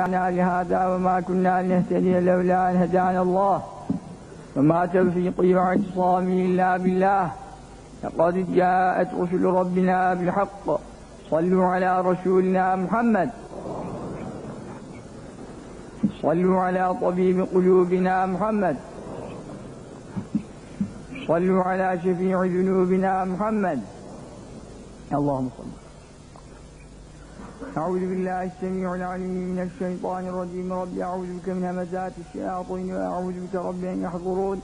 هدانا لهذا وما كنا لنهتدي لولا أن هدانا الله. وما توفيقي واعتصامي إلا بالله. لقد جاءت رسل ربنا بالحق. صلوا على رسولنا محمد. صلوا على طبيب قلوبنا محمد. صلوا على شفيع ذنوبنا محمد. اللهم صل. أعوذ بالله السميع العليم من الشيطان الرجيم. رب أعوذ بك من همزات الشياطين وأعوذ بك رب أن يحضرون.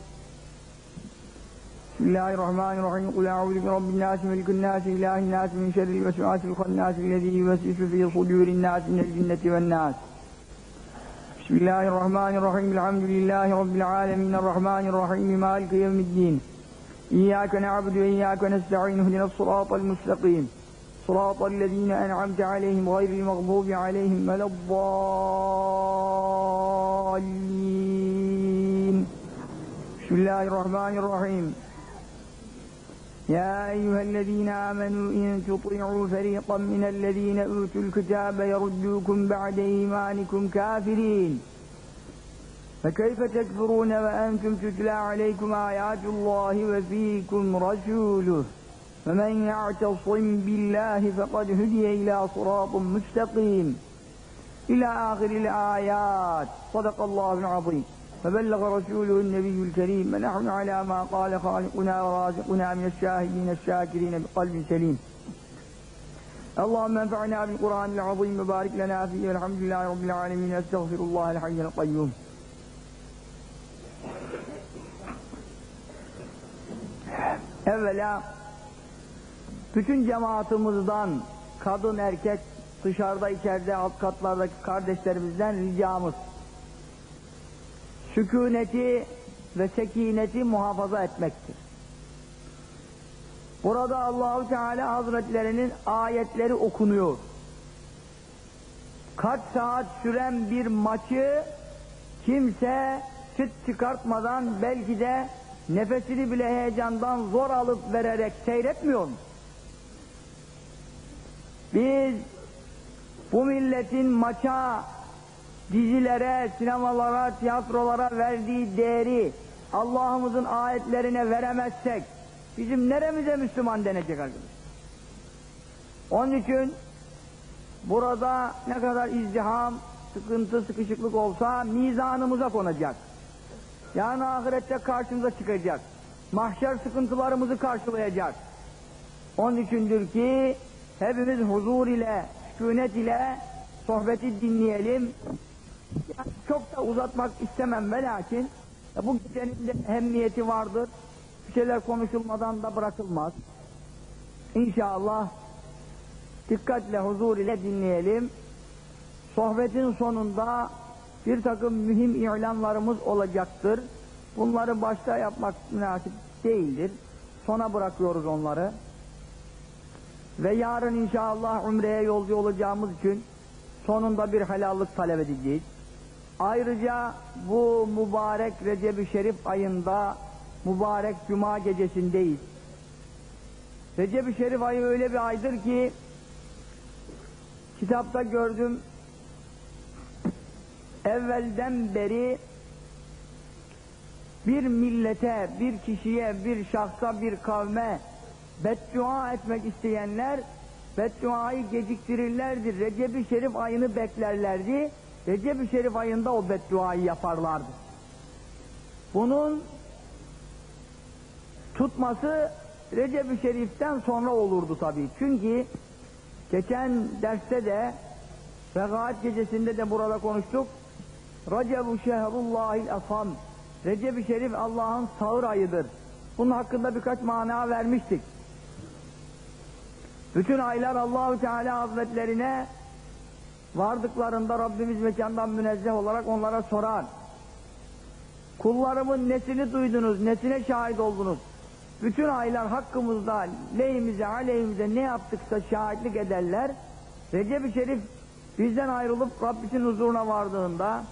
بسم الله الرحمن الرحيم. قل أعوذ برب الناس ملك الناس إله الناس من شر الوسواس الخناس الذي يوسوس في صدور الناس من الجنة والناس. بسم الله الرحمن الرحيم. الحمد لله رب العالمين. الرحمن الرحيم. مالك يوم الدين. إياك نعبد وإياك نستعين. اهدنا الصراط المستقيم. صراط الذين أنعمت عليهم غير المغضوب عليهم ولا الضالين. بسم الله الرحمن الرحيم. يا أيها الذين آمنوا إن تطيعوا فريقا من الذين أوتوا الكتاب يردوكم بعد إيمانكم كافرين. فكيف تكفرون وأنتم تتلى عليكم آيات الله وفيكم رسوله؟ فمن يعتصم بالله فقد هدي إلى صراط مستقيم. إلى آخر الآيات. صدق الله العظيم. فبلغ رسوله النبي الكريم. ونحن على ما قال خالقنا ورازقنا من الشاهدين الشاكرين بقلب سليم. اللهم انفعنا بالقرآن العظيم وبارك لنا فيه. والحمد لله رب العالمين. أستغفر الله الحي القيوم. Evvela bütün cemaatimizden kadın erkek dışarıda içeride alt katlardaki kardeşlerimizden ricamız sükuneti ve sekineti muhafaza etmektir. Burada Allahu Teala Hazretlerinin ayetleri okunuyor. Kaç saat süren bir maçı kimse süt çıkartmadan belki de nefesini bile heyecandan zor alıp vererek seyretmiyor mu? Biz bu milletin maça, dizilere, sinemalara, tiyatrolara verdiği değeri Allah'ımızın ayetlerine veremezsek bizim neremize Müslüman denecek arkadaşlar? Onun için burada ne kadar izdiham, sıkıntı, sıkışıklık olsa mizanımıza konacak. Yani ahirette karşımıza çıkacak. Mahşer sıkıntılarımızı karşılayacak. Onun içindir ki hepimiz huzur ile, sükunet ile sohbeti dinleyelim. Yani çok da uzatmak istemem ve lakin bu gecenin de ehemmiyeti vardır. Bir şeyler konuşulmadan da bırakılmaz. İnşallah dikkatle, huzur ile dinleyelim. Sohbetin sonunda bir takım mühim ilanlarımız olacaktır. Bunları başta yapmak münasip değildir. Sona bırakıyoruz onları. Ve yarın inşallah Umre'ye yolcu olacağımız için sonunda bir helallik talep edeceğiz. Ayrıca bu mübarek Recep-i Şerif ayında mübarek Cuma gecesindeyiz. Recep-i Şerif ayı öyle bir aydır ki kitapta gördüm evvelden beri bir millete, bir kişiye, bir şahsa, bir kavme beddua etmek isteyenler bedduayı geciktirirlerdi. Recep-i Şerif ayını beklerlerdi. Recep-i Şerif ayında o bedduayı yaparlardı. Bunun tutması Recep-i Şerif'ten sonra olurdu tabii. Çünkü geçen derste de Regaat gecesinde de burada konuştuk. Recep-u şehrullahil asam. Recep-i Şerif Allah'ın sağır ayıdır. Bunun hakkında birkaç mana vermiştik. Bütün aylar Allahu Teala Hazretlerine vardıklarında Rabbimiz mekandan münezzeh olarak onlara sorar. Kullarımın nesini duydunuz, nesine şahit oldunuz? Bütün aylar hakkımızda, lehimize, aleyhimize ne yaptıksa şahitlik ederler. Recep-i Şerif bizden ayrılıp Rabbisinin huzuruna vardığında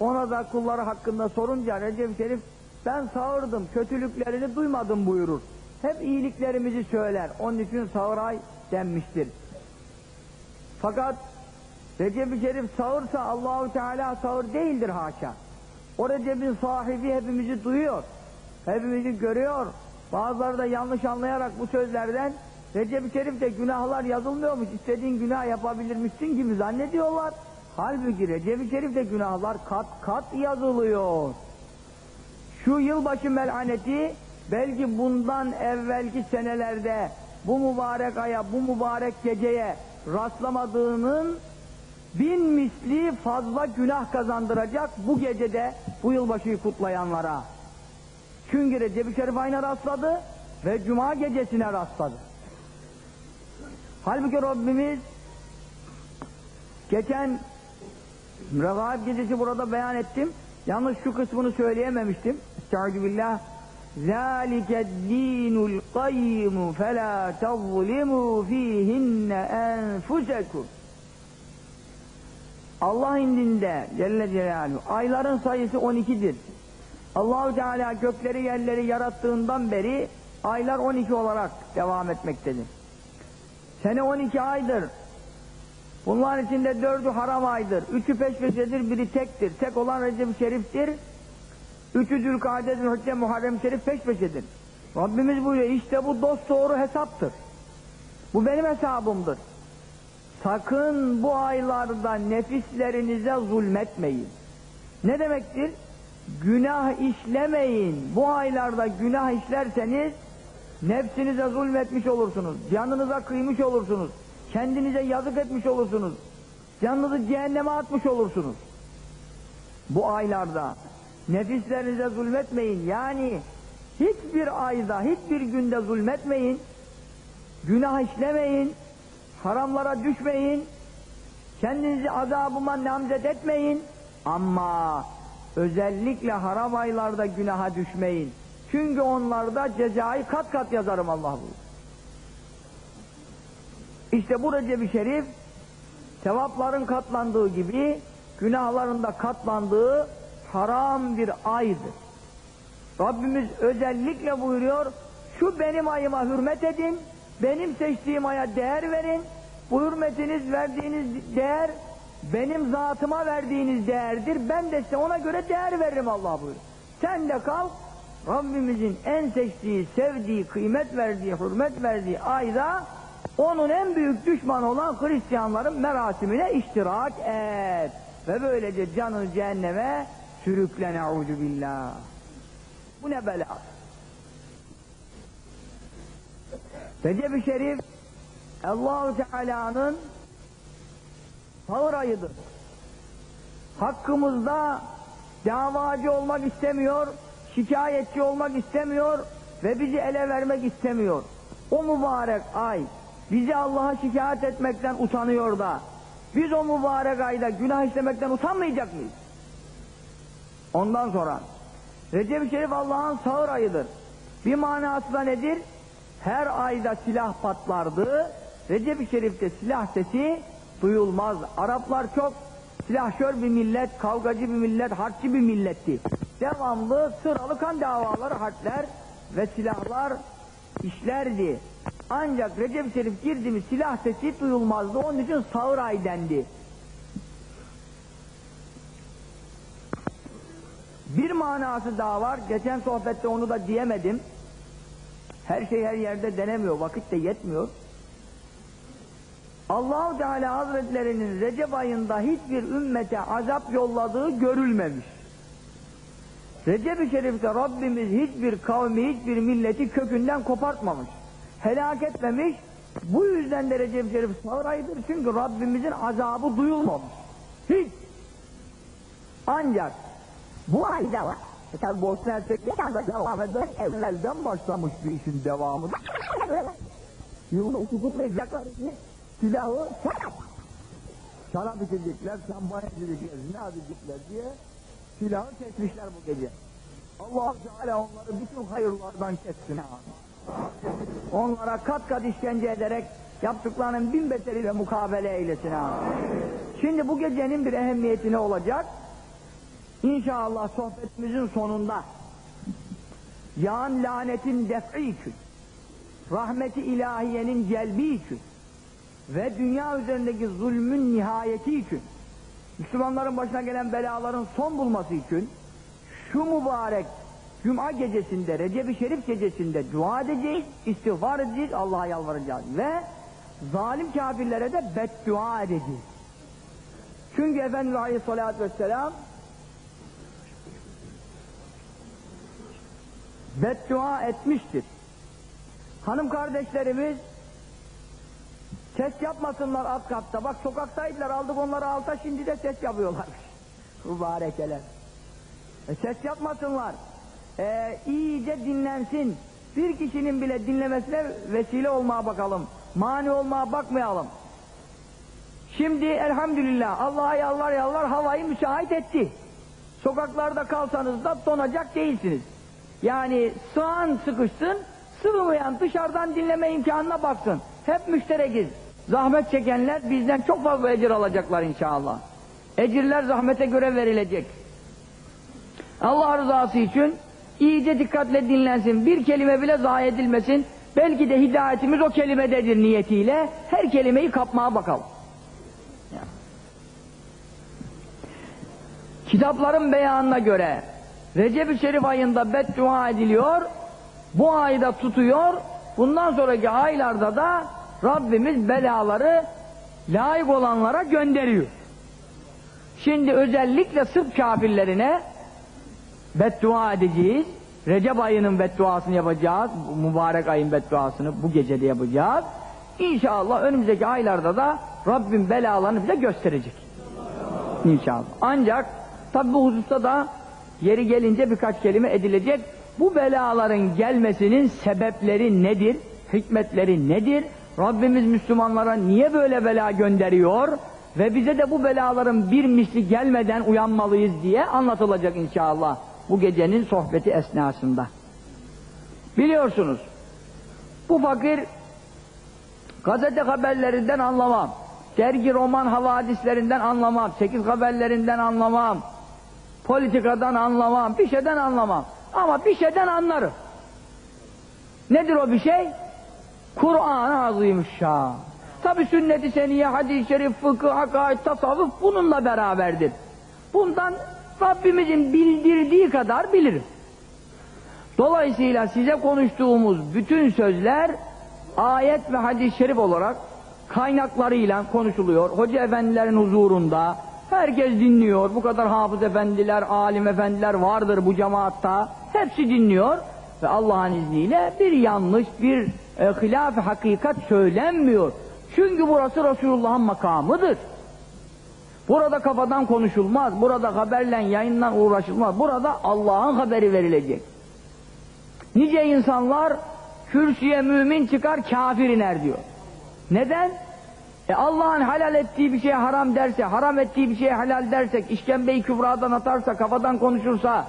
ona da kulları hakkında sorunca Recep-i Şerif ben sağırdım, kötülüklerini duymadım buyurur. Hep iyiliklerimizi söyler. Onun için sağır ay denmiştir. Fakat Recep-i Şerif sağırsa Allahu Teala sağır değildir haşa. O Recep'in sahibi hepimizi duyuyor. Hepimizi görüyor. Bazıları da yanlış anlayarak bu sözlerden Recep-i Şerif'te günahlar yazılmıyormuş, istediğin günah yapabilirmişsin gibi zannediyorlar. Halbuki Recep-i Şerif'te günahlar kat kat yazılıyor. Şu yılbaşı melhaneti belki bundan evvelki senelerde bu mübarek aya, bu mübarek geceye rastlamadığının bin misli fazla günah kazandıracak bu gecede bu yılbaşıyı kutlayanlara. Çünkü Recep-i Şerif ayına rastladı ve Cuma gecesine rastladı. Halbuki Rabbimiz geçen Regaib gecesi burada beyan ettim. Yalnız şu kısmını söyleyememiştim. Estaizu billah. ذَٰلِكَ الدِّينُ الْقَيِّمُ فَلَا تَظْلِمُوا ف۪يهِنَّ أَنْفُسَكُمْ Allah indinde Celle Celaluhu ayların sayısı 12'dir. Allahu Teala gökleri yerleri yarattığından beri aylar 12 olarak devam etmektedir. Sene 12 aydır. Bunların içinde dördü haram aydır. Üçü peş peşedir, biri tektir. Tek olan Recep-i Şerif'tir. Üçü Zülkade, Zülhicce, Muharrem Şerif peş peşedir. Rabbimiz buyuruyor, işte bu dost doğru hesaptır. Bu benim hesabımdır. Sakın bu aylarda nefislerinize zulmetmeyin. Ne demektir? Günah işlemeyin. Bu aylarda günah işlerseniz nefsinize zulmetmiş olursunuz. Canınıza kıymış olursunuz. Kendinize yazık etmiş olursunuz. Canınızı cehenneme atmış olursunuz. Bu aylarda nefislerinize zulmetmeyin. Yani hiçbir ayda, hiçbir günde zulmetmeyin. Günah işlemeyin. Haramlara düşmeyin. Kendinizi azabıma namzet etmeyin. Ama özellikle haram aylarda günaha düşmeyin. Çünkü onlarda cezayı kat kat yazarım Allah buyuruyor. İşte bu Recep-i Şerif sevapların katlandığı gibi günahların da katlandığı haram bir aydır. Rabbimiz özellikle buyuruyor şu benim ayıma hürmet edin benim seçtiğim aya değer verin bu hürmetiniz verdiğiniz değer benim zatıma verdiğiniz değerdir ben de size ona göre değer veririm Allah buyuruyor. Sen de kalk Rabbimizin en seçtiği, sevdiği, kıymet verdiği, hürmet verdiği ayda onun en büyük düşmanı olan Hristiyanların merasimine iştirak et. Ve böylece canı cehenneme sürükle ne'udu billah. Bu ne bela? Recep-i Şerif Allahu Teala'nın sağır ayıdır. Hakkımızda davacı olmak istemiyor, şikayetçi olmak istemiyor ve bizi ele vermek istemiyor. O mübarek ay bizi Allah'a şikayet etmekten utanıyor da biz o mübarek ayda günah işlemekten utanmayacak mıyız? Ondan sonra Recep-i Şerif Allah'ın sağır ayıdır. Bir manası da nedir? Her ayda silah patlardı. Recep-i Şerif'te silah sesi duyulmaz. Araplar çok silahşör bir millet, kavgacı bir millet, harpçı bir milletti. Devamlı sıralı kan davaları, harpler ve silahlar işlerdi. Ancak Recep-i Şerif girdi mi silah sesi duyulmazdı. Onun için sağır ay dendi. Bir manası daha var. Geçen sohbette onu da diyemedim. Her şey her yerde denemiyor. Vakit de yetmiyor. Allahu Teala Hazretlerinin Recep ayında hiçbir ümmete azap yolladığı görülmemiş. Recep-i Şerif'te Rabbimiz hiçbir kavmi, hiçbir milleti kökünden kopartmamış. Helak etmemiş. Bu yüzden de Recep-i Şerif sağır. Çünkü Rabbimizin azabı duyulmamış. Hiç. Ancak bu ayda var. E tabi Bosna Hersek'te devam eden evvelden başlamış bir işin devamı. Yılını kutlayacaklar. Silahı şarap. Şarap içecekler, şampan içecekler, zina edecekler diye silahı kesmişler bu gece. allah Teala onları bütün hayırlardan kessin. Onlara kat kat işkence ederek yaptıklarının bin beteriyle mukabele eylesin. Şimdi bu gecenin bir ehemmiyeti ne olacak? İnşallah sohbetimizin sonunda yağan lanetin def'i için, rahmeti ilahiyenin celbi için, ve dünya üzerindeki zulmün nihayeti için, Müslümanların başına gelen belaların son bulması için, şu mübarek Cuma gecesinde, Recep-i Şerif gecesinde dua edeceğiz, istiğfar edeceğiz, Allah'a yalvaracağız ve zalim kafirlere de beddua edeceğiz. Çünkü Efendimiz Aleyhisselatü Vesselam beddua etmiştir. Hanım kardeşlerimiz ses yapmasınlar alt katta. Bak sokaktaydılar aldık onları alta şimdi de ses yapıyorlar. Mübarekeler. E, ses yapmasınlar. E, iyice dinlensin. Bir kişinin bile dinlemesine vesile olmaya bakalım. Mani olmaya bakmayalım. Şimdi elhamdülillah Allah'a yalvar yalvar havayı müsait etti. Sokaklarda kalsanız da donacak değilsiniz. Yani sığan sıkışsın, sıvımayan dışarıdan dinleme imkanına baksın. Hep müşterekiz. Zahmet çekenler bizden çok fazla ecir alacaklar inşallah. Ecirler zahmete göre verilecek. Allah rızası için iyice dikkatle dinlensin. Bir kelime bile zayi edilmesin. Belki de hidayetimiz o kelimededir niyetiyle her kelimeyi kapmaya bakalım. Kitapların beyanına göre Recep-i Şerif ayında beddua ediliyor, bu ayda tutuyor, bundan sonraki aylarda da Rabbimiz belaları layık olanlara gönderiyor. Şimdi özellikle sırf kafirlerine beddua edeceğiz. Recep ayının bedduasını yapacağız. Mübarek ayın bedduasını bu gecede yapacağız. İnşallah önümüzdeki aylarda da Rabbim belalarını bize gösterecek. İnşallah. Ancak tabi bu hususta da yeri gelince birkaç kelime edilecek. Bu belaların gelmesinin sebepleri nedir? Hikmetleri nedir? Rabbimiz Müslümanlara niye böyle bela gönderiyor? Ve bize de bu belaların bir misli gelmeden uyanmalıyız diye anlatılacak inşallah. Bu gecenin sohbeti esnasında. Biliyorsunuz, bu fakir gazete haberlerinden anlamam, dergi roman havadislerinden anlamam, sekiz haberlerinden anlamam, politikadan anlamam, bir şeyden anlamam. Ama bir şeyden anlarım. Nedir o bir şey? Kur'an-ı Azimüşşan. Tabi sünnet-i seniye, hadis-i şerif, fıkıh, hakaid, tasavvuf bununla beraberdir. Bundan Rabbimizin bildirdiği kadar bilirim. Dolayısıyla size konuştuğumuz bütün sözler ayet ve hadis-i şerif olarak kaynaklarıyla konuşuluyor. Hoca efendilerin huzurunda herkes dinliyor. Bu kadar hafız efendiler, alim efendiler vardır bu cemaatta. Hepsi dinliyor ve Allah'ın izniyle bir yanlış, bir e, hilaf hakikat söylenmiyor. Çünkü burası Resulullah'ın makamıdır. Burada kafadan konuşulmaz, burada haberle, yayınla uğraşılmaz. Burada Allah'ın haberi verilecek. Nice insanlar kürsüye mümin çıkar kafir iner diyor. Neden? E Allah'ın halal ettiği bir şeye haram derse, haram ettiği bir şeye halal dersek, işkembeyi kübradan atarsa, kafadan konuşursa,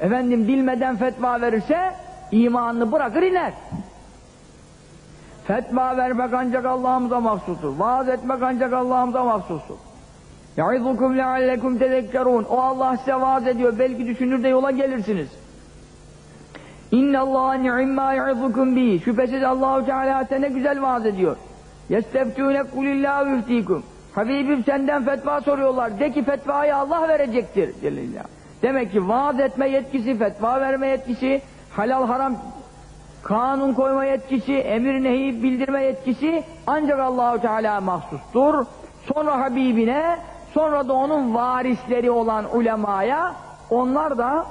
efendim bilmeden fetva verirse, imanını bırakır iner. Fetva vermek ancak Allah'ımıza mahsustur. Vaaz etmek ancak Allah'ımıza mahsustur. يَعِذُكُمْ لَعَلَّكُمْ تَذَكَّرُونَ O Allah size vaaz ediyor. Belki düşünür de yola gelirsiniz. İnne Allah ni'imma ya'izukum bi. Şüphesiz Allahu Teala size ne güzel vaaz ediyor. Yesteftûne kulillâhu yüftikum. Habibim senden fetva soruyorlar. De ki fetvayı Allah verecektir. Demek ki vaaz etme yetkisi, fetva verme yetkisi, halal haram kanun koyma yetkisi, emir nehi bildirme yetkisi ancak Allahu Teala mahsustur. Sonra Habibine, sonra da onun varisleri olan ulemaya, onlar da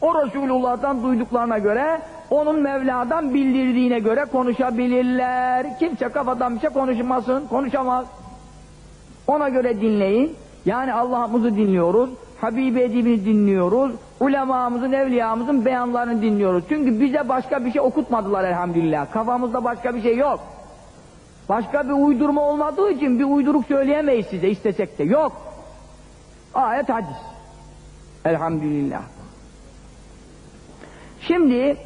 o Resulullah'tan duyduklarına göre, onun Mevla'dan bildirdiğine göre konuşabilirler. Kimse kafadan bir şey konuşmasın, konuşamaz. Ona göre dinleyin. Yani Allah'ımızı dinliyoruz, Habibi Edibini dinliyoruz, ulemamızın, evliyamızın beyanlarını dinliyoruz. Çünkü bize başka bir şey okutmadılar elhamdülillah. Kafamızda başka bir şey yok. Başka bir uydurma olmadığı için bir uyduruk söyleyemeyiz size istesek de. Yok. Ayet hadis. Elhamdülillah. Şimdi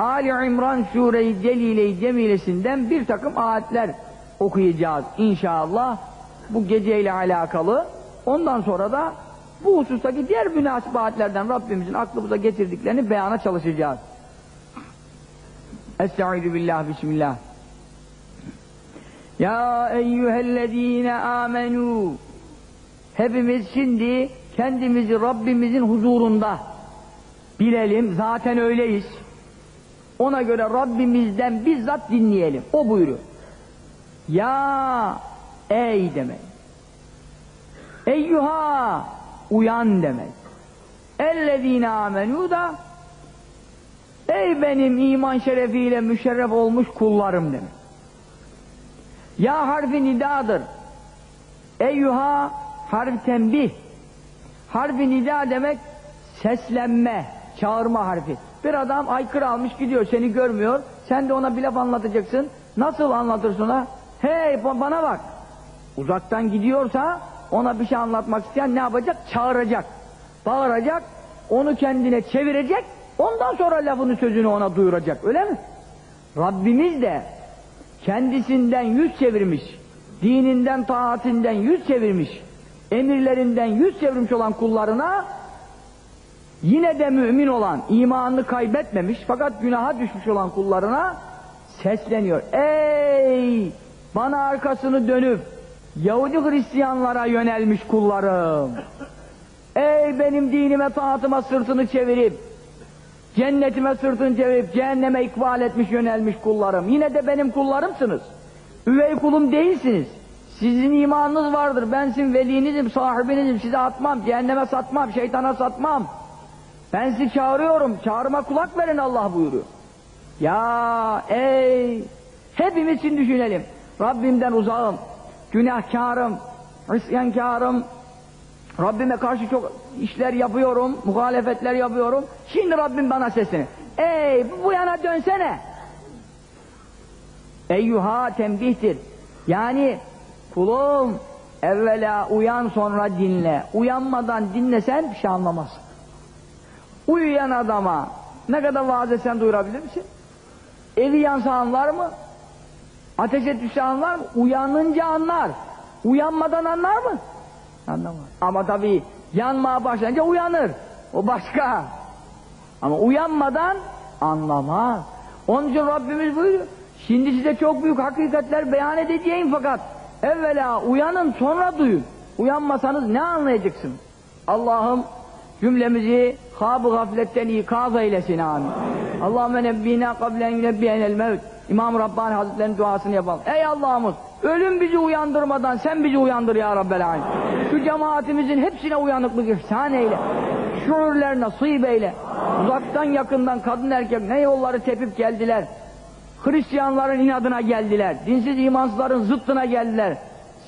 Ali İmran Sure-i Celile-i Cemilesinden bir takım ayetler okuyacağız inşallah. Bu geceyle alakalı. Ondan sonra da bu husustaki diğer münasip ayetlerden Rabbimizin aklımıza getirdiklerini beyana çalışacağız. Estaizu billah, bismillah. Ya eyyühellezine amenu Hepimiz şimdi kendimizi Rabbimizin huzurunda bilelim. Zaten öyleyiz. Ona göre Rabbimizden bizzat dinleyelim. O buyuruyor. Ya ey demek. Eyyuha uyan demek. Ellezine amenu da ey benim iman şerefiyle müşerref olmuş kullarım demek. Ya harfi nidadır. Eyyuha harf tembih. Harfi nida demek seslenme, çağırma harfi. Bir adam aykırı almış gidiyor seni görmüyor. Sen de ona bir laf anlatacaksın. Nasıl anlatırsın ona? Hey bana bak. Uzaktan gidiyorsa ona bir şey anlatmak isteyen ne yapacak? Çağıracak. Bağıracak. Onu kendine çevirecek. Ondan sonra lafını sözünü ona duyuracak. Öyle mi? Rabbimiz de kendisinden yüz çevirmiş, dininden, taatinden yüz çevirmiş, emirlerinden yüz çevirmiş olan kullarına yine de mümin olan, imanını kaybetmemiş fakat günaha düşmüş olan kullarına sesleniyor. Ey bana arkasını dönüp Yahudi Hristiyanlara yönelmiş kullarım. Ey benim dinime taatıma sırtını çevirip cennetime sırtını çevirip cehenneme ikbal etmiş yönelmiş kullarım. Yine de benim kullarımsınız. Üvey kulum değilsiniz. Sizin imanınız vardır. Ben sizin velinizim, sahibinizim. Size atmam, cehenneme satmam, şeytana satmam. Ben sizi çağırıyorum. Çağrıma kulak verin Allah buyuruyor. Ya ey! Hepimiz için düşünelim. Rabbimden uzağım. Günahkarım. Hristiyankarım. Rabbime karşı çok işler yapıyorum. Muhalefetler yapıyorum. Şimdi Rabbim bana sesleniyor. Ey bu yana dönsene. Eyyuha tembihtir. Yani kulum evvela uyan sonra dinle. Uyanmadan dinlesen bir şey anlamazsın. Uyuyan adama ne kadar vaaz etsen duyurabilir misin? Evi yansa anlar mı? Ateşe düşse anlar mı? Uyanınca anlar. Uyanmadan anlar mı? Anlamaz. Ama tabii yanmaya başlayınca uyanır. O başka. Ama uyanmadan anlamaz. Onun için Rabbimiz buyuruyor. Şimdi size çok büyük hakikatler beyan edeceğim fakat evvela uyanın sonra duyun. Uyanmasanız ne anlayacaksın? Allah'ım cümlemizi hab-ı gafletten ikaz eylesin amin. Allahümme nebbina kablen yunebbiyenel mevt. İmam Rabbani Hazretleri'nin duasını yapalım. Ey Allah'ımız ölüm bizi uyandırmadan sen bizi uyandır ya Rabbel Alemin. Şu cemaatimizin hepsine uyanıklık ihsan eyle. Şuurler nasip eyle. Uzaktan yakından kadın erkek ne yolları tepip geldiler. Hristiyanların inadına geldiler. Dinsiz imansızların zıttına geldiler.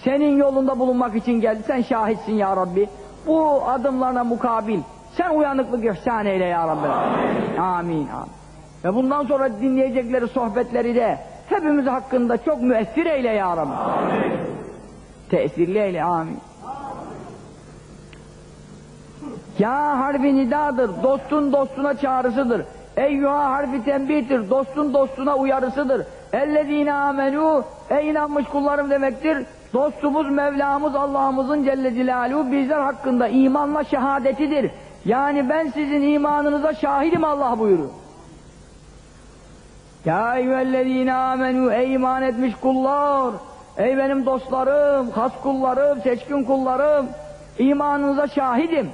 Senin yolunda bulunmak için geldi. Sen şahitsin ya Rabbi. Bu adımlarına mukabil. Sen uyanıklık ihsan eyle ya Rabbi. Amin. amin. amin. Ve bundan sonra dinleyecekleri sohbetleri de hepimiz hakkında çok müessir eyle ya Rabbi. Amin. Tesirli eyle amin. Ya harfi nidadır, dostun dostuna çağrısıdır. Eyyuha harfi tembihtir, dostun dostuna uyarısıdır. Ellezine amenu, ey inanmış kullarım demektir. Dostumuz, Mevlamız, Allah'ımızın Celle Celaluhu bizler hakkında imanla şehadetidir. Yani ben sizin imanınıza şahidim Allah buyuruyor. Ya eyyühellezine amenu, ey iman etmiş kullar, ey benim dostlarım, has kullarım, seçkin kullarım, imanınıza şahidim.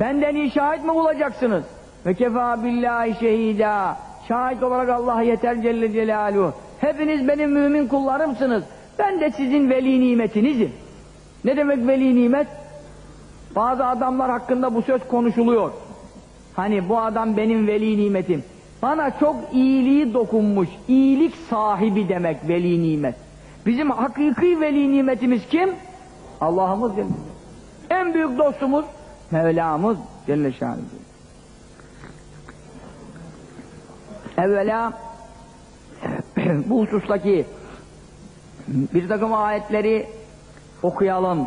Benden iyi şahit mi bulacaksınız? Ve kefa billahi şehida. Şahit olarak Allah yeter Celle Celaluhu. Hepiniz benim mümin kullarımsınız. Ben de sizin veli nimetinizim. Ne demek veli nimet? Bazı adamlar hakkında bu söz konuşuluyor. Hani bu adam benim veli nimetim. Bana çok iyiliği dokunmuş, iyilik sahibi demek veli nimet. Bizim hakiki veli nimetimiz kim? Allah'ımız. En büyük dostumuz Mevlamız Celle Şanuhu. Evvela bu husustaki bir takım ayetleri okuyalım.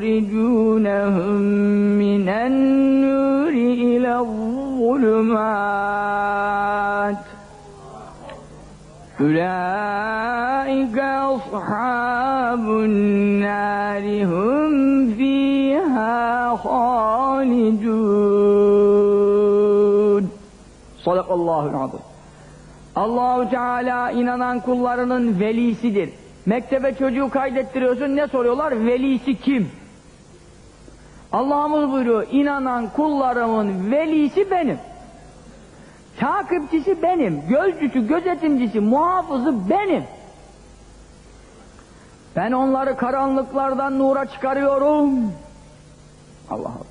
يخرجونهم من النور إلى الظلمات أولئك أصحاب النار هم فيها خالدون صدق الله العظيم Allahu Teala inanan kullarının velisidir. Mektebe çocuğu kaydettiriyorsun ne soruyorlar? Velisi kim? Allah'ımız buyuruyor inanan kullarımın velisi benim. Takipçisi benim, gözcüsü, gözetimcisi, muhafızı benim. Ben onları karanlıklardan nura çıkarıyorum. Allah Allah.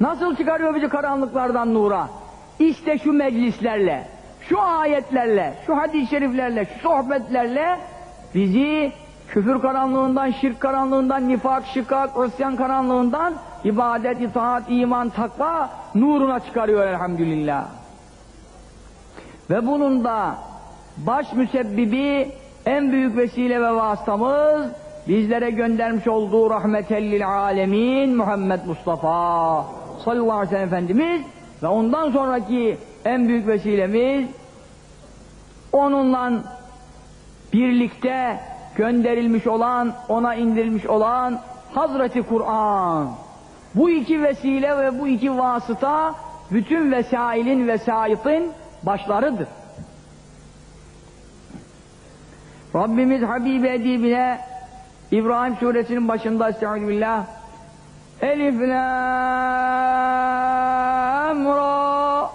Nasıl çıkarıyor bizi karanlıklardan nura? İşte şu meclislerle, şu ayetlerle, şu hadis-i şeriflerle, şu sohbetlerle bizi küfür karanlığından, şirk karanlığından, nifak, şikak, Hristiyan karanlığından ibadet, itaat, iman, takva nuruna çıkarıyor elhamdülillah. Ve bunun da baş müsebbibi en büyük vesile ve vasıtamız bizlere göndermiş olduğu rahmetellil alemin Muhammed Mustafa sallallahu aleyhi ve sellem Efendimiz ve ondan sonraki en büyük vesilemiz onunla birlikte gönderilmiş olan, ona indirilmiş olan Hazreti Kur'an. Bu iki vesile ve bu iki vasıta bütün vesailin vesaitin başlarıdır. Rabbimiz Habibi Edibine İbrahim suresinin başında Estağfirullah Elif Lam Ra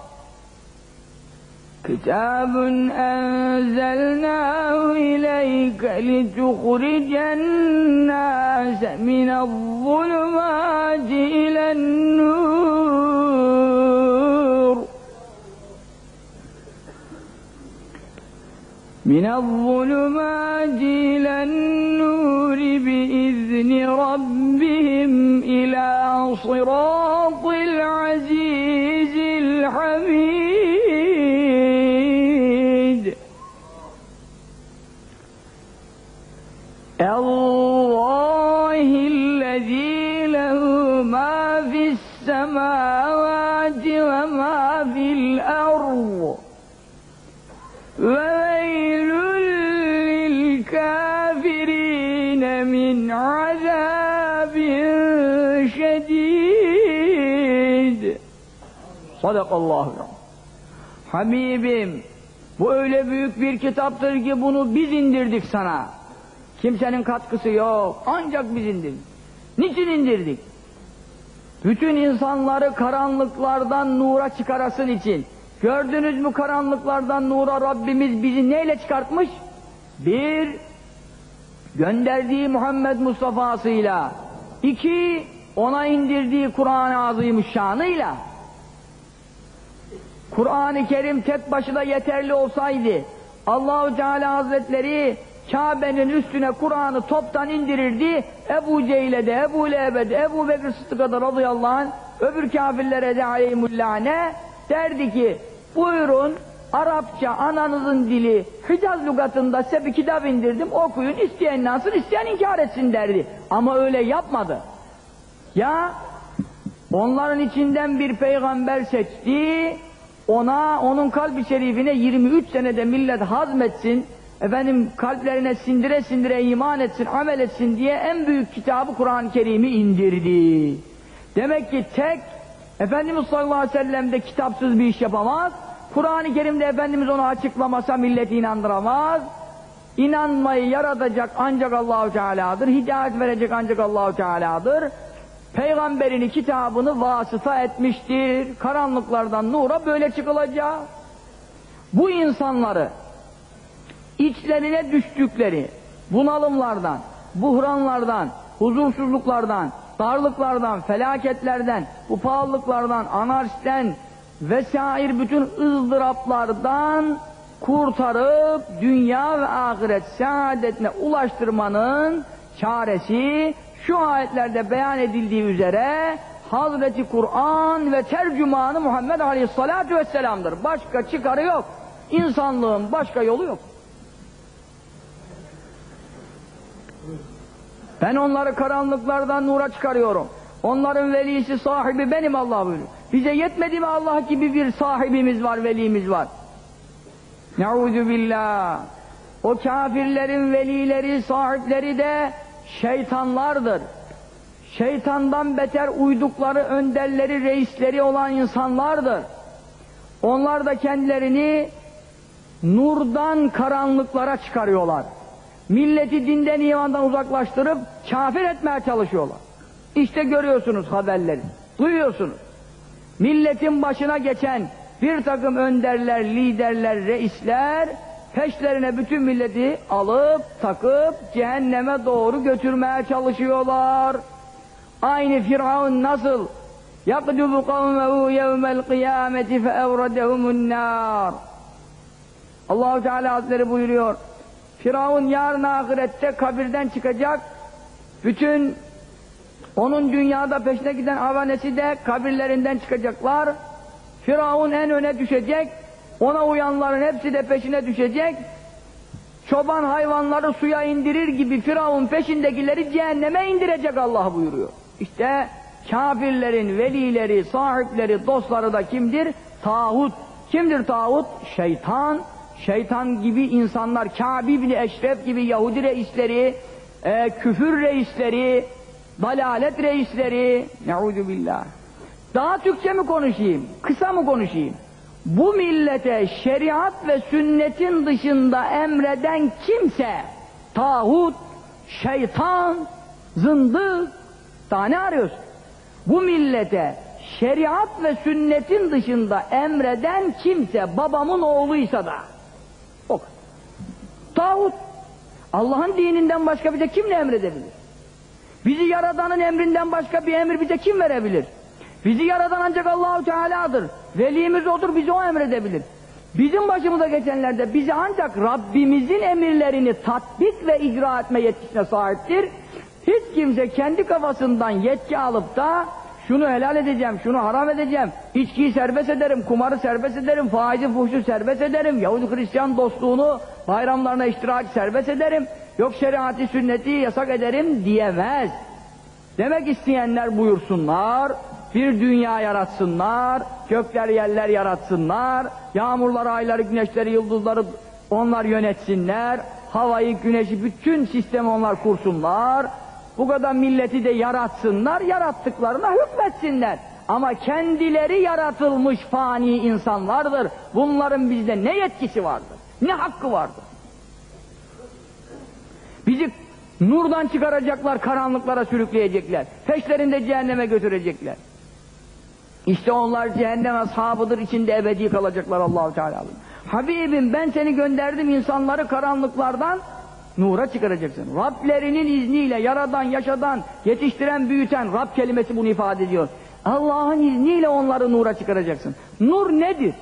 كتاب أنزلناه إليك لتخرج الناس من الظلمات إلى النور. من الظلمات إلى النور بإذن ربهم إلى صراط العزيز الحميد. الله الذي له ما في السماوات وما في الأرض وويل للكافرين من عذاب şedid. Sadakallahu Habibim, bu öyle büyük bir kitaptır ki bunu biz indirdik sana. Kimsenin katkısı yok, ancak biz indirdik. Niçin indirdik? Bütün insanları karanlıklardan nura çıkarasın için. Gördünüz mü karanlıklardan nura Rabbimiz bizi neyle çıkartmış? Bir, gönderdiği Muhammed Mustafa'sıyla. İki, ona indirdiği Kur'an-ı Azimüşşan'ıyla. Kur'an-ı Kerim tek başına yeterli olsaydı, Allahu Teala Hazretleri Kabe'nin üstüne Kur'an'ı toptan indirirdi. Ebu Cehil'e de, Ebu Leheb'e de, Ebu Bekir Sıddık'a da radıyallahu anh, öbür kafirlere de aleyhimullâne derdi ki, buyurun Arapça ananızın dili Hicaz lügatında size bir kitap indirdim okuyun isteyen inansın isteyen inkar etsin derdi. Ama öyle yapmadı. Ya onların içinden bir peygamber seçti ona onun kalbi şerifine 23 senede millet hazmetsin efendim kalplerine sindire sindire iman etsin amel etsin diye en büyük kitabı Kur'an-ı Kerim'i indirdi. Demek ki tek Efendimiz sallallahu aleyhi ve sellem de kitapsız bir iş yapamaz. Kur'an-ı Kerim'de Efendimiz onu açıklamasa milleti inandıramaz. İnanmayı yaratacak ancak Allahu Teala'dır. Hidayet verecek ancak Allahu Teala'dır. Peygamberini, kitabını vasıta etmiştir. Karanlıklardan nura böyle çıkılacak. Bu insanları içlerine düştükleri bunalımlardan, buhranlardan, huzursuzluklardan, darlıklardan, felaketlerden, bu pahalılıklardan, anarşiden vesair bütün ızdıraplardan kurtarıp dünya ve ahiret saadetine ulaştırmanın çaresi şu ayetlerde beyan edildiği üzere Hazreti Kur'an ve tercümanı Muhammed Aleyhisselatü Vesselam'dır. Başka çıkarı yok. İnsanlığın başka yolu yok. Ben onları karanlıklardan nura çıkarıyorum. Onların velisi sahibi benim Allah buyuruyor. Bize yetmedi mi Allah gibi bir sahibimiz var, velimiz var. Neuzu billah. O kafirlerin velileri, sahipleri de şeytanlardır. Şeytandan beter uydukları önderleri, reisleri olan insanlardır. Onlar da kendilerini nurdan karanlıklara çıkarıyorlar. Milleti dinden imandan uzaklaştırıp kafir etmeye çalışıyorlar. İşte görüyorsunuz haberleri, duyuyorsunuz. Milletin başına geçen bir takım önderler, liderler, reisler peşlerine bütün milleti alıp takıp cehenneme doğru götürmeye çalışıyorlar. Aynı Firavun nasıl يَقْدُبُ قَوْمَهُ يَوْمَ الْقِيَامَةِ فَاَوْرَدَهُمُ النَّارِ Allahu Teala Hazretleri buyuruyor. Firavun yarın ahirette kabirden çıkacak. Bütün onun dünyada peşine giden avanesi de kabirlerinden çıkacaklar. Firavun en öne düşecek. Ona uyanların hepsi de peşine düşecek. Çoban hayvanları suya indirir gibi Firavun peşindekileri cehenneme indirecek Allah buyuruyor. İşte kafirlerin velileri, sahipleri, dostları da kimdir? Tağut. Kimdir tağut? Şeytan. Şeytan gibi insanlar, Kâb ibn Eşref gibi Yahudi reisleri, e, küfür reisleri, dalalet reisleri, ne'udu billah. Daha Türkçe mi konuşayım, kısa mı konuşayım? Bu millete şeriat ve sünnetin dışında emreden kimse, tağut, şeytan, zındık, daha ne arıyorsun? Bu millete şeriat ve sünnetin dışında emreden kimse babamın oğluysa da Tağut. Allah'ın dininden başka bize kim ne emredebilir? Bizi yaradanın emrinden başka bir emir bize kim verebilir? Bizi yaradan ancak Allahu Teala'dır. Velimiz odur, bizi o emredebilir. Bizim başımıza geçenlerde bizi ancak Rabbimizin emirlerini tatbik ve icra etme yetkisine sahiptir. Hiç kimse kendi kafasından yetki alıp da şunu helal edeceğim, şunu haram edeceğim, içkiyi serbest ederim, kumarı serbest ederim, faizi fuhşu serbest ederim, Yahudi Hristiyan dostluğunu, bayramlarına iştirak serbest ederim, yok şeriatı sünneti yasak ederim diyemez. Demek isteyenler buyursunlar, bir dünya yaratsınlar, gökler yerler yaratsınlar, yağmurları, ayları, güneşleri, yıldızları onlar yönetsinler, havayı, güneşi, bütün sistemi onlar kursunlar, bu kadar milleti de yaratsınlar, yarattıklarına hükmetsinler. Ama kendileri yaratılmış fani insanlardır. Bunların bizde ne yetkisi vardır, ne hakkı vardır. Bizi nurdan çıkaracaklar, karanlıklara sürükleyecekler. Peşlerinde cehenneme götürecekler. İşte onlar cehennem ashabıdır, içinde ebedi kalacaklar Allahu Teala. Habibim ben seni gönderdim insanları karanlıklardan nura çıkaracaksın. Rablerinin izniyle yaradan, yaşadan, yetiştiren, büyüten Rab kelimesi bunu ifade ediyor. Allah'ın izniyle onları nura çıkaracaksın. Nur nedir?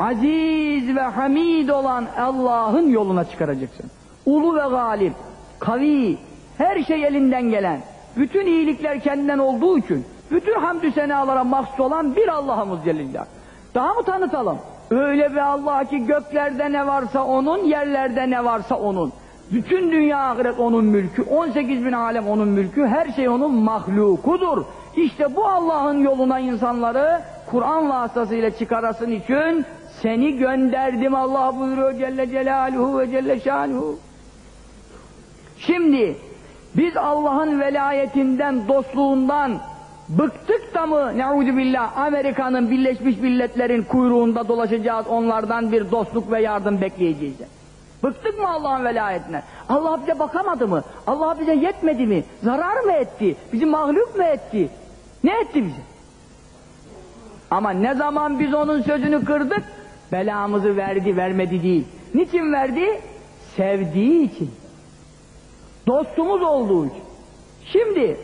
Aziz ve hamid olan Allah'ın yoluna çıkaracaksın. Ulu ve galip, kavi, her şey elinden gelen, bütün iyilikler kendinden olduğu için, bütün hamdü senalara mahsus olan bir Allah'ımız Celillah. Daha mı tanıtalım? Öyle bir Allah ki göklerde ne varsa onun, yerlerde ne varsa onun. Bütün dünya ahiret onun mülkü, 18 bin alem onun mülkü, her şey onun mahlukudur. İşte bu Allah'ın yoluna insanları Kur'an vasıtasıyla çıkarasın için seni gönderdim Allah buyuruyor Celle Celaluhu ve Celle Şanuhu. Şimdi biz Allah'ın velayetinden, dostluğundan, Bıktık da mı ne'udu billah Amerika'nın Birleşmiş Milletler'in kuyruğunda dolaşacağız onlardan bir dostluk ve yardım bekleyeceğiz. Bıktık mı Allah'ın velayetinden? Allah bize bakamadı mı? Allah bize yetmedi mi? Zarar mı etti? Bizi mahluk mu etti? Ne etti bize? Ama ne zaman biz onun sözünü kırdık, belamızı verdi, vermedi değil. Niçin verdi? Sevdiği için. Dostumuz olduğu için. Şimdi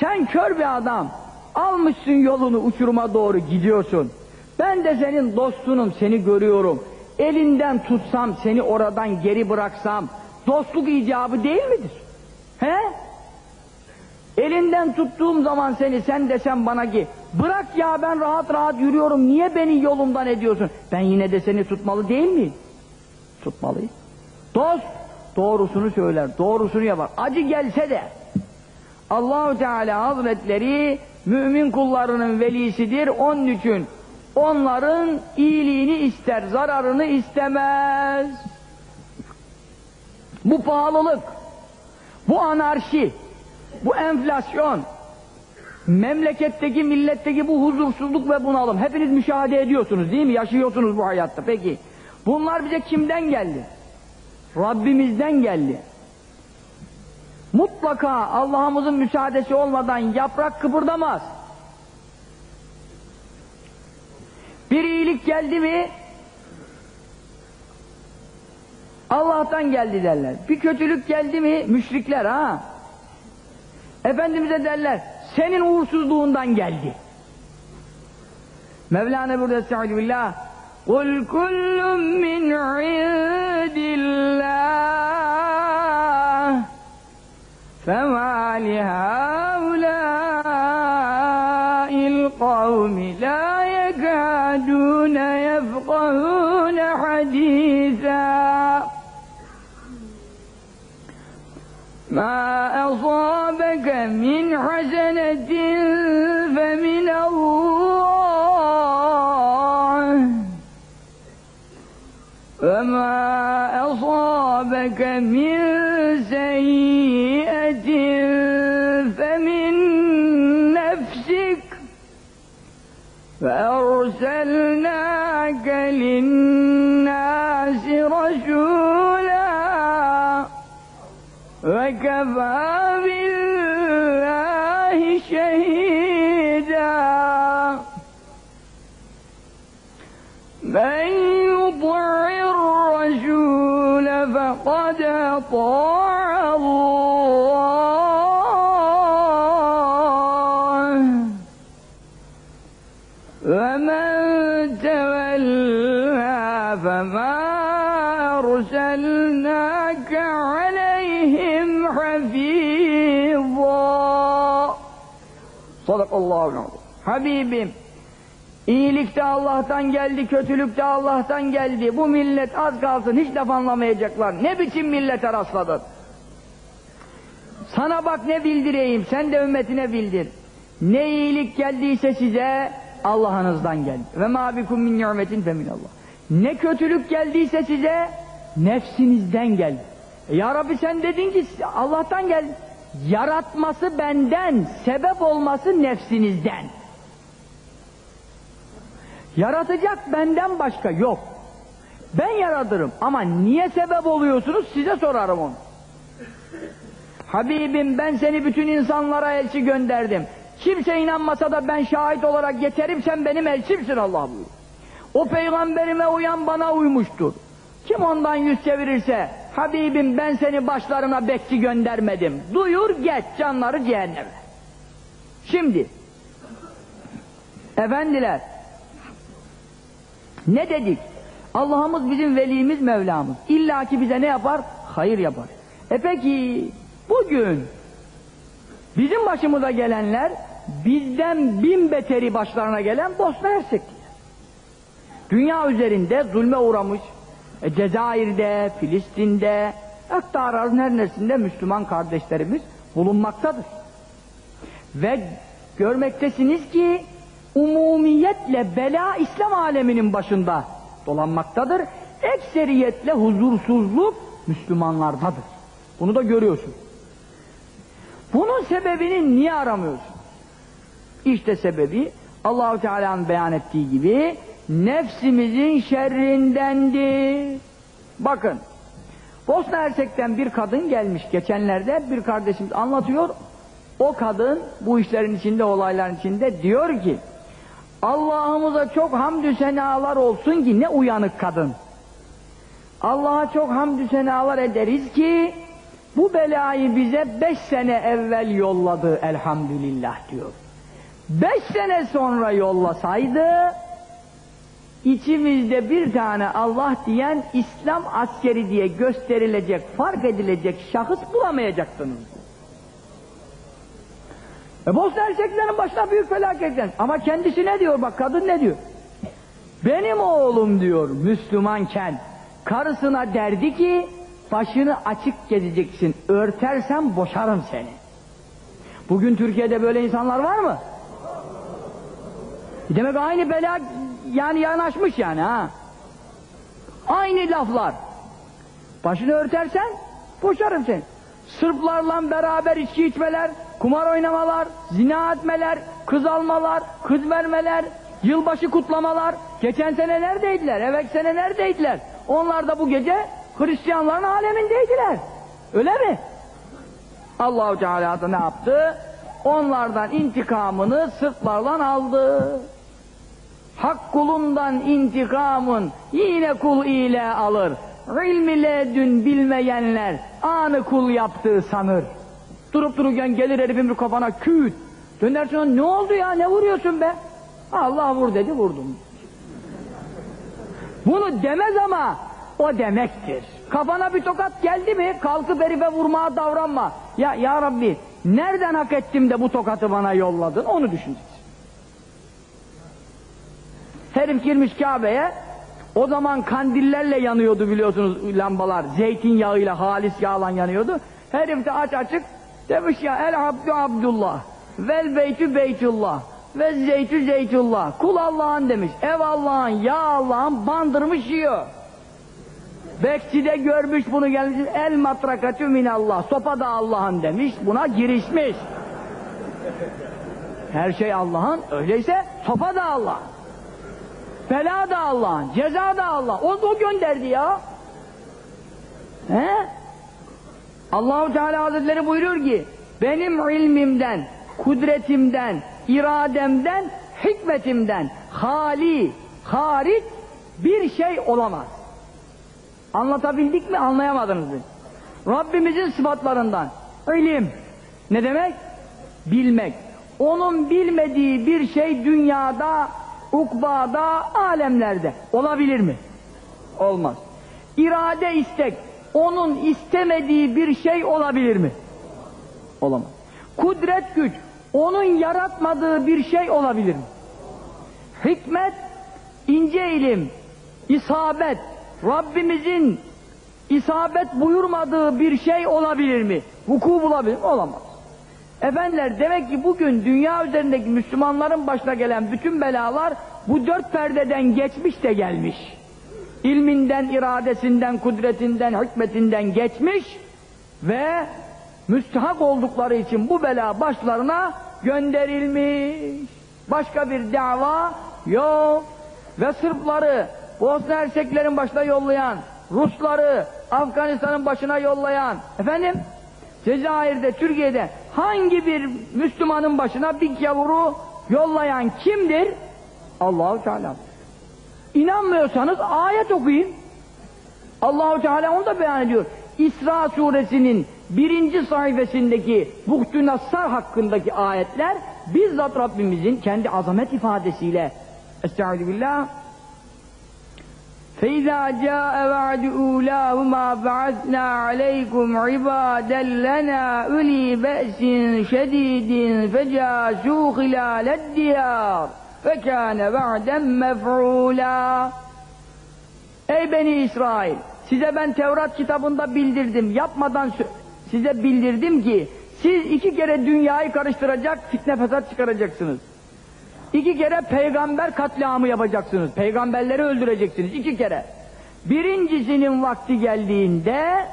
sen kör bir adam, almışsın yolunu uçuruma doğru gidiyorsun. Ben de senin dostunum, seni görüyorum. Elinden tutsam, seni oradan geri bıraksam, dostluk icabı değil midir? He? Elinden tuttuğum zaman seni, sen desem bana ki, bırak ya ben rahat rahat yürüyorum, niye beni yolumdan ediyorsun? Ben yine de seni tutmalı değil miyim? Tutmalıyım. Dost, doğrusunu söyler, doğrusunu yapar. Acı gelse de, Allahu Teala Hazretleri mümin kullarının velisidir. Onun için onların iyiliğini ister, zararını istemez. Bu pahalılık, bu anarşi, bu enflasyon, memleketteki, milletteki bu huzursuzluk ve bunalım. Hepiniz müşahede ediyorsunuz değil mi? Yaşıyorsunuz bu hayatta. Peki, bunlar bize kimden geldi? Rabbimizden geldi. Mutlaka Allah'ımızın müsaadesi olmadan yaprak kıpırdamaz. Bir iyilik geldi mi Allah'tan geldi derler. Bir kötülük geldi mi müşrikler ha. Efendimiz'e derler senin uğursuzluğundan geldi. Mevlana burada estaizu billah قُلْ كُلٌّ مِّنْ عِنْدِ اللّٰهِ فَمَا لِهَٰؤُلَاءِ الْقَوْمِ لَا يَكَادُونَ يَفْقَهُونَ حَدِيثًا. مَا أَصَابَكَ مِنْ حَسَنَةٍ فَمِنَ اللَّهِ. وَمَا أَصَابَكَ مِنْ سَيِّئَةٍ فَأَرْسَلْنَاكَ لِلنَّاسِ رَسُولًا وَكَفَى بِاللَّهِ شَهِيدًا. مَنْ يُطِعِ الرَّسُولَ فَقَدْ أَطَاعَ اللَّهَ. Habibim İyilik de Allah'tan geldi, kötülük de Allah'tan geldi. Bu millet az kalsın hiç laf anlamayacaklar. Ne biçim millete rastladın? Sana bak ne bildireyim, sen de ümmetine bildir. Ne iyilik geldiyse size Allah'ınızdan geldi. Ve ma bikum min ni'metin feminallah. Ne kötülük geldiyse size nefsinizden geldi. E ya Rabbi sen dedin ki Allah'tan geldi. Yaratması benden, sebep olması nefsinizden. Yaratacak benden başka yok. Ben yaratırım ama niye sebep oluyorsunuz size sorarım onu. Habibim ben seni bütün insanlara elçi gönderdim. Kimse inanmasa da ben şahit olarak yeterim sen benim elçimsin Allah buyuruyor. O peygamberime uyan bana uymuştur. Kim ondan yüz çevirirse Habibim ben seni başlarına bekçi göndermedim. Duyur geç canları cehenneme. Şimdi efendiler ne dedik? Allah'ımız bizim velimiz Mevlamız. İlla ki bize ne yapar? Hayır yapar. E peki bugün bizim başımıza gelenler bizden bin beteri başlarına gelen Bosna Hersek Dünya üzerinde zulme uğramış e, Cezayir'de, Filistin'de hatta arazın her neresinde Müslüman kardeşlerimiz bulunmaktadır. Ve görmektesiniz ki umumiyetle bela İslam aleminin başında dolanmaktadır. Ekseriyetle huzursuzluk Müslümanlardadır. Bunu da görüyorsun. Bunun sebebini niye aramıyorsun? İşte sebebi Allahu Teala'nın beyan ettiği gibi nefsimizin şerrindendir. Bakın Bosna Hersek'ten bir kadın gelmiş geçenlerde bir kardeşimiz anlatıyor. O kadın bu işlerin içinde olayların içinde diyor ki Allah'ımıza çok hamdü senalar olsun ki ne uyanık kadın. Allah'a çok hamdü senalar ederiz ki bu belayı bize beş sene evvel yolladı elhamdülillah diyor. Beş sene sonra yollasaydı içimizde bir tane Allah diyen İslam askeri diye gösterilecek, fark edilecek şahıs bulamayacaktınız. E Bosna Herseklerin başına büyük felaketten. Ama kendisi ne diyor bak kadın ne diyor? Benim oğlum diyor Müslümanken karısına derdi ki başını açık gezeceksin örtersen boşarım seni. Bugün Türkiye'de böyle insanlar var mı? Demek aynı bela yani yanaşmış yani ha. Aynı laflar. Başını örtersen boşarım seni. Sırplarla beraber içki içmeler, kumar oynamalar, zina etmeler, kız almalar, kız vermeler, yılbaşı kutlamalar. Geçen sene neredeydiler? Evet sene neredeydiler? Onlar da bu gece Hristiyanların alemindeydiler. Öyle mi? Allahu Teala da ne yaptı? Onlardan intikamını Sırplarla aldı. Hak kulundan intikamın yine kul ile alır. İlm ile dün bilmeyenler anı kul yaptığı sanır. Durup dururken gelir herifin bir kafana küt. Dönersin ne oldu ya ne vuruyorsun be? Allah vur dedi vurdum. Bunu demez ama o demektir. Kafana bir tokat geldi mi kalkıp herife vurmaya davranma. Ya ya Rabbi nereden hak ettim de bu tokatı bana yolladın onu düşüneceksin. Herif girmiş Kabe'ye o zaman kandillerle yanıyordu biliyorsunuz lambalar. Zeytinyağıyla halis yağlan yanıyordu. Herif de aç açık demiş ya el abdu abdullah vel beytü beytullah ve zeytü zeytullah. Kul Allah'ın demiş. Ev Allah'ın, ya Allah'ın bandırmış yiyor. Bekçi de görmüş bunu gelmiş. El matrakatü minallah. Sopa da Allah'ın demiş. Buna girişmiş. Her şey Allah'ın. Öyleyse sopa da Allah'ın. Bela da Allah'ın. Ceza da Allah. O, o gönderdi ya. He? Allahu Teala Hazretleri buyuruyor ki benim ilmimden, kudretimden, irademden, hikmetimden hali, hariç bir şey olamaz. Anlatabildik mi? Anlayamadınız mı? Rabbimizin sıfatlarından ilim. Ne demek? Bilmek. Onun bilmediği bir şey dünyada, ukbada, alemlerde olabilir mi? Olmaz. İrade istek. Onun istemediği bir şey olabilir mi? Olamaz. Kudret güç. Onun yaratmadığı bir şey olabilir mi? Hikmet, ince ilim, isabet, Rabbimizin isabet buyurmadığı bir şey olabilir mi? Vuku bulabilir mi? Olamaz. Efendiler demek ki bugün dünya üzerindeki Müslümanların başına gelen bütün belalar bu dört perdeden geçmiş de gelmiş. İlminden, iradesinden, kudretinden, hikmetinden geçmiş ve müstahak oldukları için bu bela başlarına gönderilmiş. Başka bir dava yok. Ve Sırpları Bosna Herseklerin başına yollayan, Rusları Afganistan'ın başına yollayan, efendim Cezayir'de, Türkiye'de hangi bir Müslümanın başına bir gavuru yollayan kimdir? Allahu Teala. İnanmıyorsanız ayet okuyun. Allahu Teala onu da beyan ediyor. İsra suresinin birinci sayfasındaki Buhtü Nassar hakkındaki ayetler bizzat Rabbimizin kendi azamet ifadesiyle Estaizu billah فَإِذَا جَاءَ وَعْدُ أُولَاهُمَا بَعَثْنَا عَلَيْكُمْ عِبَادًا لَنَا أُولِي بَأْسٍ شَدِيدٍ فَجَاسُوا خِلَالَ الدِّيَارِ فَكَانَ وَعْدًا مَفْعُولًا Ey Beni İsrail! Size ben Tevrat kitabında bildirdim, yapmadan size bildirdim ki siz iki kere dünyayı karıştıracak, fitne fesat çıkaracaksınız. İki kere peygamber katliamı yapacaksınız. Peygamberleri öldüreceksiniz iki kere. Birincisinin vakti geldiğinde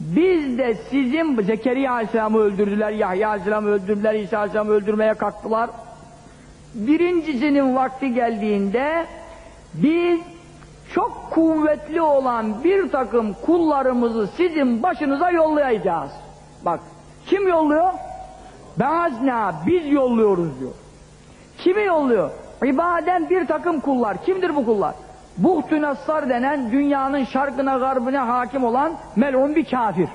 biz de sizin Zekeriya Aleyhisselam'ı öldürdüler, Yahya Aleyhisselam'ı öldürdüler, İsa Aleyhisselam'ı öldürmeye kalktılar. Birincisinin vakti geldiğinde biz çok kuvvetli olan bir takım kullarımızı sizin başınıza yollayacağız. Bak kim yolluyor? Beazna biz yolluyoruz diyor. Kimi yolluyor? İbaden bir takım kullar. Kimdir bu kullar? Buhtü Nassar denen dünyanın şarkına garbına hakim olan melun bir kafir.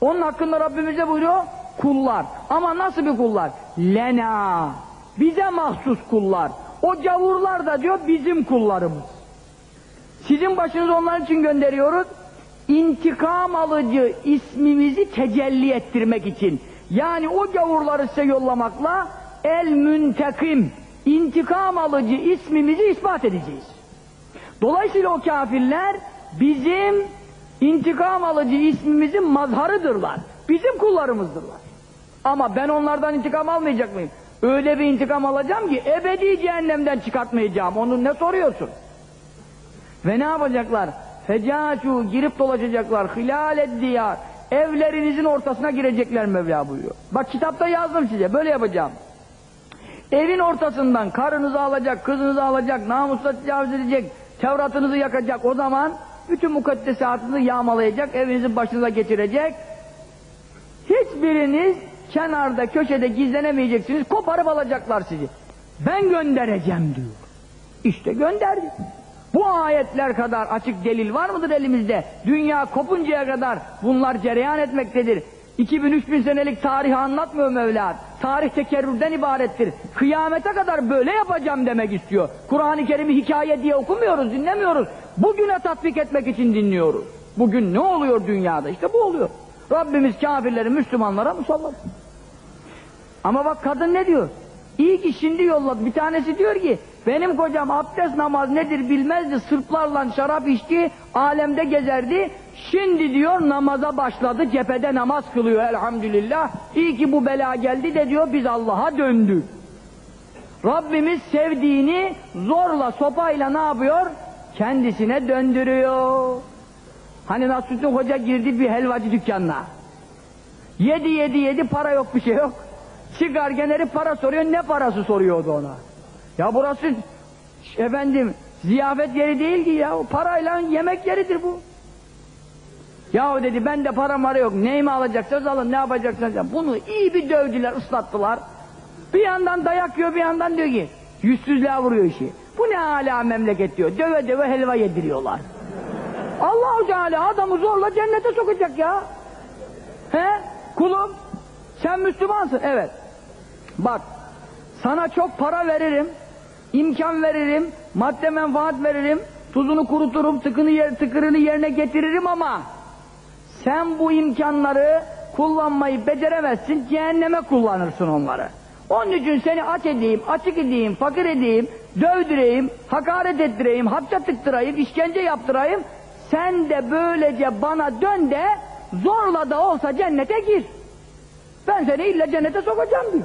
Onun hakkında Rabbimize buyuruyor kullar. Ama nasıl bir kullar? Lena. Bize mahsus kullar. O cavurlar da diyor bizim kullarımız. Sizin başınızı onlar için gönderiyoruz. İntikam alıcı ismimizi tecelli ettirmek için. Yani o gavurları size yollamakla el müntekim intikam alıcı ismimizi ispat edeceğiz. Dolayısıyla o kafirler bizim intikam alıcı ismimizin mazharıdırlar. Bizim kullarımızdırlar. Ama ben onlardan intikam almayacak mıyım? Öyle bir intikam alacağım ki ebedi cehennemden çıkartmayacağım. Onu ne soruyorsun? Ve ne yapacaklar? Fecacu girip dolaşacaklar. Hilal diyar. Evlerinizin ortasına girecekler Mevla buyuruyor. Bak kitapta yazdım size. Böyle yapacağım. Evin ortasından karınızı alacak, kızınızı alacak, namusla tecavüz edecek, Tevratınızı yakacak. O zaman bütün mukaddesatınızı yağmalayacak, evinizin başınıza getirecek. Hiçbiriniz kenarda, köşede gizlenemeyeceksiniz. Koparıp alacaklar sizi. Ben göndereceğim diyor. İşte gönderdi. Bu ayetler kadar açık delil var mıdır elimizde? Dünya kopuncaya kadar bunlar cereyan etmektedir. 2000-3000 senelik tarihi anlatmıyor Mevla. Tarih tekerrürden ibarettir. Kıyamete kadar böyle yapacağım demek istiyor. Kur'an-ı Kerim'i hikaye diye okumuyoruz, dinlemiyoruz. Bugüne tatbik etmek için dinliyoruz. Bugün ne oluyor dünyada? İşte bu oluyor. Rabbimiz kafirleri Müslümanlara musallat. Ama bak kadın ne diyor? İyi ki şimdi yolladı. Bir tanesi diyor ki benim kocam abdest namaz nedir bilmezdi. Sırplarla şarap içti, alemde gezerdi. Şimdi diyor namaza başladı, cephede namaz kılıyor elhamdülillah. İyi ki bu bela geldi de diyor biz Allah'a döndük. Rabbimiz sevdiğini zorla sopayla ne yapıyor? Kendisine döndürüyor. Hani Nasrüddin Hoca girdi bir helvacı dükkanına. Yedi yedi yedi para yok bir şey yok. Çıkarken herif para soruyor ne parası soruyordu ona. Ya burası efendim ziyafet yeri değil ki ya parayla yemek yeridir bu. Yahu dedi ben de para mara yok neyimi alacaksınız alın ne yapacaksınız alın. Bunu iyi bir dövdüler ıslattılar. Bir yandan dayak yiyor bir yandan diyor ki yüzsüzlüğe vuruyor işi. Bu ne hala memleket diyor döve döve helva yediriyorlar. Allahu Teala adamı zorla cennete sokacak ya. He? Kulum sen Müslümansın. Evet. Bak sana çok para veririm, imkan veririm, madde menfaat veririm, tuzunu kuruturum, tıkını yer, tıkırını yerine getiririm ama sen bu imkanları kullanmayı beceremezsin, cehenneme kullanırsın onları. Onun için seni aç edeyim, açık edeyim, fakir edeyim, dövdüreyim, hakaret ettireyim, hapse tıktırayım, işkence yaptırayım. Sen de böylece bana dön de zorla da olsa cennete gir. Ben seni illa cennete sokacağım diyor.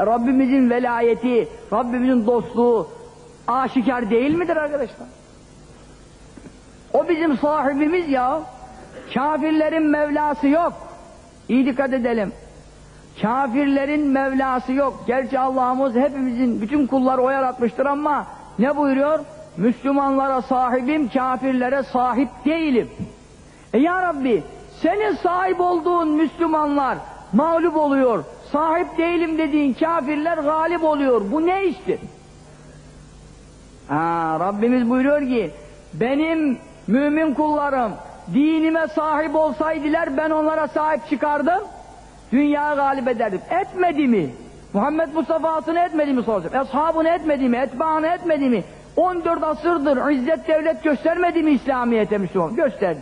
Rabbimizin velayeti, Rabbimizin dostluğu aşikar değil midir arkadaşlar? O bizim sahibimiz ya. Kafirlerin Mevlası yok. İyi dikkat edelim. Kafirlerin Mevlası yok. Gerçi Allah'ımız hepimizin bütün kulları o yaratmıştır ama ne buyuruyor? Müslümanlara sahibim, kafirlere sahip değilim. E ya Rabbi, senin sahip olduğun Müslümanlar mağlup oluyor. Sahip değilim dediğin kafirler galip oluyor. Bu ne iştir? Ha, Rabbimiz buyuruyor ki, benim mümin kullarım dinime sahip olsaydılar ben onlara sahip çıkardım. Dünya galip ederdim. Etmedi mi? Muhammed Mustafa'sını etmedi mi soracağım. Eshabını etmedi mi? Etbaını etmedi mi? 14 asırdır izzet devlet göstermedi mi İslamiyet'e Müslüman? Gösterdi.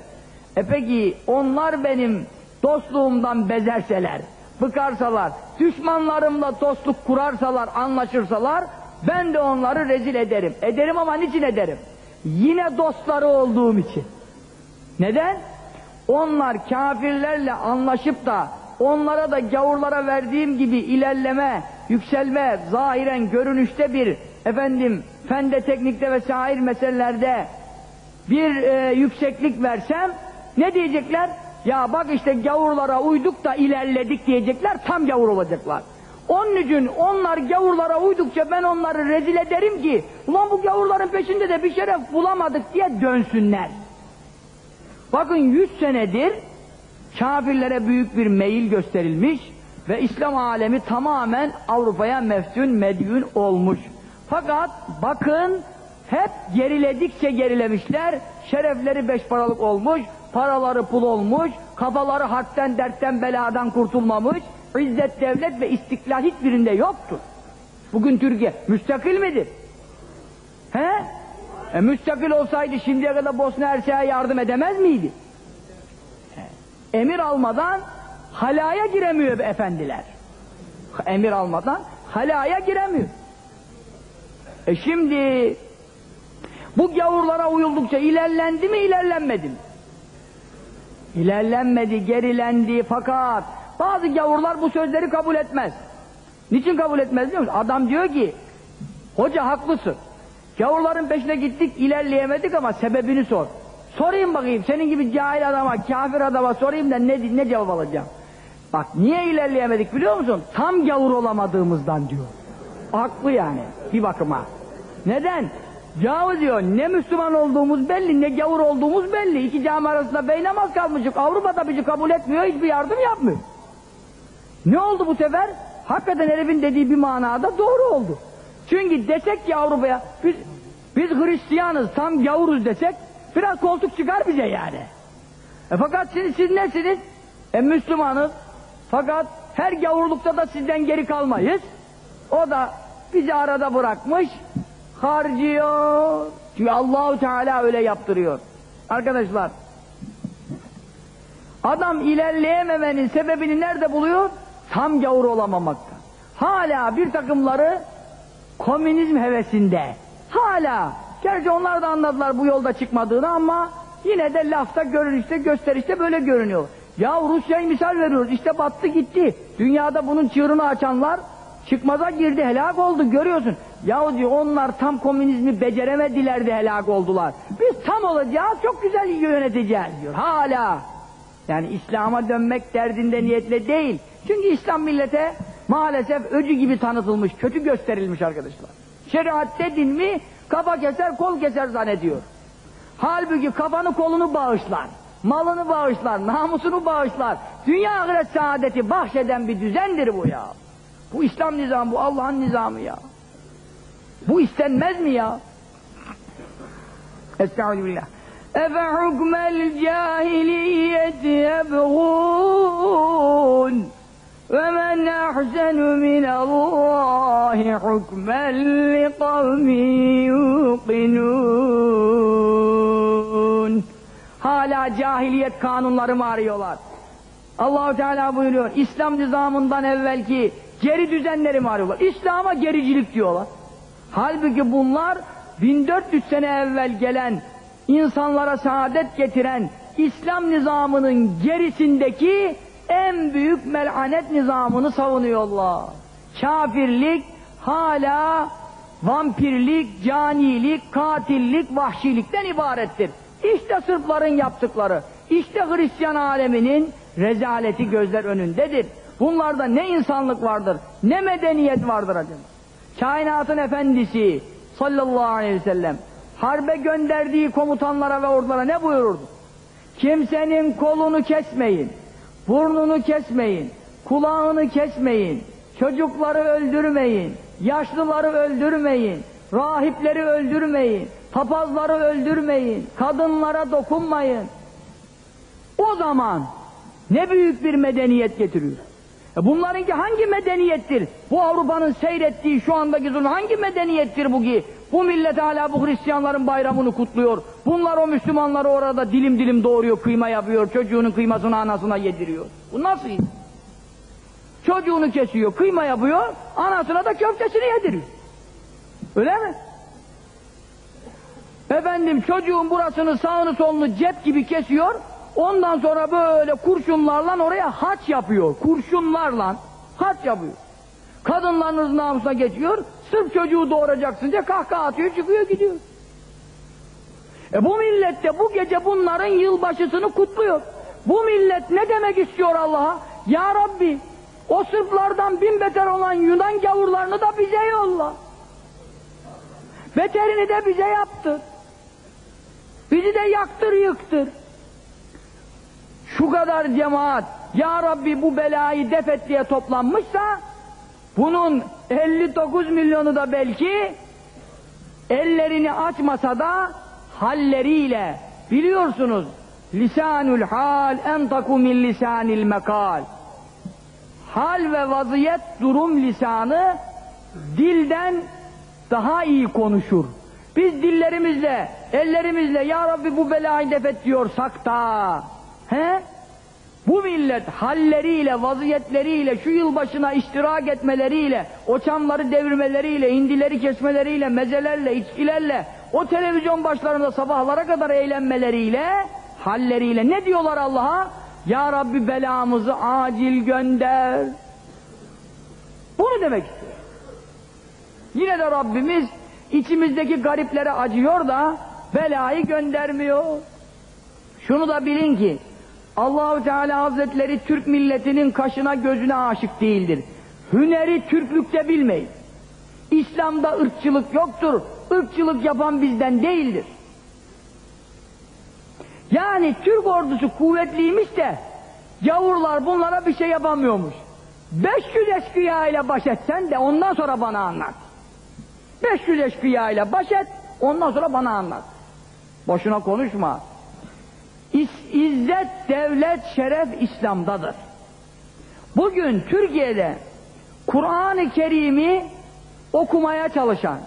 E peki onlar benim dostluğumdan bezerseler, bıkarsalar, düşmanlarımla dostluk kurarsalar, anlaşırsalar, ben de onları rezil ederim. Ederim ama niçin ederim? Yine dostları olduğum için. Neden? Onlar kafirlerle anlaşıp da onlara da gavurlara verdiğim gibi ilerleme, yükselme, zahiren görünüşte bir efendim fende, teknikte ve şair meselelerde bir e, yükseklik versem ne diyecekler? Ya bak işte gavurlara uyduk da ilerledik diyecekler, tam gavur olacaklar. Onun için onlar gavurlara uydukça ben onları rezil ederim ki ulan bu gavurların peşinde de bir şeref bulamadık diye dönsünler. Bakın yüz senedir kafirlere büyük bir meyil gösterilmiş ve İslam alemi tamamen Avrupa'ya meftun, medyun olmuş. Fakat bakın hep geriledikçe gerilemişler, şerefleri beş paralık olmuş, paraları pul olmuş, kafaları harpten, dertten, beladan kurtulmamış, izzet, devlet ve istiklal hiçbirinde yoktur. Bugün Türkiye müstakil midir? He? E, müstakil olsaydı şimdiye kadar Bosna Hersek'e yardım edemez miydi? Emir almadan halaya giremiyor efendiler. Emir almadan halaya giremiyor. E şimdi bu gavurlara uyuldukça ilerlendi mi ilerlenmedi mi? İlerlenmedi, gerilendi fakat bazı gavurlar bu sözleri kabul etmez. Niçin kabul etmez biliyor musun? Adam diyor ki, hoca haklısın. Gavurların peşine gittik, ilerleyemedik ama sebebini sor. Sorayım bakayım, senin gibi cahil adama, kafir adama sorayım da ne, ne cevap alacağım? Bak niye ilerleyemedik biliyor musun? Tam gavur olamadığımızdan diyor. Haklı yani bir bakıma. Neden? Yahu diyor ne Müslüman olduğumuz belli ne gavur olduğumuz belli. İki cami arasında beynamaz kalmışık. Avrupa bizi kabul etmiyor hiçbir yardım yapmıyor. Ne oldu bu sefer? Hakikaten herifin dediği bir manada doğru oldu. Çünkü desek ki Avrupa'ya biz, biz Hristiyanız tam gavuruz desek biraz koltuk çıkar bize yani. E fakat siz, siz nesiniz? E Müslümanız. Fakat her gavurlukta da sizden geri kalmayız. O da bizi arada bırakmış, harcıyor. Çünkü Allahu Teala öyle yaptırıyor. Arkadaşlar, adam ilerleyememenin sebebini nerede buluyor? Tam gavur olamamakta. Hala bir takımları komünizm hevesinde. Hala. Gerçi onlar da anladılar bu yolda çıkmadığını ama yine de lafta, görünüşte, gösterişte böyle görünüyor. Ya Rusya'yı misal veriyoruz. İşte battı gitti. Dünyada bunun çığırını açanlar çıkmaza girdi, helak oldu görüyorsun. Yahu diyor onlar tam komünizmi beceremediler de helak oldular. Biz tam olacağız, çok güzel yöneteceğiz diyor. Hala. Yani İslam'a dönmek derdinde niyetle değil. Çünkü İslam millete maalesef öcü gibi tanıtılmış, kötü gösterilmiş arkadaşlar. Şeriat dedin mi kafa keser, kol keser zannediyor. Halbuki kafanı kolunu bağışlar, malını bağışlar, namusunu bağışlar. Dünya ahiret saadeti bahşeden bir düzendir bu ya. Bu İslam nizamı, bu Allah'ın nizamı ya. Bu istenmez mi ya? Estağfirullah. Efe hukmel cahiliyeti yebğûn ve men ahsenu minallahi hukmen li kavmin yuqinun. Hala cahiliyet kanunları mı arıyorlar? Allahu Teala buyuruyor, İslam nizamından evvelki geri düzenleri mi arıyorlar? İslam'a gericilik diyorlar. Halbuki bunlar 1400 sene evvel gelen insanlara saadet getiren İslam nizamının gerisindeki en büyük melanet nizamını savunuyorlar. Kafirlik hala vampirlik, canilik, katillik, vahşilikten ibarettir. İşte Sırpların yaptıkları, işte Hristiyan aleminin rezaleti gözler önündedir. Bunlarda ne insanlık vardır, ne medeniyet vardır acaba? Kainatın efendisi sallallahu aleyhi ve sellem harbe gönderdiği komutanlara ve ordulara ne buyururdu? Kimsenin kolunu kesmeyin, burnunu kesmeyin, kulağını kesmeyin, çocukları öldürmeyin, yaşlıları öldürmeyin, rahipleri öldürmeyin, papazları öldürmeyin, kadınlara dokunmayın. O zaman ne büyük bir medeniyet getiriyor. E bunlarınki hangi medeniyettir? Bu Avrupa'nın seyrettiği şu andaki zulüm hangi medeniyettir bu ki? Bu millet hala bu Hristiyanların bayramını kutluyor. Bunlar o Müslümanları orada dilim dilim doğuruyor, kıyma yapıyor, çocuğunun kıymasını anasına yediriyor. Bu nasıl? Çocuğunu kesiyor, kıyma yapıyor, anasına da köftesini yediriyor. Öyle mi? Efendim çocuğun burasını sağını solunu cep gibi kesiyor, ondan sonra böyle kurşunlarla oraya haç yapıyor. Kurşunlarla haç yapıyor. Kadınların namusuna geçiyor, sırf çocuğu doğuracaksın diye kahkaha atıyor, çıkıyor gidiyor. E bu millet de bu gece bunların yılbaşısını kutluyor. Bu millet ne demek istiyor Allah'a? Ya Rabbi, o Sırplardan bin beter olan Yunan gavurlarını da bize yolla. Beterini de bize yaptır. Bizi de yaktır yıktır. Şu kadar cemaat, Ya Rabbi bu belayı def et diye toplanmışsa, bunun 59 milyonu da belki ellerini açmasa da halleriyle biliyorsunuz lisanul hal en taku min lisanil mekal hal ve vaziyet durum lisanı dilden daha iyi konuşur. Biz dillerimizle, ellerimizle Ya Rabbi bu belayı defet diyorsak da he? Bu millet halleriyle, vaziyetleriyle, şu yılbaşına iştirak etmeleriyle, o çamları devirmeleriyle, indileri kesmeleriyle, mezelerle, içkilerle, o televizyon başlarında sabahlara kadar eğlenmeleriyle, halleriyle ne diyorlar Allah'a? Ya Rabbi belamızı acil gönder. Bunu demek istiyor. Yine de Rabbimiz içimizdeki gariplere acıyor da belayı göndermiyor. Şunu da bilin ki Allahu Teala Hazretleri Türk milletinin kaşına gözüne aşık değildir. Hüneri Türklükte bilmeyin. İslam'da ırkçılık yoktur. Irkçılık yapan bizden değildir. Yani Türk ordusu kuvvetliymiş de gavurlar bunlara bir şey yapamıyormuş. 500 eşkıya ile baş etsen de ondan sonra bana anlat. 500 eşkıya ile baş et, ondan sonra bana anlat. Boşuna konuşma. İz, İzzet, devlet, şeref İslam'dadır. Bugün Türkiye'de Kur'an-ı Kerim'i okumaya çalışan,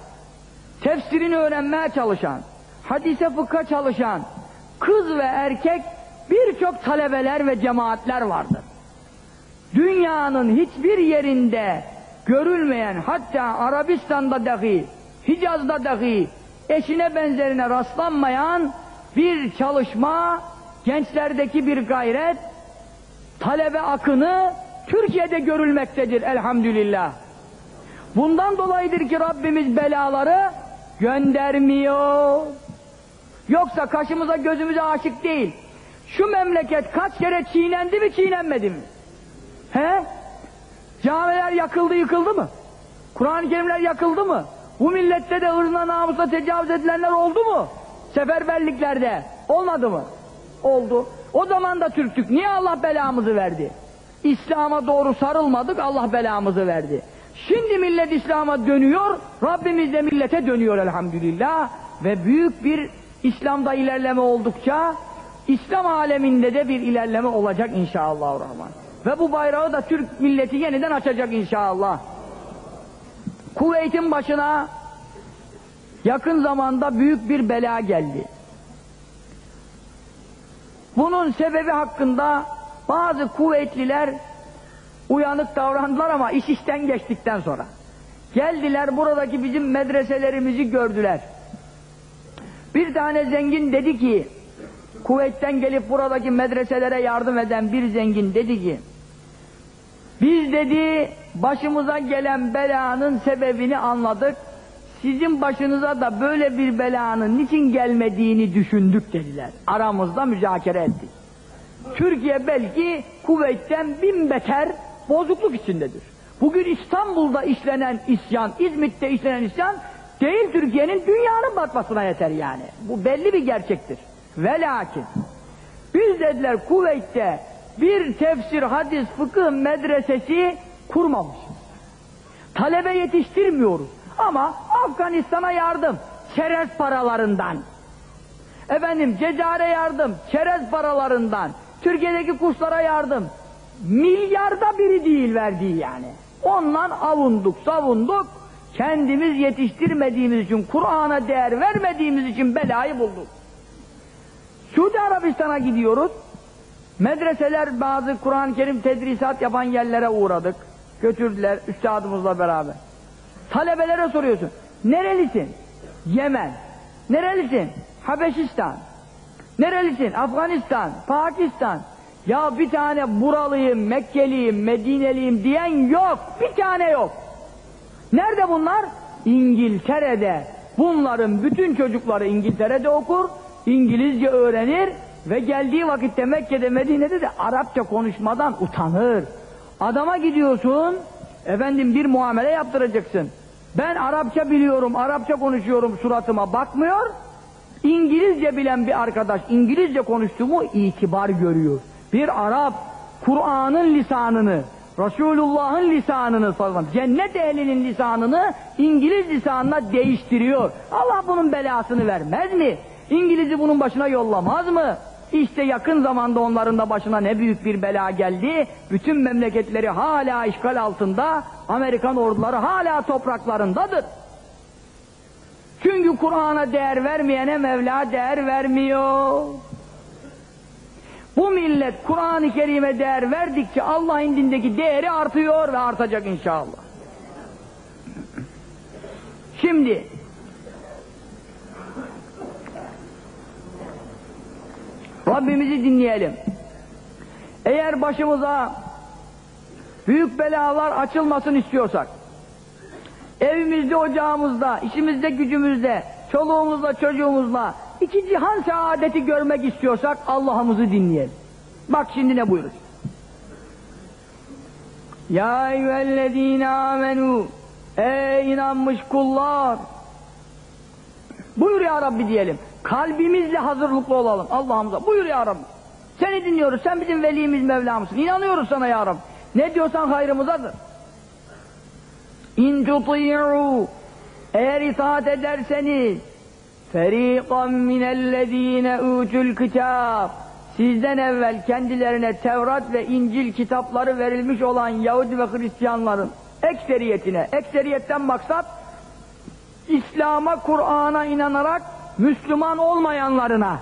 tefsirini öğrenmeye çalışan, hadise fıkha çalışan kız ve erkek birçok talebeler ve cemaatler vardır. Dünyanın hiçbir yerinde görülmeyen hatta Arabistan'da dahi, Hicaz'da dahi eşine benzerine rastlanmayan bir çalışma, gençlerdeki bir gayret, talebe akını Türkiye'de görülmektedir elhamdülillah. Bundan dolayıdır ki Rabbimiz belaları göndermiyor. Yoksa kaşımıza gözümüze aşık değil. Şu memleket kaç kere çiğnendi mi çiğnenmedi mi? He? Camiler yakıldı yıkıldı mı? Kur'an-ı Kerimler yakıldı mı? Bu millette de ırzına namusla tecavüz edilenler oldu mu? Seferberliklerde. Olmadı mı? Oldu. O zaman da Türktük. Niye Allah belamızı verdi? İslam'a doğru sarılmadık Allah belamızı verdi. Şimdi millet İslam'a dönüyor, Rabbimiz de millete dönüyor elhamdülillah. Ve büyük bir İslam'da ilerleme oldukça İslam aleminde de bir ilerleme olacak inşallah rahman. Ve bu bayrağı da Türk milleti yeniden açacak inşallah. Kuveyt'in başına yakın zamanda büyük bir bela geldi. Bunun sebebi hakkında bazı kuvvetliler uyanık davrandılar ama iş işten geçtikten sonra. Geldiler buradaki bizim medreselerimizi gördüler. Bir tane zengin dedi ki, kuvvetten gelip buradaki medreselere yardım eden bir zengin dedi ki, biz dedi başımıza gelen belanın sebebini anladık, sizin başınıza da böyle bir belanın niçin gelmediğini düşündük dediler. Aramızda müzakere ettik. Türkiye belki kuvvetten bin beter bozukluk içindedir. Bugün İstanbul'da işlenen isyan, İzmit'te işlenen isyan değil Türkiye'nin dünyanın batmasına yeter yani. Bu belli bir gerçektir. Ve lakin biz dediler Kuveyt'te bir tefsir, hadis, fıkıh medresesi kurmamışız. Talebe yetiştirmiyoruz. Ama Afganistan'a yardım, çerez paralarından. Efendim Cezare yardım, çerez paralarından. Türkiye'deki kurslara yardım. Milyarda biri değil verdiği yani. Ondan avunduk, savunduk. Kendimiz yetiştirmediğimiz için, Kur'an'a değer vermediğimiz için belayı bulduk. Suudi Arabistan'a gidiyoruz. Medreseler bazı Kur'an-ı Kerim tedrisat yapan yerlere uğradık. Götürdüler üstadımızla beraber. Talebelere soruyorsun. Nerelisin? Yemen. Nerelisin? Habeşistan. Nerelisin? Afganistan, Pakistan. Ya bir tane buralıyım, Mekkeliyim, Medineliyim diyen yok. Bir tane yok. Nerede bunlar? İngiltere'de. Bunların bütün çocukları İngiltere'de okur, İngilizce öğrenir ve geldiği vakitte Mekke'de, Medine'de de Arapça konuşmadan utanır. Adama gidiyorsun, efendim bir muamele yaptıracaksın. Ben Arapça biliyorum, Arapça konuşuyorum suratıma bakmıyor. İngilizce bilen bir arkadaş İngilizce konuştuğumu itibar görüyor. Bir Arap Kur'an'ın lisanını, Resulullah'ın lisanını sallallahu cennet ehlinin lisanını İngiliz lisanına değiştiriyor. Allah bunun belasını vermez mi? İngiliz'i bunun başına yollamaz mı? İşte yakın zamanda onların da başına ne büyük bir bela geldi. Bütün memleketleri hala işgal altında, Amerikan orduları hala topraklarındadır. Çünkü Kur'an'a değer vermeyene Mevla değer vermiyor. Bu millet Kur'an-ı Kerim'e değer verdikçe Allah indindeki değeri artıyor ve artacak inşallah. Şimdi Rabbimizi dinleyelim. Eğer başımıza büyük belalar açılmasın istiyorsak, evimizde, ocağımızda, işimizde, gücümüzde, çoluğumuzla, çocuğumuzla iki cihan saadeti görmek istiyorsak Allah'ımızı dinleyelim. Bak şimdi ne buyurur? Ya eyyühellezine amenu Ey inanmış kullar Buyur ya Rabbi diyelim. Kalbimizle hazırlıklı olalım Allah'ımıza. Buyur ya Rabbi. Seni dinliyoruz. Sen bizim velimiz Mevlamızsın. İnanıyoruz sana ya Rabbi. Ne diyorsan hayrımızadır. İn tuti'u eğer itaat ederseniz feriqan minellezine utul kitab sizden evvel kendilerine Tevrat ve İncil kitapları verilmiş olan Yahudi ve Hristiyanların ekseriyetine, ekseriyetten maksat İslam'a, Kur'an'a inanarak Müslüman olmayanlarına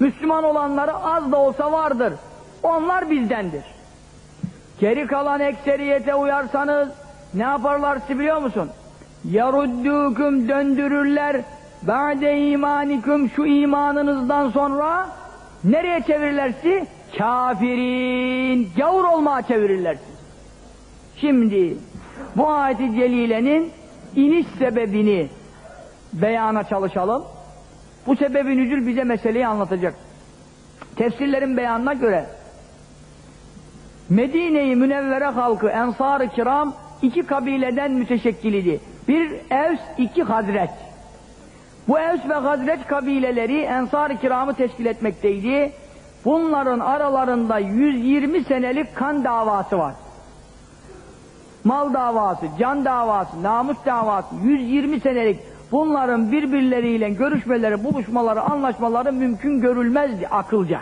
Müslüman olanları az da olsa vardır. Onlar bizdendir. Geri kalan ekseriyete uyarsanız ne yaparlar biliyor musun? Yaruddukum döndürürler ba'de imanikum şu imanınızdan sonra nereye çevirirler sizi? Kafirin, gavur olmaya çevirirler sizi. Şimdi bu ayet-i celilenin iniş sebebini beyana çalışalım. Bu sebebin nüzül bize meseleyi anlatacak. Tefsirlerin beyanına göre Medine-i Münevvere halkı Ensar-ı Kiram iki kabileden müteşekkilidi. Bir Evs, iki Hazret. Bu Evs ve Hazret kabileleri Ensar-ı Kiram'ı teşkil etmekteydi. Bunların aralarında 120 senelik kan davası var. Mal davası, can davası, namus davası 120 senelik bunların birbirleriyle görüşmeleri, buluşmaları, anlaşmaları mümkün görülmezdi akılca.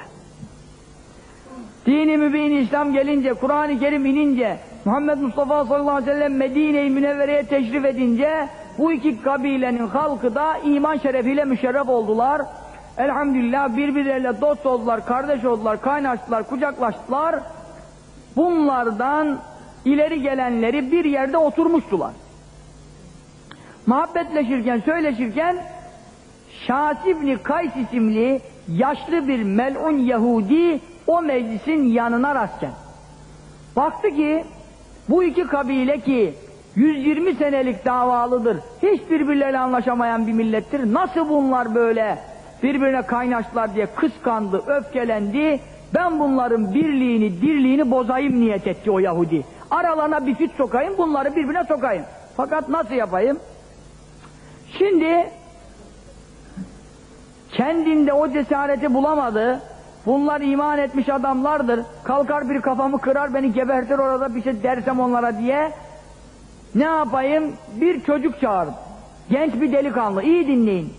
Dini mübin İslam gelince, Kur'an-ı Kerim inince, Muhammed Mustafa sallallahu aleyhi ve sellem Medine-i Münevvere'ye teşrif edince bu iki kabilenin halkı da iman şerefiyle müşerref oldular. Elhamdülillah birbirleriyle dost oldular, kardeş oldular, kaynaştılar, kucaklaştılar. Bunlardan ileri gelenleri bir yerde oturmuştular. Muhabbetleşirken, söyleşirken Şahs İbni Kays isimli yaşlı bir melun Yahudi o meclisin yanına rastken. Baktı ki bu iki kabile ki 120 senelik davalıdır, hiç birbirleriyle anlaşamayan bir millettir. Nasıl bunlar böyle birbirine kaynaştılar diye kıskandı, öfkelendi. Ben bunların birliğini, dirliğini bozayım niyet etti o Yahudi. Aralarına bir fit sokayım, bunları birbirine sokayım. Fakat nasıl yapayım? Şimdi kendinde o cesareti bulamadı. Bunlar iman etmiş adamlardır. Kalkar bir kafamı kırar beni gebertir orada bir şey dersem onlara diye. Ne yapayım? Bir çocuk çağırdım. Genç bir delikanlı. İyi dinleyin.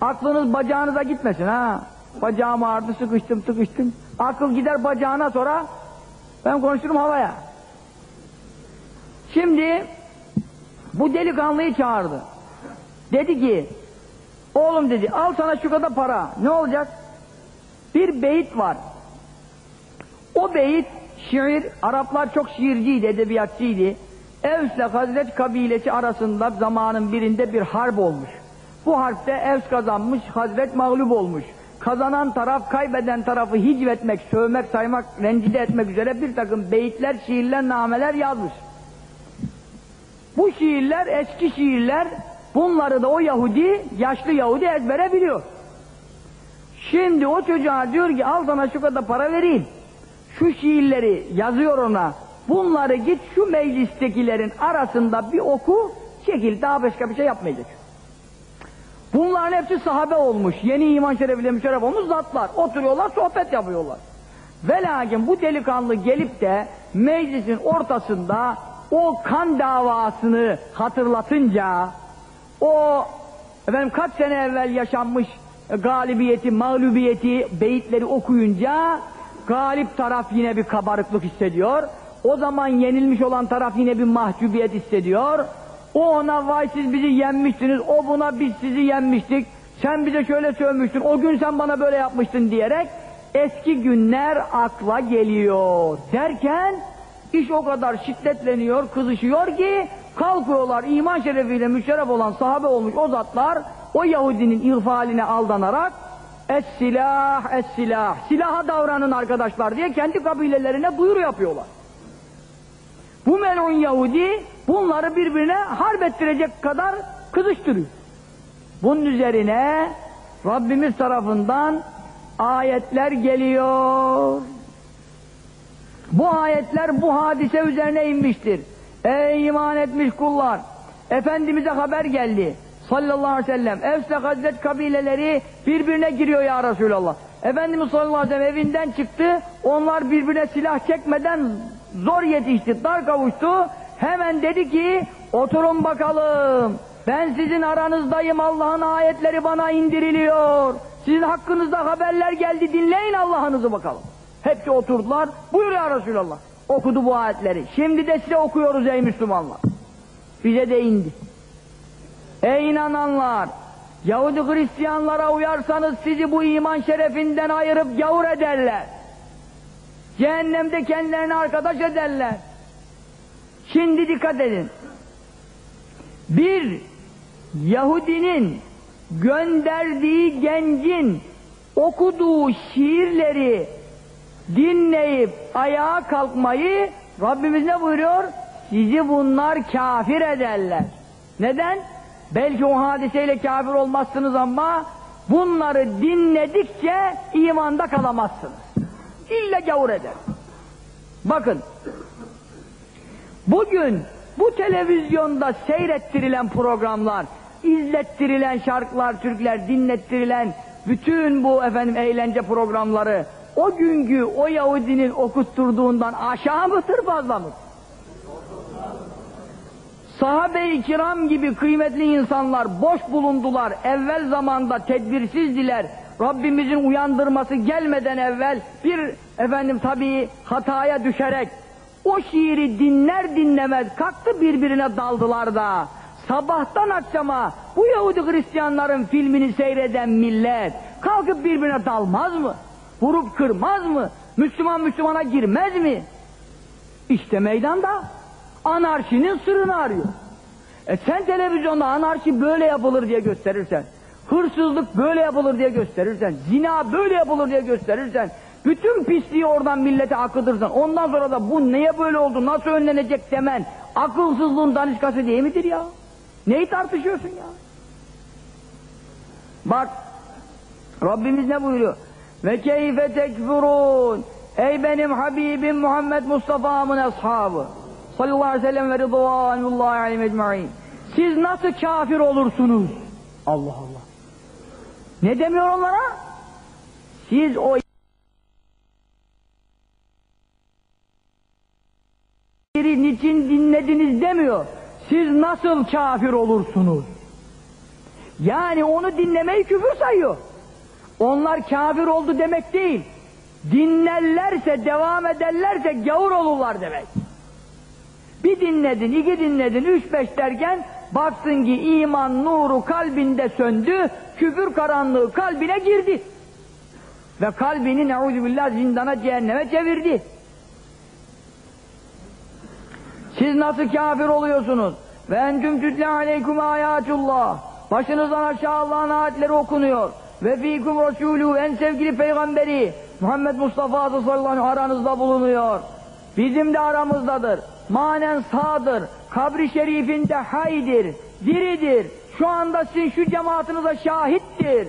Aklınız bacağınıza gitmesin ha. Bacağım ağrıdı sıkıştım sıkıştım. Akıl gider bacağına sonra ben konuşurum havaya. Şimdi bu delikanlıyı çağırdı. Dedi ki oğlum dedi al sana şu kadar para. Ne olacak? Bir beyit var. O beyit şiir, Araplar çok şiirciydi, edebiyatçıydı. Evs ile Hazret kabilesi arasında zamanın birinde bir harp olmuş. Bu harpte Evs kazanmış, Hazret mağlup olmuş. Kazanan taraf, kaybeden tarafı hicvetmek, sövmek, saymak, rencide etmek üzere bir takım beyitler, şiirler, nameler yazmış. Bu şiirler eski şiirler, bunları da o Yahudi, yaşlı Yahudi ezbere biliyor. Şimdi o çocuğa diyor ki al sana şu kadar para vereyim. Şu şiirleri yazıyor ona. Bunları git şu meclistekilerin arasında bir oku, çekil daha başka bir şey yapmayacak. Bunların hepsi sahabe olmuş, yeni iman şerefiyle müşerref olmuş zatlar. Oturuyorlar, sohbet yapıyorlar. Ve lakin bu delikanlı gelip de meclisin ortasında o kan davasını hatırlatınca, o efendim kaç sene evvel yaşanmış galibiyeti, mağlubiyeti, beyitleri okuyunca galip taraf yine bir kabarıklık hissediyor. O zaman yenilmiş olan taraf yine bir mahcubiyet hissediyor. O ona vay siz bizi yenmiştiniz, o buna biz sizi yenmiştik, sen bize şöyle sövmüştün, o gün sen bana böyle yapmıştın diyerek eski günler akla geliyor derken iş o kadar şiddetleniyor, kızışıyor ki kalkıyorlar iman şerefiyle müşerref olan sahabe olmuş o zatlar o Yahudinin ihfaline aldanarak Es silah, es silah. Silaha davranın arkadaşlar diye kendi kabilelerine duyuru yapıyorlar. Bu melun Yahudi bunları birbirine harp ettirecek kadar kızıştırıyor. Bunun üzerine Rabbimiz tarafından ayetler geliyor. Bu ayetler bu hadise üzerine inmiştir. Ey iman etmiş kullar! Efendimiz'e haber geldi. Sallallahu aleyhi ve sellem. Evs Hazret kabileleri birbirine giriyor ya Resulallah. Efendimiz sallallahu aleyhi ve sellem evinden çıktı. Onlar birbirine silah çekmeden zor yetişti, dar kavuştu. Hemen dedi ki, oturun bakalım. Ben sizin aranızdayım, Allah'ın ayetleri bana indiriliyor. Sizin hakkınızda haberler geldi, dinleyin Allah'ınızı bakalım. Hepsi oturdular, buyur ya Resulallah. Okudu bu ayetleri. Şimdi de size okuyoruz ey Müslümanlar. Bize de indi. Ey inananlar! Yahudi Hristiyanlara uyarsanız sizi bu iman şerefinden ayırıp gavur ederler. Cehennemde kendilerine arkadaş ederler. Şimdi dikkat edin. Bir Yahudinin gönderdiği gencin okuduğu şiirleri dinleyip ayağa kalkmayı Rabbimiz ne buyuruyor? Sizi bunlar kafir ederler. Neden? Belki o hadiseyle kafir olmazsınız ama bunları dinledikçe imanda kalamazsınız. İlla gavur eder. Bakın, bugün bu televizyonda seyrettirilen programlar, izlettirilen şarkılar, türküler, dinlettirilen bütün bu efendim eğlence programları o günkü o Yahudinin okutturduğundan aşağı mıdır fazla mı? Sahabe-i kiram gibi kıymetli insanlar boş bulundular. Evvel zamanda tedbirsizdiler. Rabbimizin uyandırması gelmeden evvel bir efendim tabii hataya düşerek o şiiri dinler dinlemez kalktı birbirine daldılar da sabahtan akşama bu Yahudi Hristiyanların filmini seyreden millet kalkıp birbirine dalmaz mı? Vurup kırmaz mı? Müslüman Müslümana girmez mi? İşte meydanda anarşinin sırrını arıyor. E sen televizyonda anarşi böyle yapılır diye gösterirsen, hırsızlık böyle yapılır diye gösterirsen, zina böyle yapılır diye gösterirsen, bütün pisliği oradan millete akıtırsan, ondan sonra da bu neye böyle oldu, nasıl önlenecek demen, akılsızlığın daniskası değil midir ya? Neyi tartışıyorsun ya? Bak, Rabbimiz ne buyuruyor? Ve keyfe tekfurun. Ey benim Habibim Muhammed Mustafa'mın ashabı. Sallallahu aleyhi ve sellem ve rıdvanullahi aleyhi ecma'in. Siz nasıl kafir olursunuz? Allah Allah. Ne demiyor onlara? Siz o niçin dinlediniz demiyor. Siz nasıl kafir olursunuz? Yani onu dinlemeyi küfür sayıyor. Onlar kafir oldu demek değil. Dinlerlerse, devam ederlerse gavur olurlar demek. Bir dinledin, iki dinledin, üç beş derken baksın ki iman nuru kalbinde söndü, küfür karanlığı kalbine girdi. Ve kalbini neuzubillah zindana cehenneme çevirdi. Siz nasıl kafir oluyorsunuz? Ve entüm tütle aleykum ayatullah. Başınızdan aşağı Allah'ın ayetleri okunuyor. Ve fikum Resulü en sevgili peygamberi Muhammed Mustafa sallallahu ve sellem aranızda bulunuyor. Bizim de aramızdadır. Manen sağdır. Kabri şerifinde haydir. Diridir. Şu anda sizin şu cemaatinize şahittir.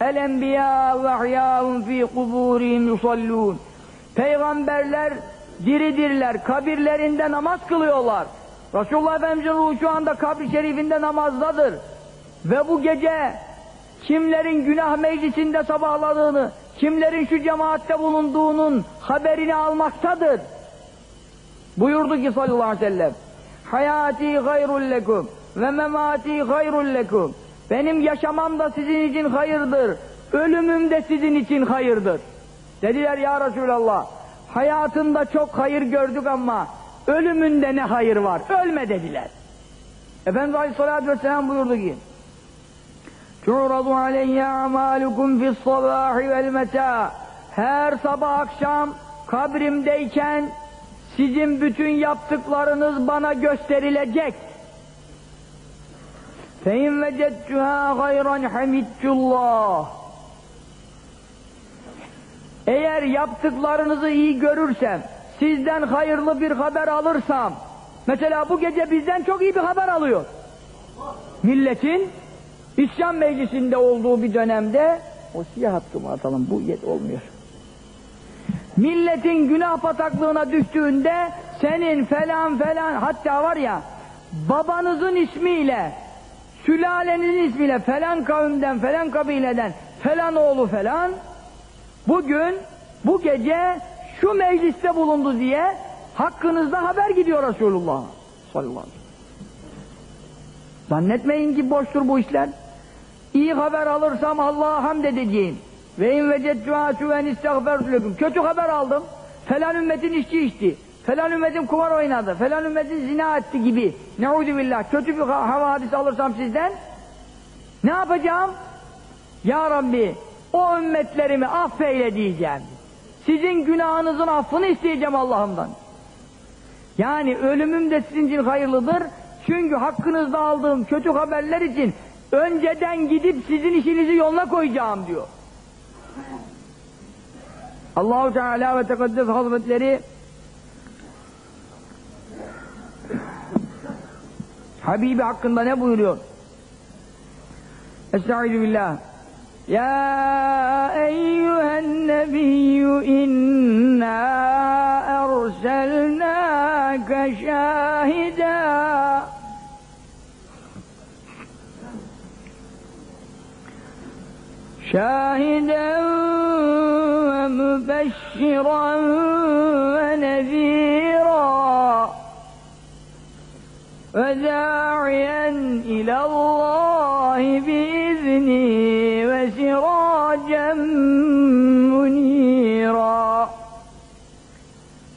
El enbiya ve ahyâun fî kubûrihim yusallûn. Peygamberler diridirler. Kabirlerinde namaz kılıyorlar. Resulullah Efendimiz'in ruhu şu anda kabri şerifinde namazdadır. Ve bu gece kimlerin günah meclisinde sabahladığını, kimlerin şu cemaatte bulunduğunun haberini almaktadır. Buyurdu ki sallallahu aleyhi ve sellem, Hayati gayrul lekum ve memati gayrul lekum. Benim yaşamam da sizin için hayırdır, ölümüm de sizin için hayırdır. Dediler ya Resulallah, hayatında çok hayır gördük ama ölümünde ne hayır var, ölme dediler. Efendimiz Aleyhisselatü Vesselam buyurdu ki, Tu'radu aleyye amalukum fis sabahi vel meta. Her sabah akşam kabrimdeyken sizin bütün yaptıklarınız bana gösterilecek. Fein vecettuha gayran hamidullah. Eğer yaptıklarınızı iyi görürsem, sizden hayırlı bir haber alırsam, mesela bu gece bizden çok iyi bir haber alıyor. Milletin İslam meclisinde olduğu bir dönemde o siyah hattımı atalım bu yet olmuyor. Milletin günah bataklığına düştüğünde senin falan falan hatta var ya babanızın ismiyle sülalenizin ismiyle falan kavimden falan kabileden falan oğlu falan bugün bu gece şu mecliste bulundu diye hakkınızda haber gidiyor Resulullah sallallahu aleyhi ve sellem. Zannetmeyin ki boştur bu işler. İyi haber alırsam Allah'a hamd edeceğim. Ve in vecedtuha süven istagfertu lekum. Kötü haber aldım. Falan ümmetin içki içti. Falan ümmetin kumar oynadı. Falan ümmetin zina etti gibi. Neuzu billah. Kötü bir havadis alırsam sizden ne yapacağım? Ya Rabbi o ümmetlerimi affeyle diyeceğim. Sizin günahınızın affını isteyeceğim Allah'ımdan. Yani ölümüm de sizin için hayırlıdır. Çünkü hakkınızda aldığım kötü haberler için önceden gidip sizin işinizi yoluna koyacağım diyor. Allahu Teala ve Tekaddes Hazretleri Habibi hakkında ne buyuruyor? Estaizu billah. Ya eyyühen nebiyyü inna erselnâke şahidâ شاهدا ومبشرا ونذيرا وداعيا إلى الله بإذنه وسراجا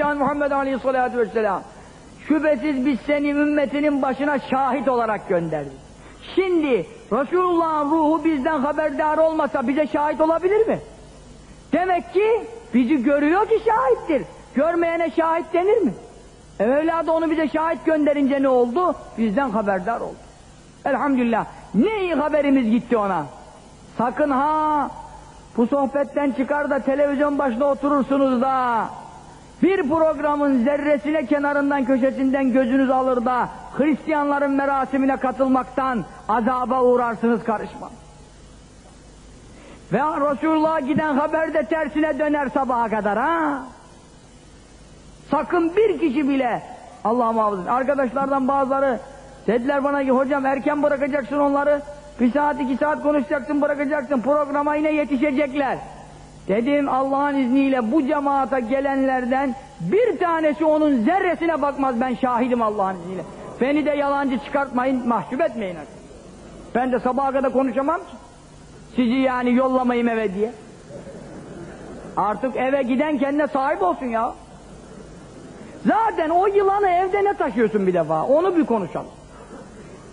Zişan Muhammed Aleyhisselatü Vesselam şüphesiz biz seni ümmetinin başına şahit olarak gönderdik. Şimdi Resulullah'ın ruhu bizden haberdar olmasa bize şahit olabilir mi? Demek ki bizi görüyor ki şahittir. Görmeyene şahit denir mi? E onu bize şahit gönderince ne oldu? Bizden haberdar oldu. Elhamdülillah. Ne iyi haberimiz gitti ona. Sakın ha bu sohbetten çıkar da televizyon başına oturursunuz da bir programın zerresine kenarından köşesinden gözünüz alır da Hristiyanların merasimine katılmaktan azaba uğrarsınız karışma. Ve Resulullah'a giden haber de tersine döner sabaha kadar ha. Sakın bir kişi bile Allah muhafaza. Arkadaşlardan bazıları dediler bana ki hocam erken bırakacaksın onları. Bir saat iki saat konuşacaksın bırakacaksın programa yine yetişecekler. Dedim Allah'ın izniyle bu cemaata gelenlerden bir tanesi onun zerresine bakmaz ben şahidim Allah'ın izniyle. Beni de yalancı çıkartmayın mahcup etmeyin artık. Ben de sabaha kadar konuşamam ki. Sizi yani yollamayayım eve diye. Artık eve giden kendine sahip olsun ya. Zaten o yılanı evde ne taşıyorsun bir defa onu bir konuşalım.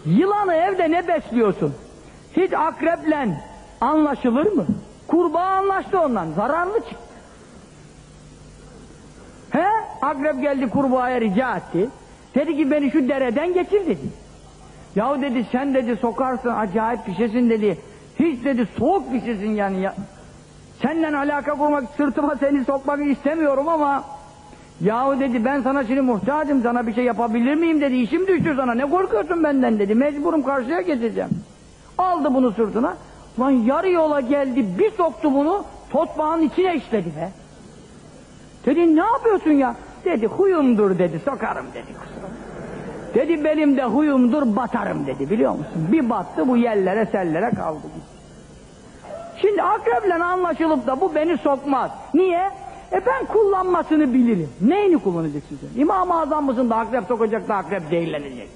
Yılanı evde ne besliyorsun? Hiç akreple anlaşılır mı? Kurbağa anlaştı ondan. Zararlı çıktı. He? Akrep geldi kurbağaya rica etti. Dedi ki beni şu dereden geçir dedi. Yahu dedi sen dedi sokarsın acayip bir şeysin dedi. Hiç dedi soğuk bir şeysin yani ya. Senden alaka kurmak sırtıma seni sokmak istemiyorum ama Yahu dedi ben sana şimdi muhtacım sana bir şey yapabilir miyim dedi işim düştü sana ne korkuyorsun benden dedi mecburum karşıya geçeceğim. Aldı bunu sırtına lan yarı yola geldi bir soktu bunu totbağın içine işledi be. Dedi ne yapıyorsun ya? Dedi huyumdur dedi sokarım dedi kusura. Dedi benim de huyumdur batarım dedi biliyor musun? Bir battı bu yerlere sellere kaldı. Şimdi akreple anlaşılıp da bu beni sokmaz. Niye? E ben kullanmasını bilirim. Neyini kullanacaksın sen? İmam-ı Azam mısın da akrep sokacak da akrep değillenecek.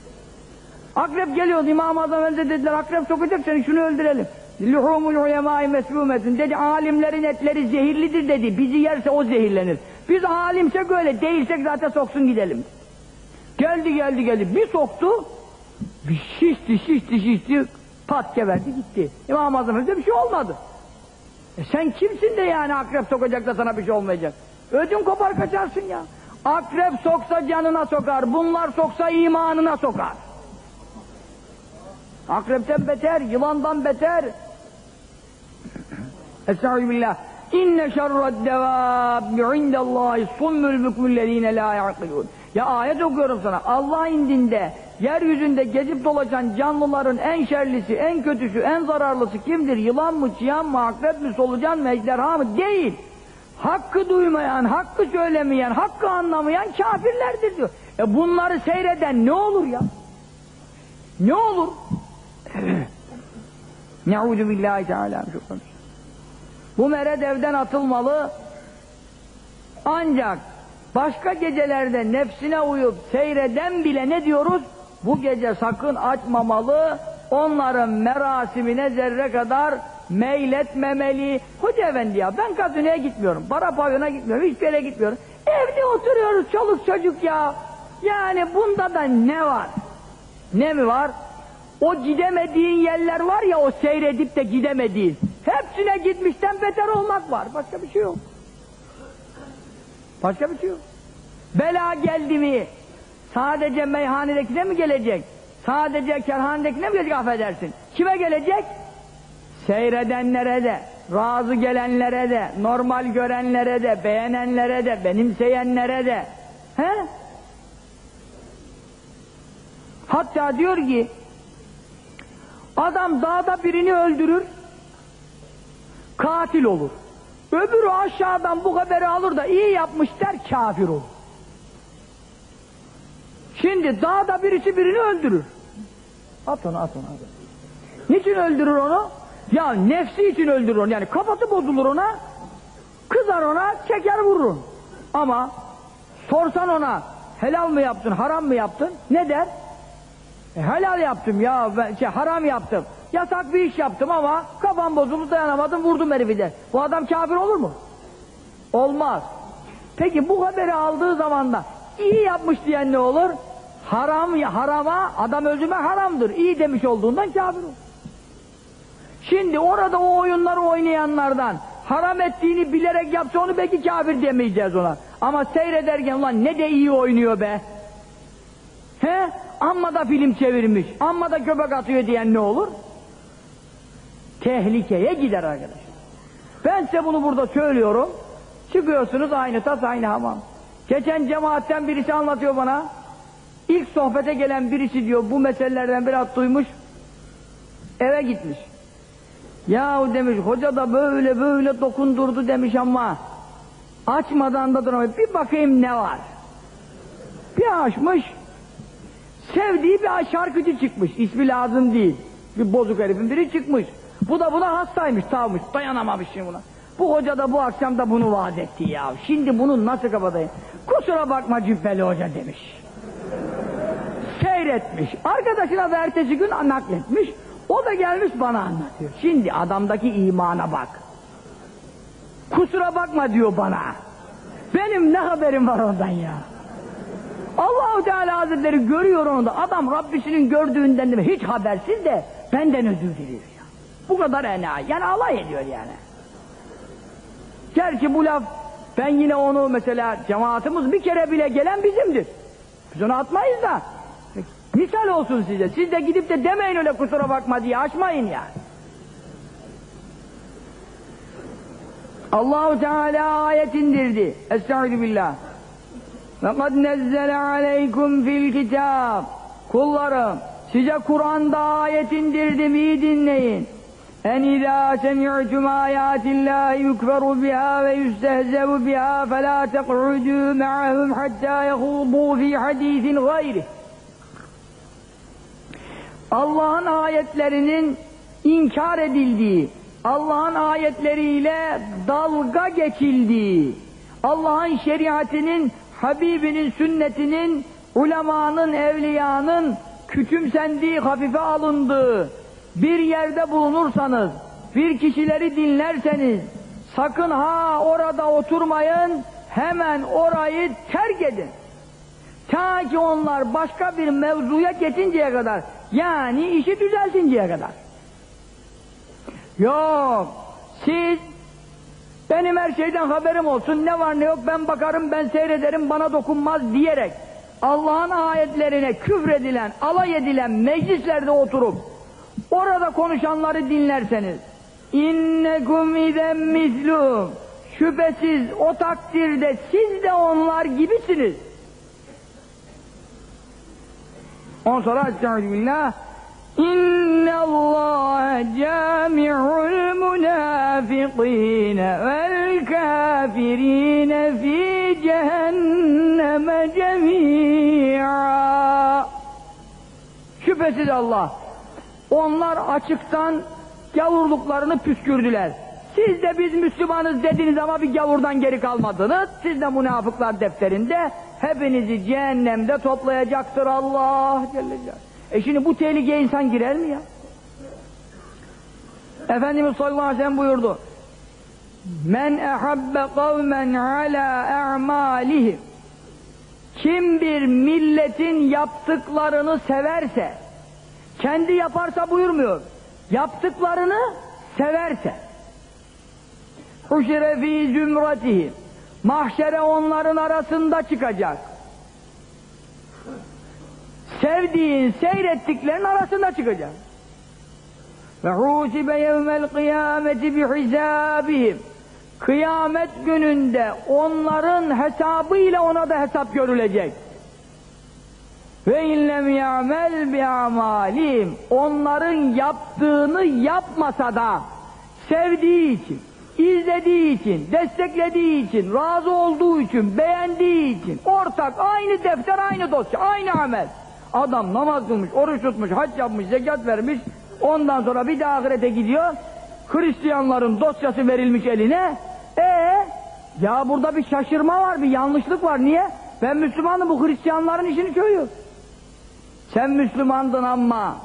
Akrep geliyordu İmam-ı Azam dediler akrep sokacak seni şunu öldürelim. Luhumul ulemâi meslumetun dedi alimlerin etleri zehirlidir dedi. Bizi yerse o zehirlenir. Biz alimsek öyle değilsek zaten soksun gidelim. Geldi geldi geldi bir soktu. Bir şişti şişti şişti pat geberdi gitti. İmam-ı Azam bir şey olmadı. E sen kimsin de yani akrep sokacak da sana bir şey olmayacak. Ödün kopar kaçarsın ya. Akrep soksa canına sokar, bunlar soksa imanına sokar. Akrepten beter, yılandan beter. Estağfirullah. İnne şerred devâbbi indellâhi summül bükmüllezîne lâ ya'kilûn. Ya ayet okuyorum sana. Allah indinde, yeryüzünde gezip dolaşan canlıların en şerlisi, en kötüsü, en zararlısı kimdir? Yılan mı, çıyan mı, akrep mi, solucan mı, ejderha mı? Değil. Hakkı duymayan, hakkı söylemeyen, hakkı anlamayan kafirlerdir diyor. E bunları seyreden ne olur ya? Ne olur? Ne'ûzu billahi teâlâ. Bu meret evden atılmalı. Ancak başka gecelerde nefsine uyup seyreden bile ne diyoruz? Bu gece sakın açmamalı. Onların merasimine zerre kadar meyletmemeli. Hoca efendi ya ben kazineye gitmiyorum. Para pavyona gitmiyorum. Hiçbir yere gitmiyorum. Evde oturuyoruz çoluk çocuk ya. Yani bunda da ne var? Ne mi var? O gidemediğin yerler var ya o seyredip de gidemediğin. Hepsine gitmişten beter olmak var. Başka bir şey yok. Başka bir şey yok. Bela geldi mi sadece meyhanedekine mi gelecek? Sadece kerhanedekine mi gelecek affedersin? Kime gelecek? Seyredenlere de, razı gelenlere de, normal görenlere de, beğenenlere de, benimseyenlere de. He? Hatta diyor ki Adam dağda birini öldürür, katil olur. Öbürü aşağıdan bu haberi alır da iyi yapmış der, kafir olur. Şimdi dağda birisi birini öldürür. At onu, at onu, at. Niçin öldürür onu? Ya nefsi için öldürür onu. Yani kafası bozulur ona, kızar ona, çeker vurur. Ama sorsan ona, helal mı yaptın, haram mı yaptın? Ne der? E, helal yaptım ya, şey, haram yaptım. Yasak bir iş yaptım ama kafam bozuldu dayanamadım vurdum herifi de. Bu adam kafir olur mu? Olmaz. Peki bu haberi aldığı zaman da iyi yapmış diyen ne olur? Haram harama adam öldürme haramdır. İyi demiş olduğundan kafir olur. Şimdi orada o oyunları oynayanlardan haram ettiğini bilerek yapsa onu belki kafir demeyeceğiz ona. Ama seyrederken ulan ne de iyi oynuyor be. He? Amma da film çevirmiş, amma da köpek atıyor diyen ne olur? Tehlikeye gider arkadaş. Ben size bunu burada söylüyorum. Çıkıyorsunuz aynı tas aynı hamam. Geçen cemaatten birisi anlatıyor bana. İlk sohbete gelen birisi diyor bu meselelerden biraz duymuş. Eve gitmiş. Yahu demiş hoca da böyle böyle dokundurdu demiş ama açmadan da duramıyor. Bir bakayım ne var. Bir açmış sevdiği bir şarkıcı çıkmış. İsmi lazım değil. Bir bozuk herifin biri çıkmış. Bu da buna hastaymış, tavmış, dayanamamış şimdi buna. Bu hoca da bu akşam da bunu vaat etti ya. Şimdi bunu nasıl kapatayım? Kusura bakma cübbeli hoca demiş. Seyretmiş. Arkadaşına da ertesi gün nakletmiş. O da gelmiş bana anlatıyor. Şimdi adamdaki imana bak. Kusura bakma diyor bana. Benim ne haberim var ondan ya. Allahu Teala Hazretleri görüyor onu da adam Rabbisinin gördüğünden de hiç habersiz de benden özür diliyor ya. Bu kadar enayi. Yani alay ediyor yani. Gerçi bu laf ben yine onu mesela cemaatimiz bir kere bile gelen bizimdir. Biz onu atmayız da. Misal olsun size. Siz de gidip de demeyin öyle kusura bakma diye açmayın yani. Allahu Teala ayet indirdi. Estaizu billah. وَقَدْ نَزَّلَ عَلَيْكُمْ فِي الْكِتَابِ Kullarım, size Kur'an'da ayet indirdim, iyi dinleyin. En izâ semi'tum âyâtillâhi yukferu biha ve yüstehzevu biha felâ teq'udû me'ahum hattâ yehûdû fî hadîsin gayrih. Allah'ın ayetlerinin inkar edildiği, Allah'ın ayetleriyle dalga geçildiği, Allah'ın şeriatinin Habibinin sünnetinin, ulemanın, evliyanın küçümsendiği, hafife alındığı bir yerde bulunursanız, bir kişileri dinlerseniz, sakın ha orada oturmayın, hemen orayı terk edin. Ta ki onlar başka bir mevzuya geçinceye kadar, yani işi düzeltinceye kadar. Yok, siz benim her şeyden haberim olsun, ne var ne yok ben bakarım, ben seyrederim, bana dokunmaz diyerek Allah'ın ayetlerine küfredilen, alay edilen meclislerde oturup orada konuşanları dinlerseniz innekum idem mislum şüphesiz o takdirde siz de onlar gibisiniz. On sonra Estağfirullah İnne Allah cami'ul munafikine vel kafirine fi cehenneme cemi'a. Şüphesiz Allah. Onlar açıktan gavurluklarını püskürdüler. Siz de biz Müslümanız dediniz ama bir gavurdan geri kalmadınız. Siz de münafıklar defterinde hepinizi cehennemde toplayacaktır Allah Celle Celaluhu. E şimdi bu tehlikeye insan girer mi ya? Efendimiz sallallahu aleyhi ve sellem buyurdu. Men ehabbe kavmen ala a'malihim Kim bir milletin yaptıklarını severse kendi yaparsa buyurmuyor. Yaptıklarını severse Huşire fi zümratihim Mahşere onların arasında çıkacak sevdiğin, seyrettiklerin arasında çıkacak. Ve husibe yevmel kıyameti bihisabihim. Kıyamet gününde onların hesabıyla ona da hesap görülecek. Ve inlem ya'mel bi amalim. Onların yaptığını yapmasa da sevdiği için, izlediği için, desteklediği için, razı olduğu için, beğendiği için ortak aynı defter, aynı dosya, aynı amel. Adam namaz kılmış, oruç tutmuş, hac yapmış, zekat vermiş. Ondan sonra bir daha ahirete gidiyor. Hristiyanların dosyası verilmiş eline. E ya burada bir şaşırma var, bir yanlışlık var. Niye? Ben Müslümanım, bu Hristiyanların işini çözüyor. Sen Müslümandın ama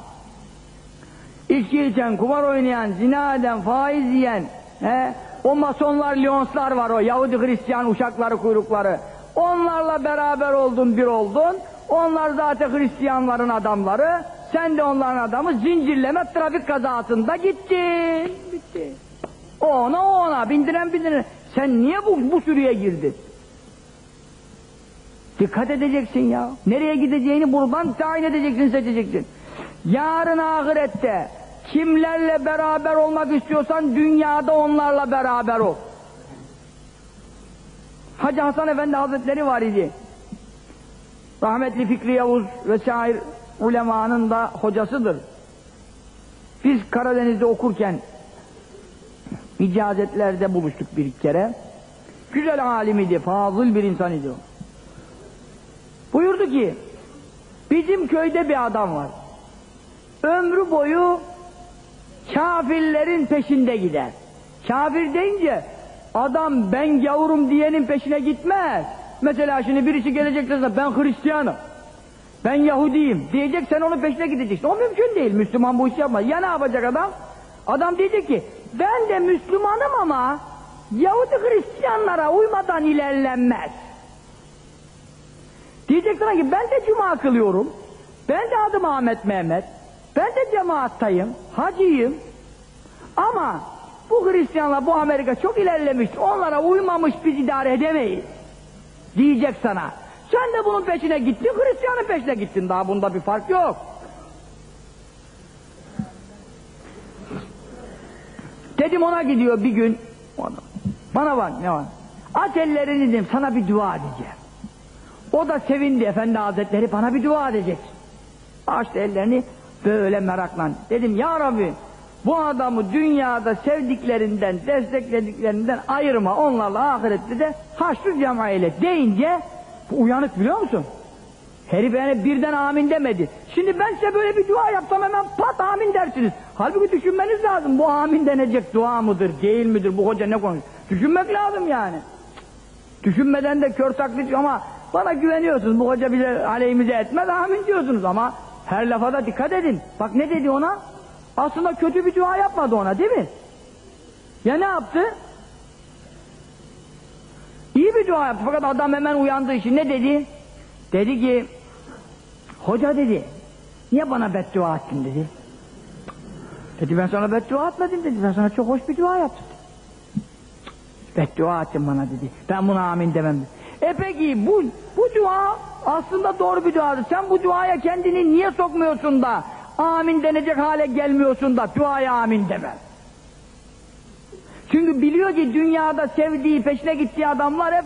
içki içen, kumar oynayan, zina eden, faiz yiyen, he, o masonlar, leonslar var o Yahudi Hristiyan uşakları, kuyrukları. Onlarla beraber oldun, bir oldun. Onlar zaten Hristiyanların adamları. Sen de onların adamı zincirleme trafik kazasında gittin. Bitti. O ona o ona bindiren bindiren. Sen niye bu, bu sürüye girdin? Dikkat edeceksin ya. Nereye gideceğini buradan tayin edeceksin, seçeceksin. Yarın ahirette kimlerle beraber olmak istiyorsan dünyada onlarla beraber ol. Hacı Hasan Efendi Hazretleri var idi. Rahmetli Fikri Yavuz ve şair ulemanın da hocasıdır. Biz Karadeniz'de okurken icazetlerde buluştuk bir kere. Güzel alim idi, fazıl bir insan idi. Buyurdu ki, bizim köyde bir adam var. Ömrü boyu kafirlerin peşinde gider. Kafir deyince adam ben gavurum diyenin peşine gitmez. Mesela şimdi birisi gelecek de ben Hristiyanım. Ben Yahudiyim diyecek sen onun peşine gideceksin. O mümkün değil. Müslüman bu işi yapmaz. Ya ne yapacak adam? Adam diyecek ki ben de Müslümanım ama Yahudi Hristiyanlara uymadan ilerlenmez. Diyecek sana ki ben de cuma kılıyorum. Ben de adım Ahmet Mehmet. Ben de cemaattayım. Hacıyım. Ama bu Hristiyanlar bu Amerika çok ilerlemiş. Onlara uymamış biz idare edemeyiz. Diyecek sana. Sen de bunun peşine gittin, Hristiyanın peşine gittin. Daha bunda bir fark yok. Dedim ona gidiyor bir gün. Bana bak ne var? At ellerini dedim sana bir dua edeceğim. O da sevindi efendi hazretleri bana bir dua edecek. Açtı ellerini böyle meraklan. Dedim ya Rabbi bu adamı dünyada sevdiklerinden, desteklediklerinden ayırma. Onlarla ahirette de haşrı cema ile deyince uyanık biliyor musun? Herif yani birden amin demedi. Şimdi ben size böyle bir dua yapsam hemen pat amin dersiniz. Halbuki düşünmeniz lazım. Bu amin denecek dua mıdır, değil midir? Bu hoca ne konuşuyor? Düşünmek lazım yani. Düşünmeden de kör taklit ama bana güveniyorsunuz. Bu hoca bize aleyhimize etmez amin diyorsunuz ama Her lafa da dikkat edin. Bak ne dedi ona? Aslında kötü bir dua yapmadı ona değil mi? Ya ne yaptı? Bir dua yaptı fakat adam hemen uyandığı için ne dedi? Dedi ki hoca dedi niye bana beddua ettin dedi. Dedi ben sana beddua etmedim dedi. Ben sana çok hoş bir dua yaptım. Beddua ettin bana dedi. Ben buna amin demem dedi. E peki bu, bu dua aslında doğru bir duadır. Sen bu duaya kendini niye sokmuyorsun da amin denecek hale gelmiyorsun da duaya amin deme. Çünkü biliyor ki dünyada sevdiği, peşine gittiği adamlar hep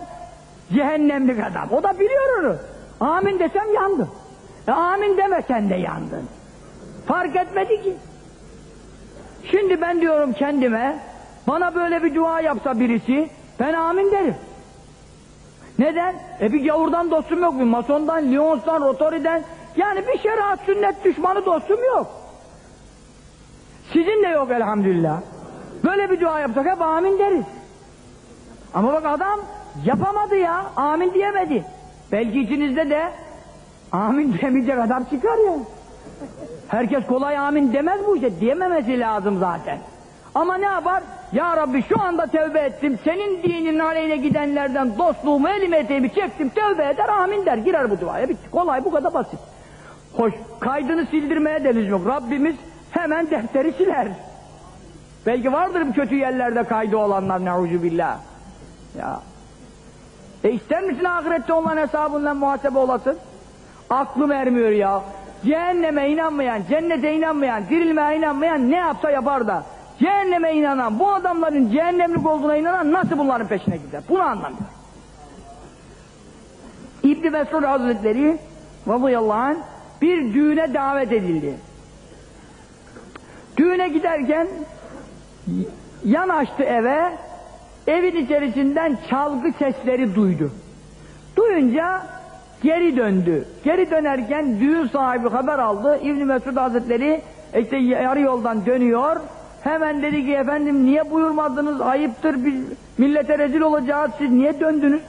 cehennemlik adam. O da biliyor onu. Amin desem yandı. E amin demesen de yandın. Fark etmedi ki. Şimdi ben diyorum kendime, bana böyle bir dua yapsa birisi, ben amin derim. Neden? E bir gavurdan dostum yok, bir masondan, Lyons'tan, Rotori'den, yani bir şeriat sünnet düşmanı dostum yok. Sizin de yok elhamdülillah. Böyle bir dua yapsak hep amin deriz. Ama bak adam yapamadı ya, amin diyemedi. Belki içinizde de amin diyemeyecek adam çıkar ya. Herkes kolay amin demez bu işe, diyememesi lazım zaten. Ama ne yapar? Ya Rabbi şu anda tövbe ettim, senin dinin aleyhine gidenlerden dostluğumu, elimi eteğimi çektim, tövbe eder, amin der, girer bu duaya, bitti. Kolay, bu kadar basit. Hoş, kaydını sildirmeye de yok. Rabbimiz hemen defteri siler. Belki vardır kötü yerlerde kaydı olanlar, neuzu billah. Ya. E ister misin ahirette olan hesabından muhasebe olasın? Aklım ermiyor ya. Cehenneme inanmayan, cennete inanmayan, dirilmeye inanmayan ne yapsa yapar da cehenneme inanan, bu adamların cehennemlik olduğuna inanan nasıl bunların peşine gider? Bunu anlamıyor. İbn Mesud Hazretleri radıyallahu anh bir düğüne davet edildi. Düğüne giderken yanaştı eve, evin içerisinden çalgı sesleri duydu. Duyunca geri döndü. Geri dönerken düğün sahibi haber aldı. İbn Mesud Hazretleri işte yarı yoldan dönüyor. Hemen dedi ki efendim niye buyurmadınız? Ayıptır biz millete rezil olacağız. Siz niye döndünüz?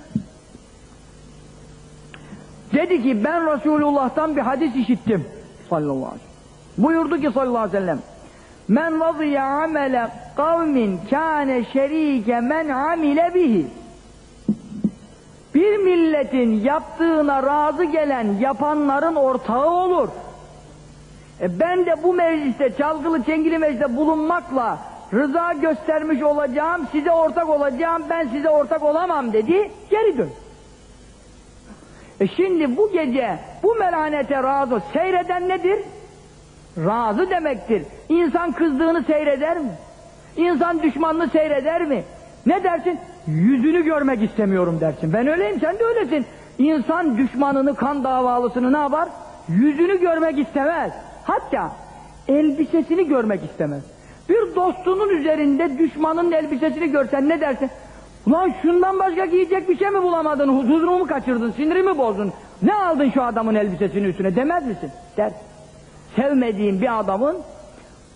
Dedi ki ben Resulullah'tan bir hadis işittim. Sallallahu aleyhi ve sellem. Buyurdu ki sallallahu aleyhi ve sellem. Men vaziye amele kavmin kâne şerîke men amile bihi. Bir milletin yaptığına razı gelen yapanların ortağı olur. E ben de bu mecliste, çalgılı çengili mecliste bulunmakla rıza göstermiş olacağım, size ortak olacağım, ben size ortak olamam dedi, geri dön. E şimdi bu gece bu melanete razı, seyreden nedir? Razı demektir. İnsan kızdığını seyreder mi? İnsan düşmanını seyreder mi? Ne dersin? Yüzünü görmek istemiyorum dersin. Ben öyleyim, sen de öylesin. İnsan düşmanını, kan davalısını ne yapar? Yüzünü görmek istemez. Hatta elbisesini görmek istemez. Bir dostunun üzerinde düşmanın elbisesini görsen ne dersin? Ulan şundan başka giyecek bir şey mi bulamadın? Huzurumu mu kaçırdın? Sinirimi bozdun? Ne aldın şu adamın elbisesinin üstüne demez misin? Der. Sevmediğin bir adamın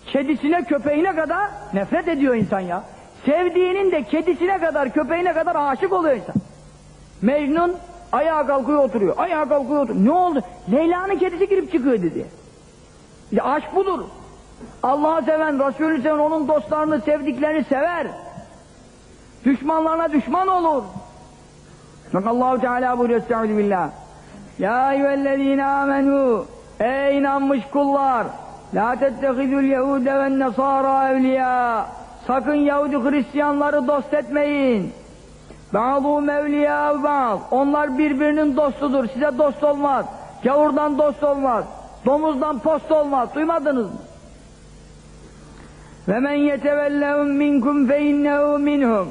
kedisine köpeğine kadar nefret ediyor insan ya. Sevdiğinin de kedisine kadar köpeğine kadar aşık oluyor insan. Mecnun ayağa kalkıyor oturuyor. Ayağa kalkıyor oturuyor. Ne oldu? Leyla'nın kedisi girip çıkıyor dedi. Ya aşk budur. Allah'ı seven, Resulü seven, onun dostlarını, sevdiklerini sever. Düşmanlarına düşman olur. Bak Allahu Teala buyuruyor Estaizu billah. Ya eyyühellezine amenu Ey inanmış kullar La tettehidül yehude ve nesara evliya Sakın Yahudi Hristiyanları dost etmeyin. Ba'du mevliya ba'd. Onlar birbirinin dostudur. Size dost olmaz. Gavurdan dost olmaz. Domuzdan post olmaz. Duymadınız mı? Ve men yetevellehum minkum fe innehu minhum.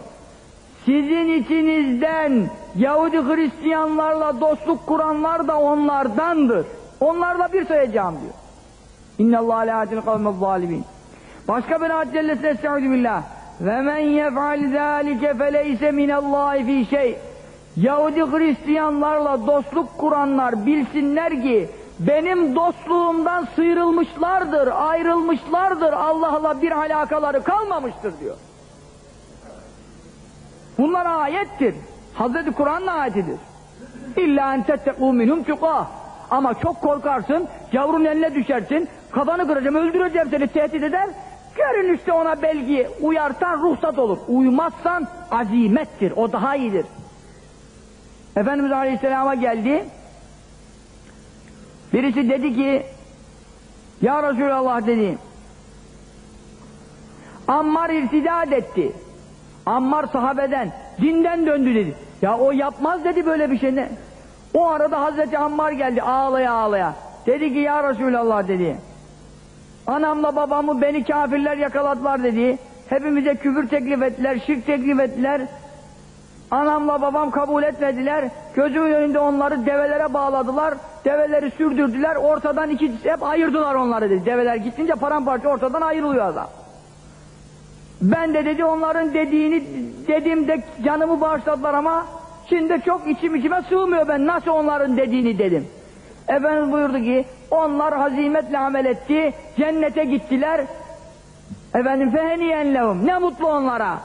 Sizin içinizden Yahudi Hristiyanlarla dostluk kuranlar da onlardandır. Onlarla bir sayacağım diyor. İnne Allah la adil kavmez zalimin. Başka bir ayet cellesine estaizu billah. Ve men yef'al zâlike feleyse minallahi fî şey. Yahudi Hristiyanlarla dostluk kuranlar bilsinler ki benim dostluğumdan sıyrılmışlardır, ayrılmışlardır, Allah'la bir alakaları kalmamıştır diyor. Bunlar ayettir. Hazreti Kur'an'ın ayetidir. İlla en tettekû minhum tukâh. Ama çok korkarsın, yavrun eline düşersin, kafanı kıracağım, öldüreceğim seni tehdit eder. Görünüşte ona belki uyarsan ruhsat olur. Uymazsan azimettir, o daha iyidir. Efendimiz Aleyhisselam'a geldi. Birisi dedi ki, Ya Resulallah dedi, Ammar irtidat etti. Ammar sahabeden, dinden döndü dedi. Ya o yapmaz dedi böyle bir şey ne? O arada Hazreti Ammar geldi ağlaya ağlaya. Dedi ki ya Resulallah dedi. Anamla babamı beni kafirler yakaladılar dedi. Hepimize küfür teklif ettiler, şirk teklif ettiler. Anamla babam kabul etmediler. Gözümün önünde onları develere bağladılar. Develeri sürdürdüler. Ortadan iki hep ayırdılar onları dedi. Develer gittince paramparça ortadan ayrılıyor adam. Ben de dedi onların dediğini dediğimde canımı bağışladılar ama şimdi çok içim içime sığmıyor ben nasıl onların dediğini dedim. Efendimiz buyurdu ki onlar hazimetle amel etti, cennete gittiler. Efendim feheniyen lehum ne mutlu onlara.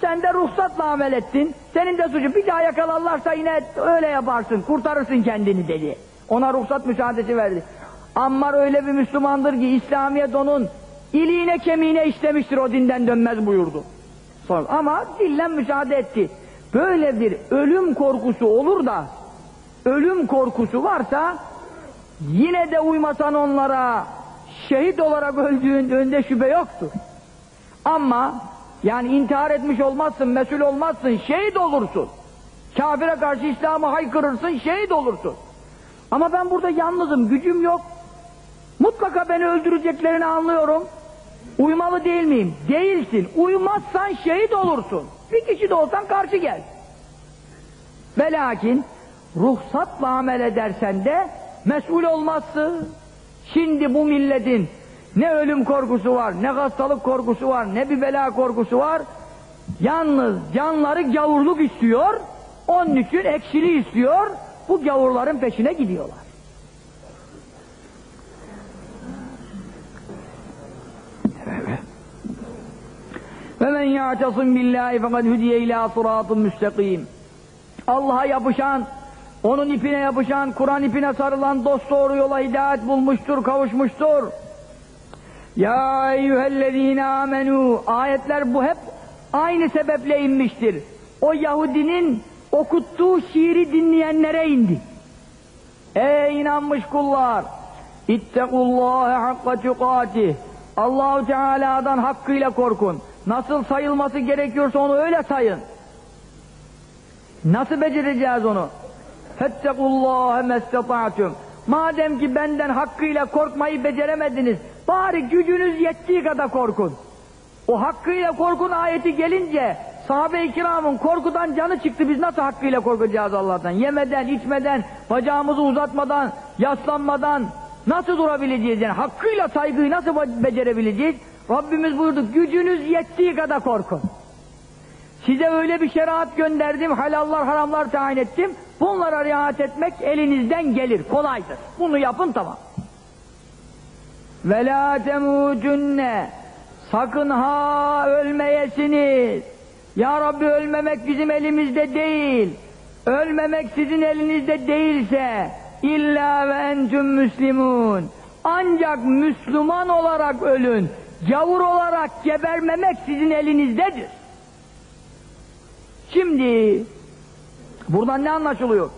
Sen de ruhsatla amel ettin. Senin de suçun bir daha yakalarlarsa yine öyle yaparsın, kurtarırsın kendini dedi. Ona ruhsat müsaadesi verdi. Ammar öyle bir Müslümandır ki İslamiyet onun iliğine kemiğine işlemiştir o dinden dönmez buyurdu. Sonra, ama dillen müsaade etti. Böyle bir ölüm korkusu olur da ölüm korkusu varsa yine de uymasan onlara şehit olarak öldüğün önünde şüphe yoktur. Ama yani intihar etmiş olmazsın, mesul olmazsın, şehit olursun. Kafire karşı İslam'ı haykırırsın, şehit olursun. Ama ben burada yalnızım, gücüm yok. Mutlaka beni öldüreceklerini anlıyorum. Uymalı değil miyim? Değilsin. Uymazsan şehit olursun. Bir kişi de olsan karşı gel. Ve lakin ruhsatla amel edersen de mesul olmazsın. Şimdi bu milletin ne ölüm korkusu var, ne hastalık korkusu var, ne bir bela korkusu var. Yalnız canları gavurluk istiyor, onun için ekşili istiyor, bu gavurların peşine gidiyorlar. Ve men ya'tasim billahi fekad hudiye ila sıratın. Allah'a yapışan, onun ipine yapışan, Kur'an ipine sarılan dost doğru yola hidayet bulmuştur, kavuşmuştur. Ya eyyühellezine amenu. Ayetler bu hep aynı sebeple inmiştir. O Yahudinin okuttuğu şiiri dinleyenlere indi. Ey inanmış kullar! İttekullâhe hakka tükâtih. Allahu Teala'dan hakkıyla korkun. Nasıl sayılması gerekiyorsa onu öyle sayın. Nasıl becereceğiz onu? Fettekullâhe mestata'tum. Madem ki benden hakkıyla korkmayı beceremediniz, bari gücünüz yettiği kadar korkun. O hakkıyla korkun ayeti gelince, sahabe-i kiramın korkudan canı çıktı, biz nasıl hakkıyla korkacağız Allah'tan? Yemeden, içmeden, bacağımızı uzatmadan, yaslanmadan, nasıl durabileceğiz yani? Hakkıyla saygıyı nasıl becerebileceğiz? Rabbimiz buyurdu, gücünüz yettiği kadar korkun. Size öyle bir şeriat gönderdim, halallar haramlar tayin ettim. Bunlara riayet etmek elinizden gelir, kolaydır. Bunu yapın tamam. La temutunne sakın ha ölmeyesiniz. Ya Rabbi ölmemek bizim elimizde değil. Ölmemek sizin elinizde değilse illa ve entüm müslimun. Ancak Müslüman olarak ölün. Gavur olarak gebermemek sizin elinizdedir. Şimdi buradan ne anlaşılıyor?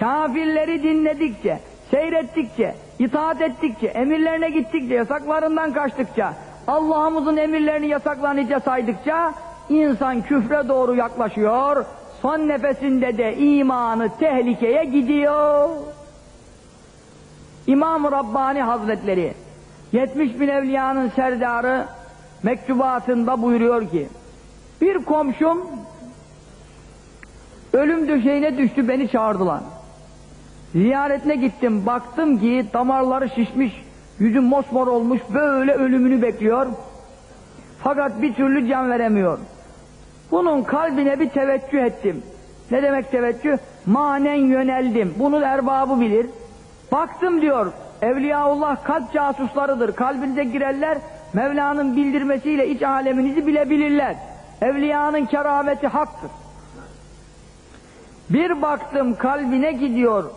Kafirleri dinledikçe, seyrettikçe, itaat ettikçe, emirlerine gittikçe, yasaklarından kaçtıkça, Allah'ımızın emirlerini yasaklanınca saydıkça insan küfre doğru yaklaşıyor, son nefesinde de imanı tehlikeye gidiyor. İmam-ı Rabbani Hazretleri 70 bin evliyanın serdarı mektubatında buyuruyor ki bir komşum ölüm döşeğine düştü beni çağırdılar. Ziyaretine gittim baktım ki damarları şişmiş yüzü mosmor olmuş böyle ölümünü bekliyor. Fakat bir türlü can veremiyor. Bunun kalbine bir teveccüh ettim. Ne demek teveccüh? Manen yöneldim. Bunu erbabı bilir. Baktım diyor. Evliyaullah kalp casuslarıdır. Kalbinize girerler. Mevla'nın bildirmesiyle iç aleminizi bilebilirler. Evliyanın kerameti haktır. Bir baktım kalbine gidiyor.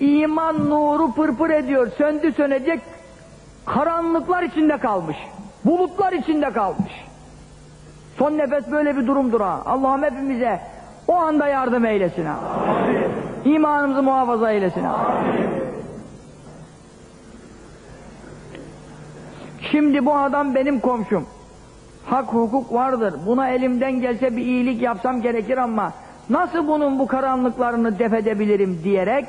iman nuru pırpır ediyor, söndü sönecek, karanlıklar içinde kalmış, bulutlar içinde kalmış. Son nefes böyle bir durumdur ha. Allah'ım hepimize o anda yardım eylesin ha. İmanımızı muhafaza eylesin ha. Şimdi bu adam benim komşum. Hak hukuk vardır. Buna elimden gelse bir iyilik yapsam gerekir ama nasıl bunun bu karanlıklarını def edebilirim diyerek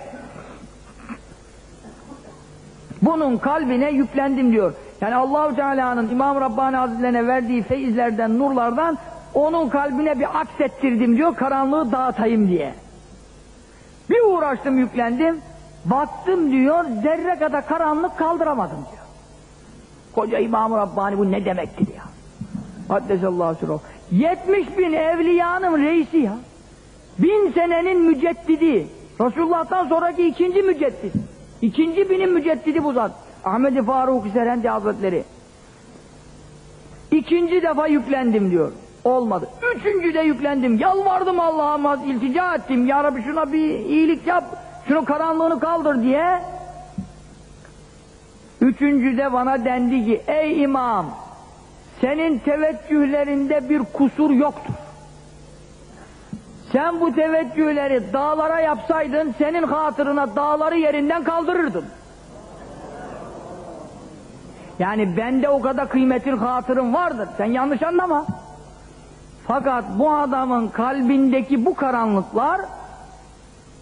bunun kalbine yüklendim diyor. Yani Allahu Teala'nın İmam Rabbani Hazretlerine verdiği feyizlerden, nurlardan onun kalbine bir aksettirdim diyor karanlığı dağıtayım diye. Bir uğraştım yüklendim. Baktım diyor zerre kadar karanlık kaldıramadım diyor. Koca İmam Rabbani bu ne demektir ya? Haddesallahu sürruh. 70 bin evliyanın reisi ya. Bin senenin müceddidi. Resulullah'tan sonraki ikinci müceddit. İkinci binin müceddidi bu zat. Ahmet-i Faruk Serendi Hazretleri. İkinci defa yüklendim diyor. Olmadı. Üçüncü de yüklendim. Yalvardım Allah'ıma iltica ettim. Ya Rabbi şuna bir iyilik yap. Şunun karanlığını kaldır diye. Üçüncüde bana dendi ki ey imam senin teveccühlerinde bir kusur yoktur. Sen bu teveccühleri dağlara yapsaydın senin hatırına dağları yerinden kaldırırdım. Yani bende o kadar kıymetin hatırın vardır. Sen yanlış anlama. Fakat bu adamın kalbindeki bu karanlıklar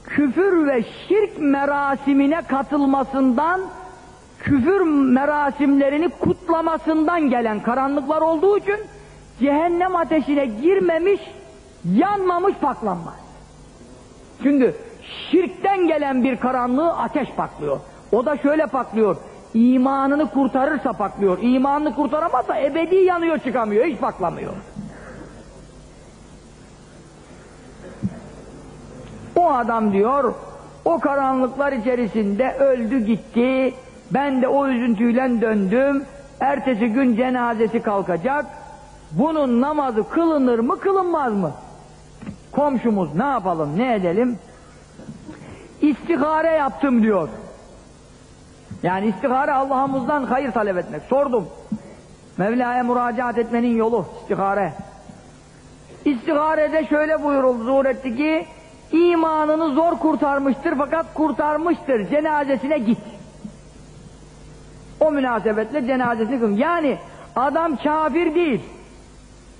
küfür ve şirk merasimine katılmasından küfür merasimlerini kutlamasından gelen karanlıklar olduğu için cehennem ateşine girmemiş, yanmamış paklanmaz. Çünkü şirkten gelen bir karanlığı ateş paklıyor. O da şöyle paklıyor, imanını kurtarırsa paklıyor. İmanını kurtaramazsa ebedi yanıyor çıkamıyor, hiç paklamıyor. O adam diyor, o karanlıklar içerisinde öldü gitti, ben de o üzüntüyle döndüm. Ertesi gün cenazesi kalkacak. Bunun namazı kılınır mı kılınmaz mı? Komşumuz ne yapalım ne edelim? İstihare yaptım diyor. Yani istihare Allah'ımızdan hayır talep etmek. Sordum. Mevla'ya müracaat etmenin yolu istihare. İstiharede şöyle buyuruldu zuhur etti ki imanını zor kurtarmıştır fakat kurtarmıştır cenazesine git. O münasebetle cenazesini kılın. Yani adam kafir değil.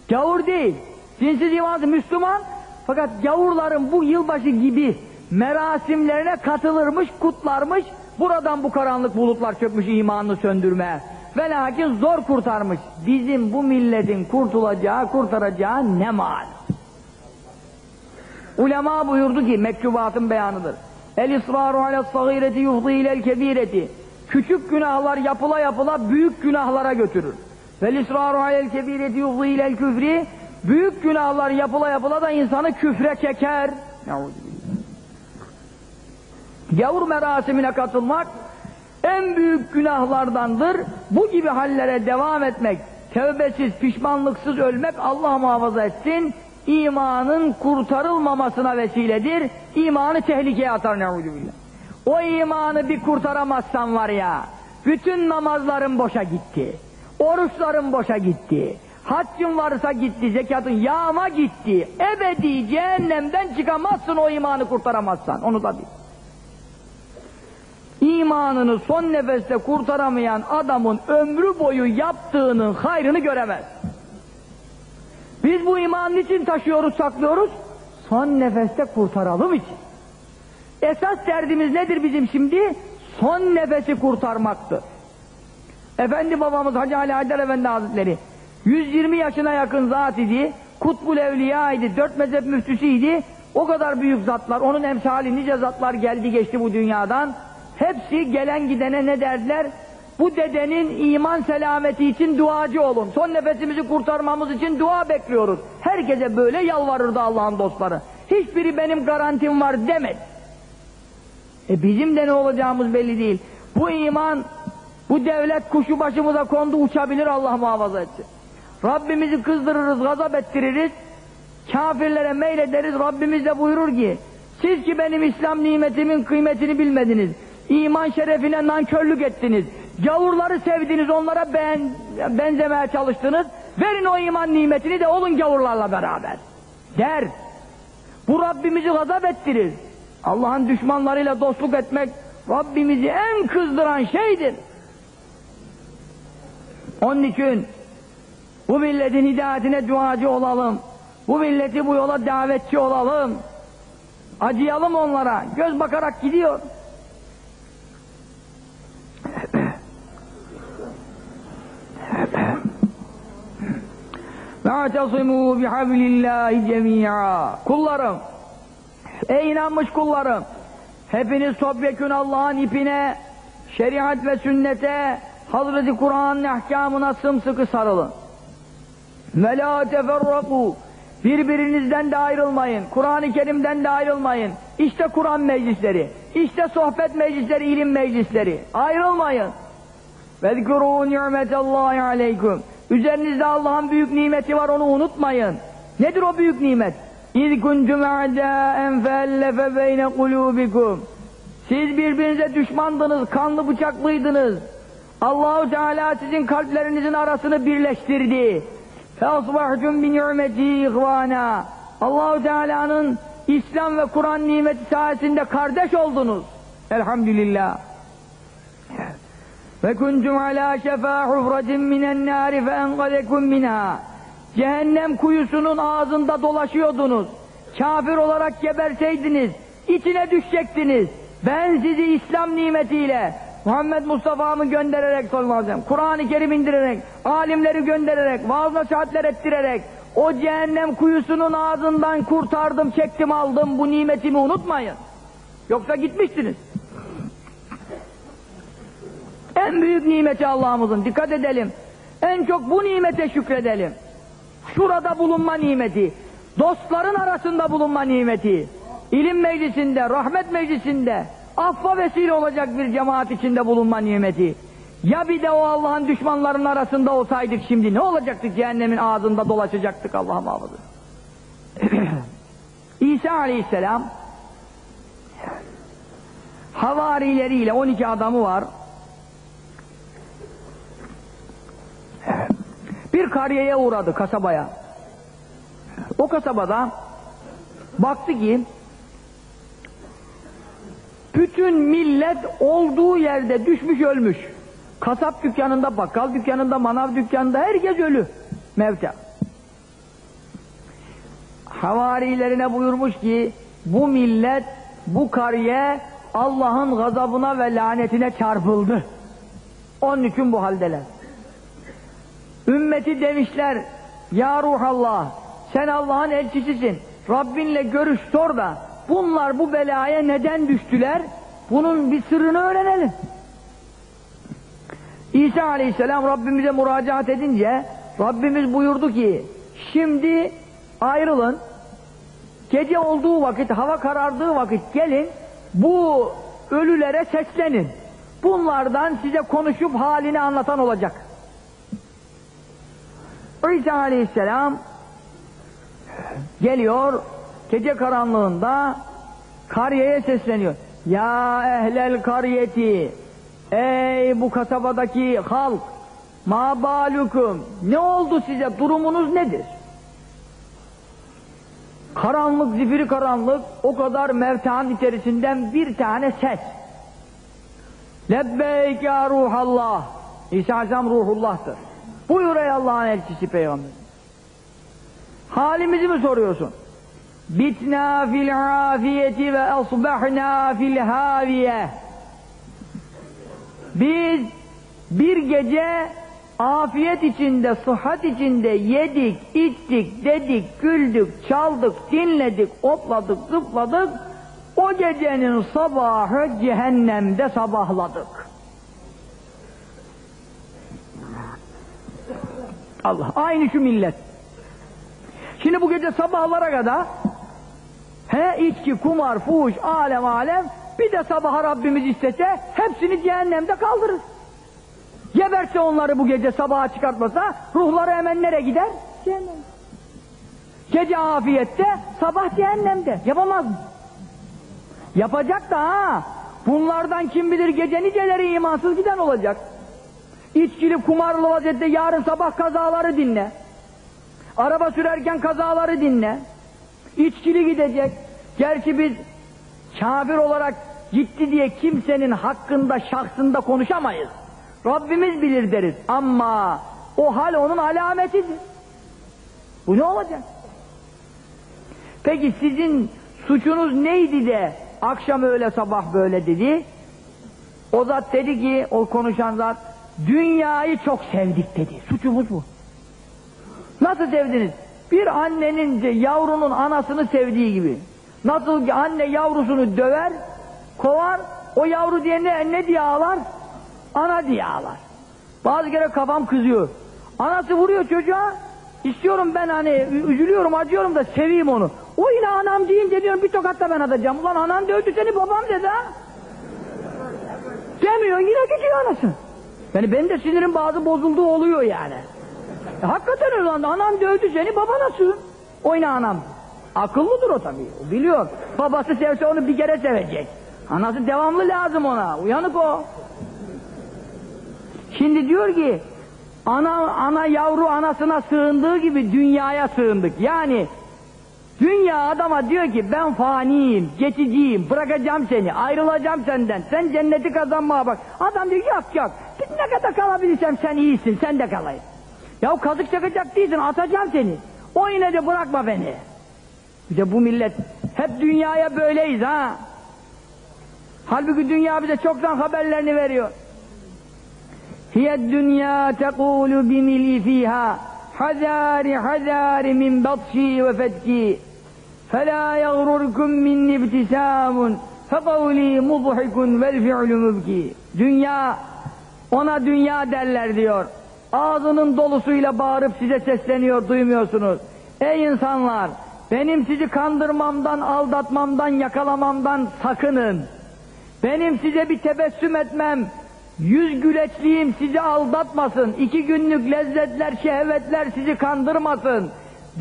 Gavur değil. Dinsiz imansız Müslüman. Fakat gavurların bu yılbaşı gibi merasimlerine katılırmış, kutlarmış. Buradan bu karanlık bulutlar çökmüş imanını söndürmeye. Ve lakin zor kurtarmış. Bizim bu milletin kurtulacağı, kurtaracağı ne mal? Ulema buyurdu ki, mektubatın beyanıdır. El israru ala sagireti yuhdi ilel kebireti. Küçük günahlar yapıla yapıla büyük günahlara götürür. Vel israru alel kebireti ilel küfri büyük günahlar yapıla yapıla da insanı küfre çeker. Yavur merasimine katılmak en büyük günahlardandır. Bu gibi hallere devam etmek, tevbesiz, pişmanlıksız ölmek Allah muhafaza etsin. imanın kurtarılmamasına vesiledir. İmanı tehlikeye atar ne'udubillah. O imanı bir kurtaramazsan var ya, bütün namazların boşa gitti. Oruçların boşa gitti. Haccın varsa gitti, zekatın yağma gitti. Ebedi cehennemden çıkamazsın o imanı kurtaramazsan. Onu da bil. İmanını son nefeste kurtaramayan adamın ömrü boyu yaptığının hayrını göremez. Biz bu imanın için taşıyoruz, saklıyoruz? Son nefeste kurtaralım için. Esas derdimiz nedir bizim şimdi? Son nefesi kurtarmaktır. Efendi babamız Hacı Ali Haydar Efendi Hazretleri 120 yaşına yakın zat idi, Kutbul Evliya idi, dört mezhep müftüsüydi. O kadar büyük zatlar, onun emsali nice zatlar geldi geçti bu dünyadan. Hepsi gelen gidene ne derdiler? Bu dedenin iman selameti için duacı olun. Son nefesimizi kurtarmamız için dua bekliyoruz. Herkese böyle yalvarırdı Allah'ın dostları. Hiçbiri benim garantim var demedi. E bizim de ne olacağımız belli değil. Bu iman, bu devlet kuşu başımıza kondu uçabilir Allah muhafaza etsin. Rabbimizi kızdırırız, gazap ettiririz. Kafirlere meylederiz. Rabbimiz de buyurur ki Siz ki benim İslam nimetimin kıymetini bilmediniz. İman şerefine nankörlük ettiniz. Gavurları sevdiniz, onlara ben, benzemeye çalıştınız. Verin o iman nimetini de olun gavurlarla beraber. Der. Bu Rabbimizi gazap ettirir. Allah'ın düşmanlarıyla dostluk etmek Rabbimizi en kızdıran şeydir. Onun için bu milletin hidayetine duacı olalım. Bu milleti bu yola davetçi olalım. Acıyalım onlara. Göz bakarak gidiyor. وَاَعْتَصِمُوا بِحَبْلِ اللّٰهِ جَمِيعًا Kullarım, Ey inanmış kullarım! Hepiniz topyekün Allah'ın ipine, şeriat ve sünnete, Hazreti Kur'an'ın ahkamına sımsıkı sarılın. Ve la teferraku. Birbirinizden de ayrılmayın. Kur'an-ı Kerim'den de ayrılmayın. İşte Kur'an meclisleri. işte sohbet meclisleri, ilim meclisleri. Ayrılmayın. Ve zikru ni'metallahi aleyküm. Üzerinizde Allah'ın büyük nimeti var onu unutmayın. Nedir o büyük nimet? İz kuntum a'dâen feellefe beyne kulûbikum. Siz birbirinize düşmandınız, kanlı bıçaklıydınız. Allahu Teala sizin kalplerinizin arasını birleştirdi. Feasbahtum bi ni'meti ihvana. Allahu Teala'nın İslam ve Kur'an nimeti sayesinde kardeş oldunuz. Elhamdülillah. Ve kuntum ala şefâ hufratin minen nâri feengadekum minhâ. Cehennem kuyusunun ağzında dolaşıyordunuz. Kafir olarak geberseydiniz, içine düşecektiniz. Ben sizi İslam nimetiyle, Muhammed Mustafa'mı göndererek Kur'an-ı Kerim indirerek, alimleri göndererek, vaaz nasihatler ettirerek, o cehennem kuyusunun ağzından kurtardım, çektim, aldım, bu nimetimi unutmayın. Yoksa gitmiştiniz. En büyük nimeti Allah'ımızın, dikkat edelim. En çok bu nimete şükredelim. Şurada bulunma nimeti, dostların arasında bulunma nimeti, ilim meclisinde, rahmet meclisinde, affa vesile olacak bir cemaat içinde bulunma nimeti. Ya bir de o Allah'ın düşmanlarının arasında olsaydık şimdi ne olacaktık cehennemin ağzında dolaşacaktık Allah muhafaza. İsa aleyhisselam havarileriyle 12 adamı var. Bir kariyeye uğradı kasabaya. O kasabada baktı ki bütün millet olduğu yerde düşmüş ölmüş. Kasap dükkanında, bakkal dükkanında, manav dükkanında herkes ölü. Mevta. Havarilerine buyurmuş ki bu millet, bu kariye Allah'ın gazabına ve lanetine çarpıldı. Onun için bu haldeler. Ümmeti demişler, Ya Ruhallah, sen Allah'ın elçisisin. Rabbinle görüş sor da, bunlar bu belaya neden düştüler? Bunun bir sırrını öğrenelim. İsa aleyhisselam Rabbimize müracaat edince, Rabbimiz buyurdu ki, şimdi ayrılın, gece olduğu vakit, hava karardığı vakit gelin, bu ölülere seslenin. Bunlardan size konuşup halini anlatan olacak. İsa aleyhisselam geliyor gece karanlığında kariyeye sesleniyor. Ya ehlel kariyeti ey bu kasabadaki halk ma balukum ne oldu size durumunuz nedir? Karanlık zifiri karanlık o kadar mevtaan içerisinden bir tane ses. Lebbeyk ya ruhallah. İsa Aleyhisselam ruhullah'tır. Buyur ey Allah'ın elçisi peygamber. Halimizi mi soruyorsun? Bitna fil afiyeti ve asbahna fil haviye. Biz bir gece afiyet içinde, sıhhat içinde yedik, içtik, dedik, güldük, çaldık, dinledik, opladık, zıpladık. O gecenin sabahı cehennemde sabahladık. Allah. Aynı şu millet. Şimdi bu gece sabahlara kadar he içki, kumar, fuhuş, alem alem bir de sabaha Rabbimiz istese hepsini cehennemde kaldırır. Geberse onları bu gece sabaha çıkartmasa ruhları hemen nereye gider? Cehennem. Gece afiyette, sabah cehennemde. Yapamaz mı? Yapacak da ha. Bunlardan kim bilir gece niceleri imansız giden olacak. İçkili kumarlı vaziyette yarın sabah kazaları dinle. Araba sürerken kazaları dinle. İçkili gidecek. Gerçi biz kafir olarak gitti diye kimsenin hakkında, şahsında konuşamayız. Rabbimiz bilir deriz. Ama o hal onun alametidir. Bu ne olacak? Peki sizin suçunuz neydi de akşam öyle sabah böyle dedi? O zat dedi ki, o konuşan zat, dünyayı çok sevdik dedi. Suçumuz bu. Nasıl sevdiniz? Bir annenin yavrunun anasını sevdiği gibi. Nasıl ki anne yavrusunu döver, kovar, o yavru diye ne, ne diye ağlar? Ana diye ağlar. Bazı kere kafam kızıyor. Anası vuruyor çocuğa, istiyorum ben hani, üzülüyorum, acıyorum da seveyim onu. O yine anam deyince diyorum bir tokat da ben atacağım. Ulan anan dövdü seni babam dedi ha. Demiyor yine gidiyor anası. Yani benim de sinirim bazı bozulduğu oluyor yani. E, hakikaten öyle lan. Anam dövdü seni baba nasıl? Oyna anam. Akıllıdır o tabii. O biliyor. Babası sevse onu bir kere sevecek. Anası devamlı lazım ona. Uyanık o. Şimdi diyor ki ana ana yavru anasına sığındığı gibi dünyaya sığındık. Yani dünya adama diyor ki ben faniyim, geçiciyim, bırakacağım seni, ayrılacağım senden. Sen cenneti kazanmaya bak. Adam diyor yok yok Ne kadar kalabilirsem sen iyisin, sen de kalayım. Ya kazık çakacak değilsin, atacağım seni. O yine de bırakma beni. Bir de bu millet hep dünyaya böyleyiz ha. Halbuki dünya bize çoktan haberlerini veriyor. Hiye dünya tekulu bimili fiha hazari hazari min batşi ve fetki فَلَا يَغْرُرْكُمْ مِنِّ ابْتِسَامٌ فَقَوْلِي مُضْحِكٌ وَالْفِعْلُ مُبْكِي Dünya, ona dünya derler diyor. Ağzının dolusuyla bağırıp size sesleniyor, duymuyorsunuz. Ey insanlar, benim sizi kandırmamdan, aldatmamdan, yakalamamdan sakının. Benim size bir tebessüm etmem, yüz güleçliğim sizi aldatmasın. iki günlük lezzetler, şehvetler sizi kandırmasın.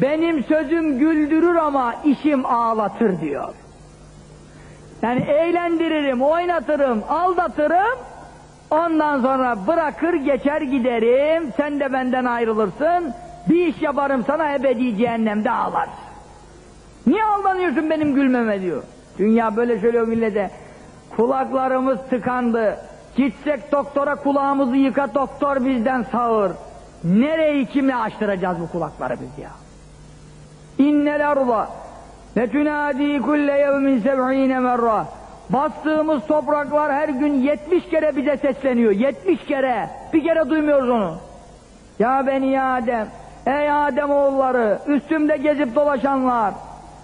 Benim sözüm güldürür ama işim ağlatır diyor. Yani eğlendiririm, oynatırım, aldatırım. Ondan sonra bırakır geçer giderim. Sen de benden ayrılırsın. Bir iş yaparım sana ebedi cehennemde ağlar. Niye aldanıyorsun benim gülmeme diyor. Dünya böyle söylüyor millete. Kulaklarımız tıkandı. Gitsek doktora kulağımızı yıka doktor bizden sağır. Nereyi kimle açtıracağız bu kulakları biz ya? İnnel arda ve tünadi kulle yevmin seb'ine merra. Bastığımız topraklar her gün yetmiş kere bize sesleniyor. Yetmiş kere. Bir kere duymuyoruz onu. Ya beni Adem. Ey Adem oğulları. Üstümde gezip dolaşanlar.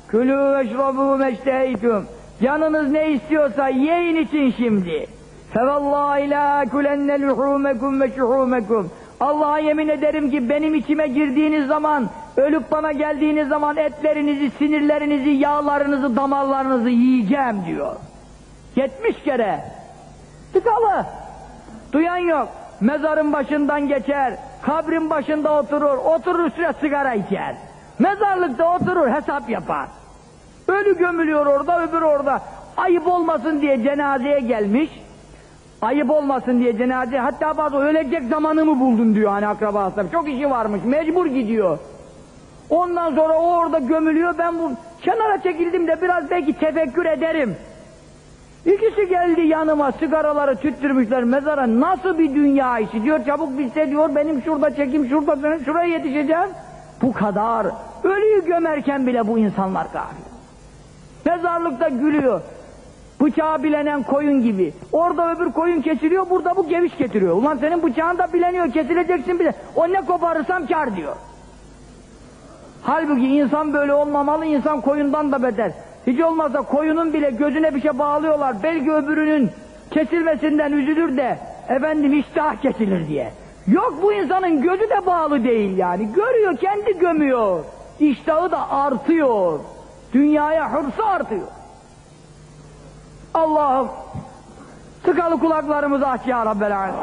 Külü veşrabû meşteheytüm. Canınız ne istiyorsa yiyin için şimdi. Fevallahi la kulenne luhumekum ve şuhumekum. Allah'a yemin ederim ki benim içime girdiğiniz zaman, ölüp bana geldiğiniz zaman etlerinizi, sinirlerinizi, yağlarınızı, damarlarınızı yiyeceğim diyor. Yetmiş kere. Tıkalı. Duyan yok. Mezarın başından geçer, kabrin başında oturur, oturur üstüne sigara içer. Mezarlıkta oturur, hesap yapar. Ölü gömülüyor orada, öbür orada. Ayıp olmasın diye cenazeye gelmiş. Ayıp olmasın diye cenaze, hatta bazı ölecek zamanımı buldun diyor hani akrabası. Çok işi varmış, mecbur gidiyor. Ondan sonra o orada gömülüyor, ben bu kenara çekildim de biraz belki tefekkür ederim. İkisi geldi yanıma, sigaraları tüttürmüşler mezara, nasıl bir dünya işi diyor, çabuk bitse diyor, benim şurada çekim, şurada benim, şuraya yetişeceğim. Bu kadar. Ölüyü gömerken bile bu insanlar gafil. Mezarlıkta gülüyor. Bıçağı bilenen koyun gibi. Orada öbür koyun kesiliyor, burada bu geviş getiriyor. Ulan senin bıçağın da bileniyor, kesileceksin bile. O ne koparırsam kar diyor. Halbuki insan böyle olmamalı, insan koyundan da beter. Hiç olmazsa koyunun bile gözüne bir şey bağlıyorlar. Belki öbürünün kesilmesinden üzülür de efendim iştah kesilir diye. Yok bu insanın gözü de bağlı değil yani. Görüyor, kendi gömüyor. İştahı da artıyor. Dünyaya hırsı artıyor. Allah'ım tıkalı kulaklarımızı aç ya Rabbel Alem.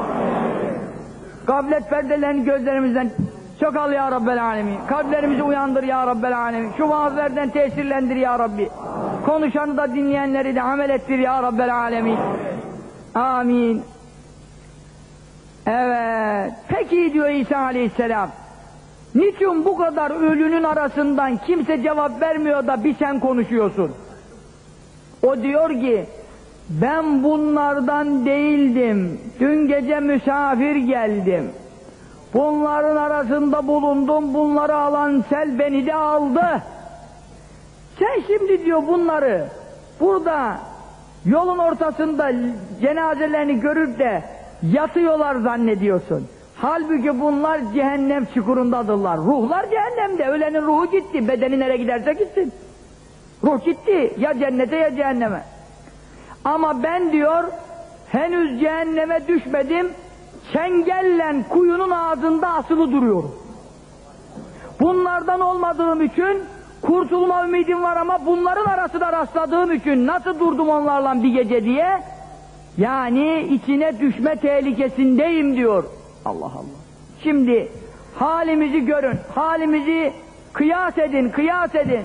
Gaflet perdelerini gözlerimizden Çok al ya Rabbel Alemin. Kalplerimizi uyandır ya Rabbel Alemin. Şu vaazlerden tesirlendir ya Rabbi. Konuşanı da dinleyenleri de amel ettir ya Rabbel Alemin. Amin. Evet. Peki diyor İsa Aleyhisselam. Niçin bu kadar ölünün arasından kimse cevap vermiyor da bir sen konuşuyorsun? O diyor ki ben bunlardan değildim. Dün gece misafir geldim. Bunların arasında bulundum. Bunları alan sel beni de aldı. Sen şimdi diyor bunları burada yolun ortasında cenazelerini görüp de yatıyorlar zannediyorsun. Halbuki bunlar cehennem çukurundadırlar. Ruhlar cehennemde. Ölenin ruhu gitti. Bedeni nereye giderse gitsin. Ruh gitti. Ya cennete ya cehenneme. Ama ben diyor henüz cehenneme düşmedim. Çengellen kuyunun ağzında asılı duruyorum. Bunlardan olmadığım için kurtulma ümidim var ama bunların arasında rastladığım için nasıl durdum onlarla bir gece diye yani içine düşme tehlikesindeyim diyor. Allah Allah. Şimdi halimizi görün, halimizi kıyas edin, kıyas edin.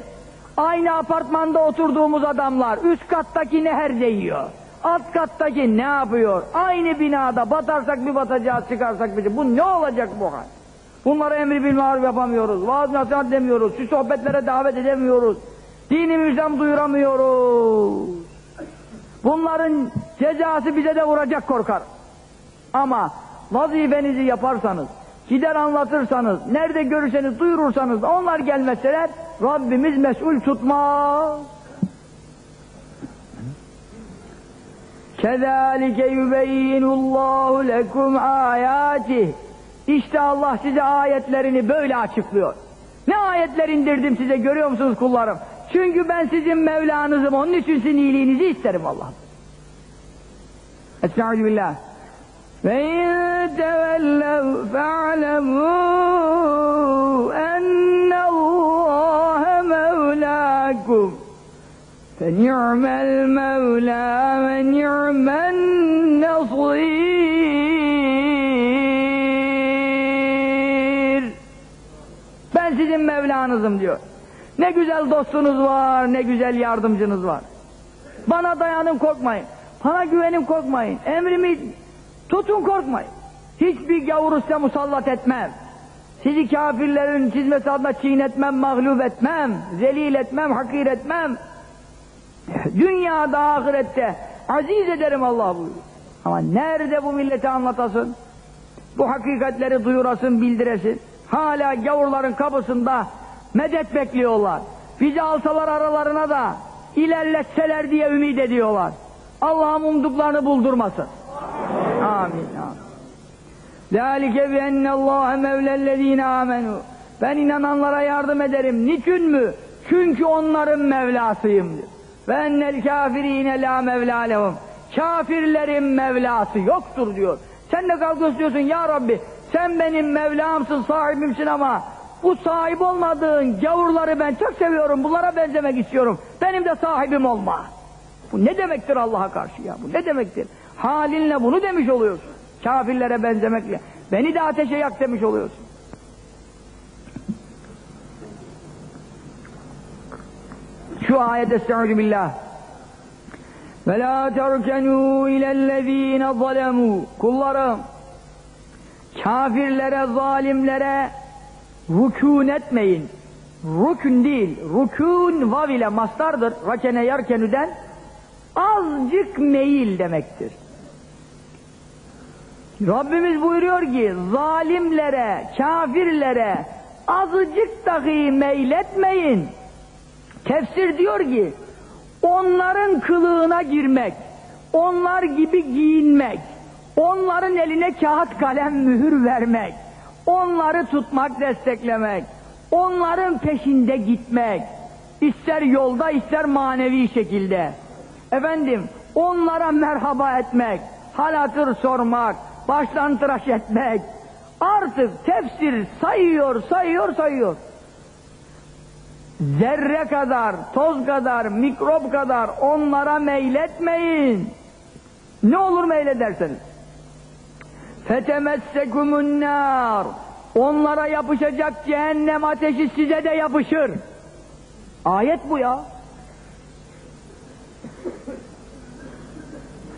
Aynı apartmanda oturduğumuz adamlar üst kattaki neher değiyor. Alt kattaki ne yapıyor? Aynı binada batarsak bir batacağız, çıkarsak bir Bu ne olacak bu hal? Bunlara emri bil maruf yapamıyoruz. Vaaz nasihat demiyoruz. Şu sohbetlere davet edemiyoruz. Dinimizden duyuramıyoruz. Bunların cezası bize de vuracak korkar. Ama vazifenizi yaparsanız, gider anlatırsanız, nerede görürseniz duyurursanız onlar gelmeseler Rabbimiz mesul tutmaz. Kezalike yubeyyinullahu lekum ayatih. İşte Allah size ayetlerini böyle açıklıyor. Ne ayetler indirdim size görüyor musunuz kullarım? Çünkü ben sizin Mevlanızım. Onun için sizin iyiliğinizi isterim Allah. Estaizu billah. Ve in tevellev fe'lemû ennallâhe mevlâkum. فَنِعْمَ الْمَوْلَى وَنِعْمَ النَّصِيرُ Ben sizin Mevlanızım diyor. Ne güzel dostunuz var, ne güzel yardımcınız var. Bana dayanın korkmayın. Bana güvenin korkmayın. Emrimi tutun korkmayın. Hiçbir gavur size musallat etmem. Sizi kafirlerin çizmesi adına çiğnetmem, mağlup etmem, zelil etmem, hakir etmem. Dünyada ahirette aziz ederim Allah buyuruyor. Ama nerede bu millete anlatasın? Bu hakikatleri duyurasın, bildiresin. Hala gavurların kapısında medet bekliyorlar. Bizi alsalar aralarına da ilerletseler diye ümit ediyorlar. Allah'ım umduklarını buldurmasın. Amin. Zalike bi ennallâhe mevlellezîne âmenû. Ben inananlara yardım ederim. Niçin mü? Çünkü onların Mevlasıyım diyor. Ve ennel kafirine la mevla. Kafirlerin mevlası yoktur diyor. Sen de kalkıyorsun diyorsun ya Rabbi sen benim mevlamsın sahibimsin ama bu sahip olmadığın gavurları ben çok seviyorum bunlara benzemek istiyorum. Benim de sahibim olma. Bu ne demektir Allah'a karşı ya? Bu ne demektir? Halinle bunu demiş oluyorsun. Kafirlere benzemekle. Beni de ateşe yak demiş oluyorsun. Şu ayet estaizu billah. Ve la terkenû ilellezîne zalemû. Kullarım, kafirlere, zalimlere rükûn etmeyin. Rükün değil, rükûn vav ile mastardır. Rakene yarkenüden azıcık meyil demektir. Rabbimiz buyuruyor ki zalimlere, kafirlere azıcık dahi meyletmeyin. Tefsir diyor ki onların kılığına girmek, onlar gibi giyinmek, onların eline kağıt kalem mühür vermek, onları tutmak, desteklemek, onların peşinde gitmek, ister yolda ister manevi şekilde. Efendim, onlara merhaba etmek, hal hatır sormak, baştan tıraş etmek, artık tefsir sayıyor, sayıyor, sayıyor Zerre kadar, toz kadar, mikrop kadar onlara meyletmeyin. Ne olur meylederseniz. فَتَمَسَّكُمُ النَّارِ Onlara yapışacak cehennem ateşi size de yapışır. Ayet bu ya.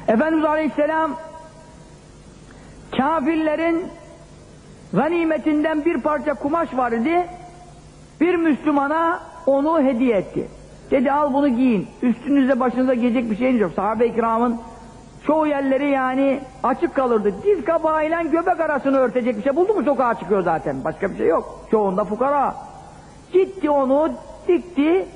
Efendimiz Aleyhisselam kafirlerin ganimetinden bir parça kumaş var idi. Bir Müslümana onu hediye etti. Dedi al bunu giyin. Üstünüzde başınıza giyecek bir şeyiniz yok. Sahabe-i kiramın çoğu yerleri yani açık kalırdı. Diz kabağıyla göbek arasını örtecek bir şey buldu mu sokağa çıkıyor zaten. Başka bir şey yok. Çoğunda fukara. Gitti onu dikti,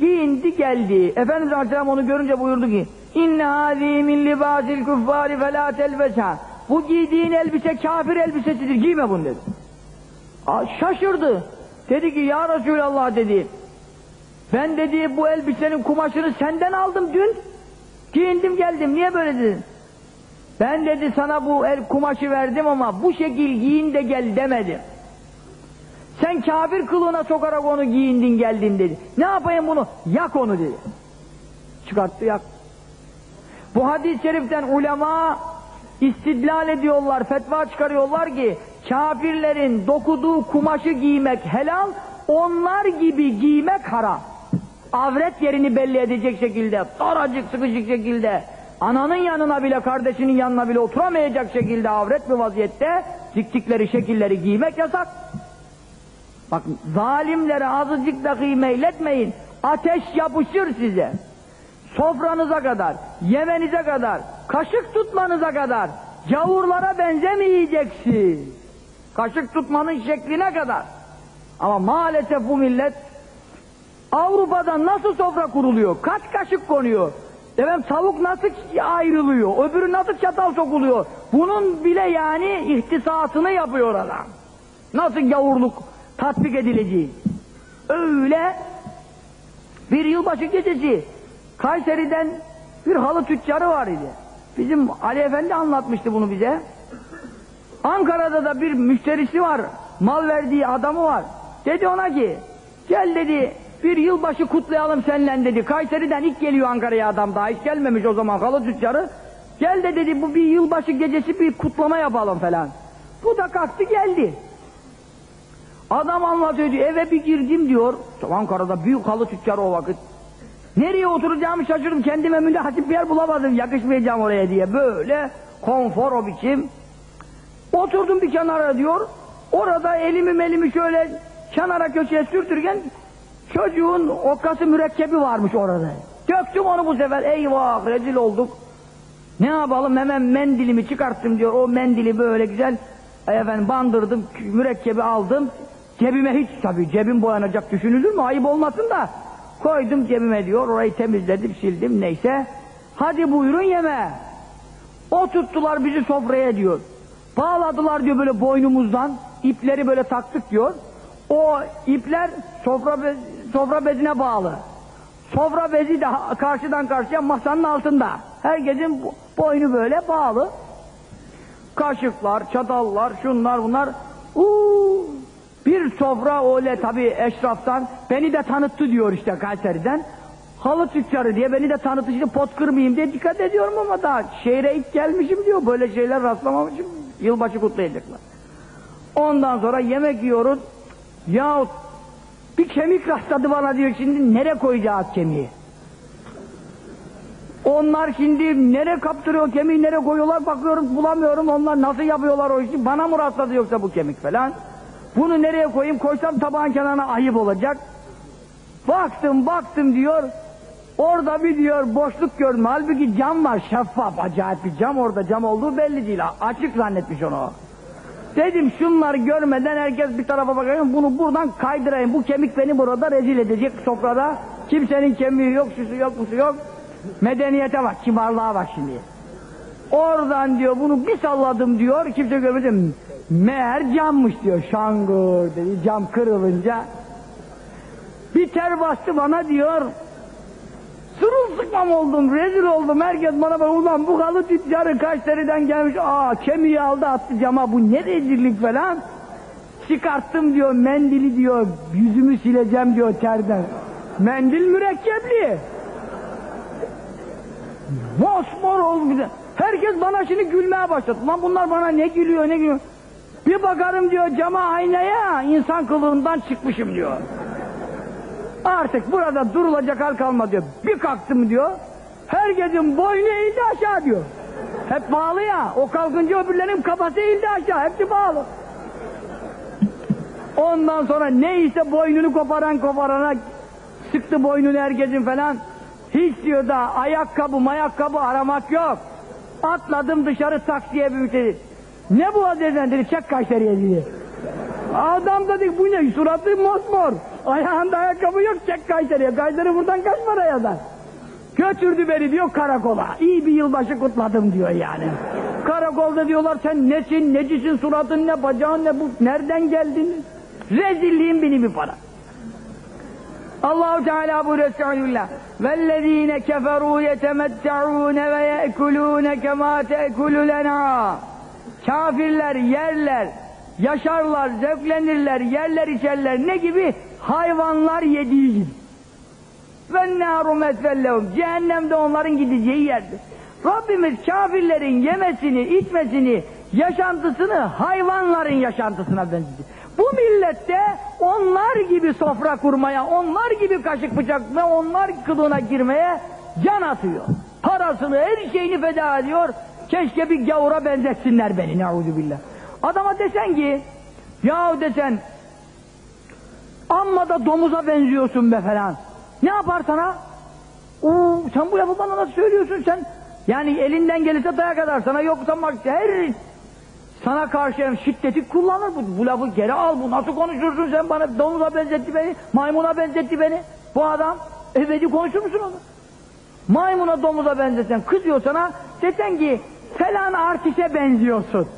giyindi geldi. Efendimiz Aleyhisselam onu görünce buyurdu ki İnne hâzî min libâsil kuffâri felâ telbesâ Bu giydiğin elbise kafir elbisesidir giyme bunu dedi. Aa, şaşırdı. Dedi ki ya Resulallah dedi. Ben dedi bu elbisenin kumaşını senden aldım dün. Giyindim geldim. Niye böyle dedin? Ben dedi sana bu el kumaşı verdim ama bu şekil giyin de gel demedim. Sen kafir kılığına sokarak onu giyindin geldin dedi. Ne yapayım bunu? Yak onu dedi. Çıkarttı yak. Bu hadis-i şeriften ulema istidlal ediyorlar, fetva çıkarıyorlar ki kafirlerin dokuduğu kumaşı giymek helal, onlar gibi giymek haram. Avret yerini belli edecek şekilde, daracık sıkışık şekilde, ananın yanına bile, kardeşinin yanına bile oturamayacak şekilde avret bir vaziyette diktikleri şekilleri giymek yasak. Bak zalimlere azıcık da kıymeyletmeyin. Ateş yapışır size. Sofranıza kadar, yemenize kadar, kaşık tutmanıza kadar gavurlara benzemeyeceksin. Kaşık tutmanın şekline kadar. Ama maalesef bu millet Avrupa'da nasıl sofra kuruluyor? Kaç kaşık konuyor? Efendim tavuk nasıl ayrılıyor? Öbürü nasıl çatal sokuluyor? Bunun bile yani ihtisasını yapıyor adam. Nasıl gavurluk tatbik edileceği. Öyle bir yılbaşı gecesi Kayseri'den bir halı tüccarı var idi. Bizim Ali Efendi anlatmıştı bunu bize. Ankara'da da bir müşterisi var. Mal verdiği adamı var. Dedi ona ki gel dedi bir yılbaşı kutlayalım seninle dedi. Kayseri'den ilk geliyor Ankara'ya adam daha hiç gelmemiş o zaman halı tüccarı. Gel de dedi bu bir yılbaşı gecesi bir kutlama yapalım falan. Bu da kalktı geldi. Adam anlatıyor diyor, eve bir girdim diyor. Ankara'da büyük halı tüccarı o vakit. Nereye oturacağımı şaşırdım. Kendime münasip bir yer bulamadım. Yakışmayacağım oraya diye. Böyle konfor o biçim. Oturdum bir kenara diyor. Orada elimi melimi şöyle kenara köşeye sürtürken çocuğun okası mürekkebi varmış orada. Döktüm onu bu sefer. Eyvah rezil olduk. Ne yapalım hemen mendilimi çıkarttım diyor. O mendili böyle güzel efendim bandırdım. Mürekkebi aldım. Cebime hiç tabii cebim boyanacak düşünülür mü? Ayıp olmasın da. Koydum cebime diyor, orayı temizledim, sildim neyse. Hadi buyurun yeme. O tuttular bizi sofraya diyor. Bağladılar diyor böyle boynumuzdan, ipleri böyle taktık diyor. O ipler sofra, be sofra bezine bağlı. Sofra bezi de karşıdan karşıya masanın altında. Herkesin boynu böyle bağlı. Kaşıklar, çatallar, şunlar bunlar. Uuu bir sofra öyle tabi eşraftan beni de tanıttı diyor işte Kayseri'den. Halı tüccarı diye beni de tanıttı işte pot kırmayayım diye dikkat ediyorum ama daha şehre ilk gelmişim diyor böyle şeyler rastlamamışım. Yılbaşı kutlayacaklar. Ondan sonra yemek yiyoruz. Yahut bir kemik rastladı bana diyor şimdi nereye koyacağız kemiği? Onlar şimdi nere kaptırıyor kemiği nere koyuyorlar bakıyorum bulamıyorum onlar nasıl yapıyorlar o işi bana mı rastladı yoksa bu kemik falan? Bunu nereye koyayım? Koysam tabağın kenarına ayıp olacak. Baktım baktım diyor. Orada bir diyor boşluk gördüm. Halbuki cam var şeffaf acayip bir cam orada cam olduğu belli değil. Açık zannetmiş onu. Dedim şunları görmeden herkes bir tarafa bakayım bunu buradan kaydırayım. Bu kemik beni burada rezil edecek sofrada. Kimsenin kemiği yok, şusu yok, busu yok. Medeniyete bak, kibarlığa bak şimdi. Oradan diyor bunu bir salladım diyor, kimse görmedim. Meğer cammış diyor, şangır dedi, cam kırılınca. Bir ter bastı bana diyor, sırılsıklam oldum, rezil oldum, herkes bana bak, ulan bu kalı tüccarı Kayseri'den gelmiş, aa kemiği aldı attı cama, bu ne rezillik falan. Çıkarttım diyor, mendili diyor, yüzümü sileceğim diyor terden. Mendil mürekkepli. Mosmor oldu. Herkes bana şimdi gülmeye başladı. Lan bunlar bana ne gülüyor ne gülüyor. Bir bakarım diyor cama aynaya insan kılığından çıkmışım diyor. Artık burada durulacak hal kalmadı diyor. Bir kalktım diyor. Herkesin boynu eğildi aşağı diyor. Hep bağlı ya. O kalkınca öbürlerinin kafası eğildi aşağı. Hepsi bağlı. Ondan sonra neyse boynunu koparan koparana sıktı boynunu herkesin falan. Hiç diyor da ayakkabı mayakkabı aramak yok. Atladım dışarı taksiye büyütedi. Ne bu dedi dedi çek Kayseri'ye dedi. Adam dedik bu ne? Suratı mosmor. Ayağında ayakkabı yok. Çek Kayseri'ye. Kayseri buradan kaç paraya da? Götürdü beni diyor karakola. İyi bir yılbaşı kutladım diyor yani. Karakolda diyorlar sen nesin, necisin, suratın ne, bacağın ne, bu nereden geldin? Rezilliğin bini bir para. Allahu Teala buyuruyor Estağfirullah. Vellezine keferu yetemetta'un ve ye'kulun kema te'kulul en'am. Kafirler yerler, yaşarlar, zevklenirler, yerler içerler ne gibi? Hayvanlar yediği gibi. Ve nâru metvellehum. Cehennemde onların gideceği yerdir. Rabbimiz kafirlerin yemesini, içmesini, yaşantısını hayvanların yaşantısına benzetti. Bu millette onlar gibi sofra kurmaya, onlar gibi kaşık bıçak ve onlar kılığına girmeye can atıyor. Parasını, her şeyini feda ediyor. Keşke bir gavura benzetsinler beni, neuzübillah. Adama desen ki, yahu desen, amma da domuza benziyorsun be falan. Ne yapar sana? Oo, sen bu lafı bana nasıl söylüyorsun sen? Yani elinden gelirse dayak eder sana yoksa bak her sana karşı şiddeti kullanır bu, bu lafı geri al bu nasıl konuşursun sen bana domuza benzetti beni maymuna benzetti beni bu adam ebedi konuşur musun onu maymuna domuza benzeten kızıyor sana desen ki falan artiste benziyorsun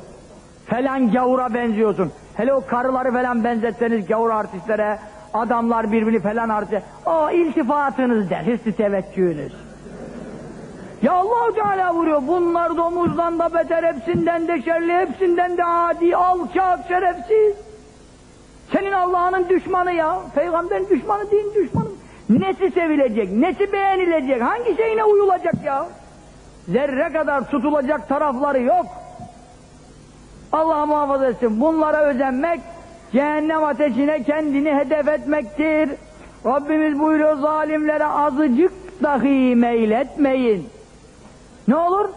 falan gavura benziyorsun hele o karıları falan benzetseniz gavur artistlere adamlar birbirini falan artist o iltifatınız der hissi teveccühünüz ya allah Teala vuruyor. Bunlar domuzdan da beter, hepsinden de şerli, hepsinden de adi, alçak, şerefsiz. Senin Allah'ın düşmanı ya. Peygamberin düşmanı, din düşmanı. Nesi sevilecek, nesi beğenilecek, hangi şeyine uyulacak ya? Zerre kadar tutulacak tarafları yok. Allah muhafaza etsin. Bunlara özenmek, cehennem ateşine kendini hedef etmektir. Rabbimiz buyuruyor zalimlere azıcık dahi meyletmeyin. Ne olur?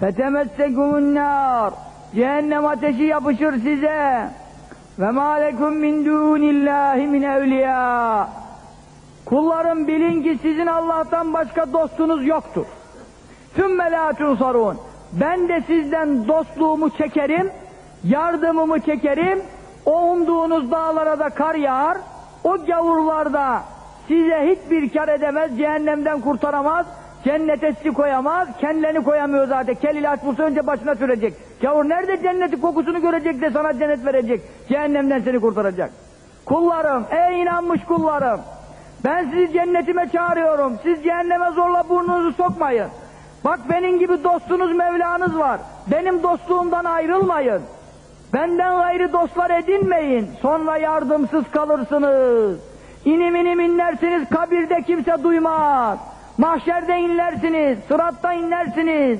Fetemessekumun nar. Cehennem ateşi yapışır size. Ve ma min dunillahi min evliya. Kullarım bilin ki sizin Allah'tan başka dostunuz yoktur. Sümme la tunsarun. Ben de sizden dostluğumu çekerim, yardımımı çekerim, o umduğunuz dağlara da kar yağar, o gavurlarda size hiçbir kar edemez, cehennemden kurtaramaz, Cennete sizi koyamaz, kendilerini koyamıyor zaten. Kel ilaç bulsa önce başına sürecek. Gavur nerede cenneti kokusunu görecek de sana cennet verecek. Cehennemden seni kurtaracak. Kullarım, ey inanmış kullarım. Ben sizi cennetime çağırıyorum. Siz cehenneme zorla burnunuzu sokmayın. Bak benim gibi dostunuz Mevla'nız var. Benim dostluğumdan ayrılmayın. Benden gayrı dostlar edinmeyin. Sonra yardımsız kalırsınız. İnim inim inlersiniz kabirde kimse duymaz. Mahşerde inlersiniz, sıratta inlersiniz.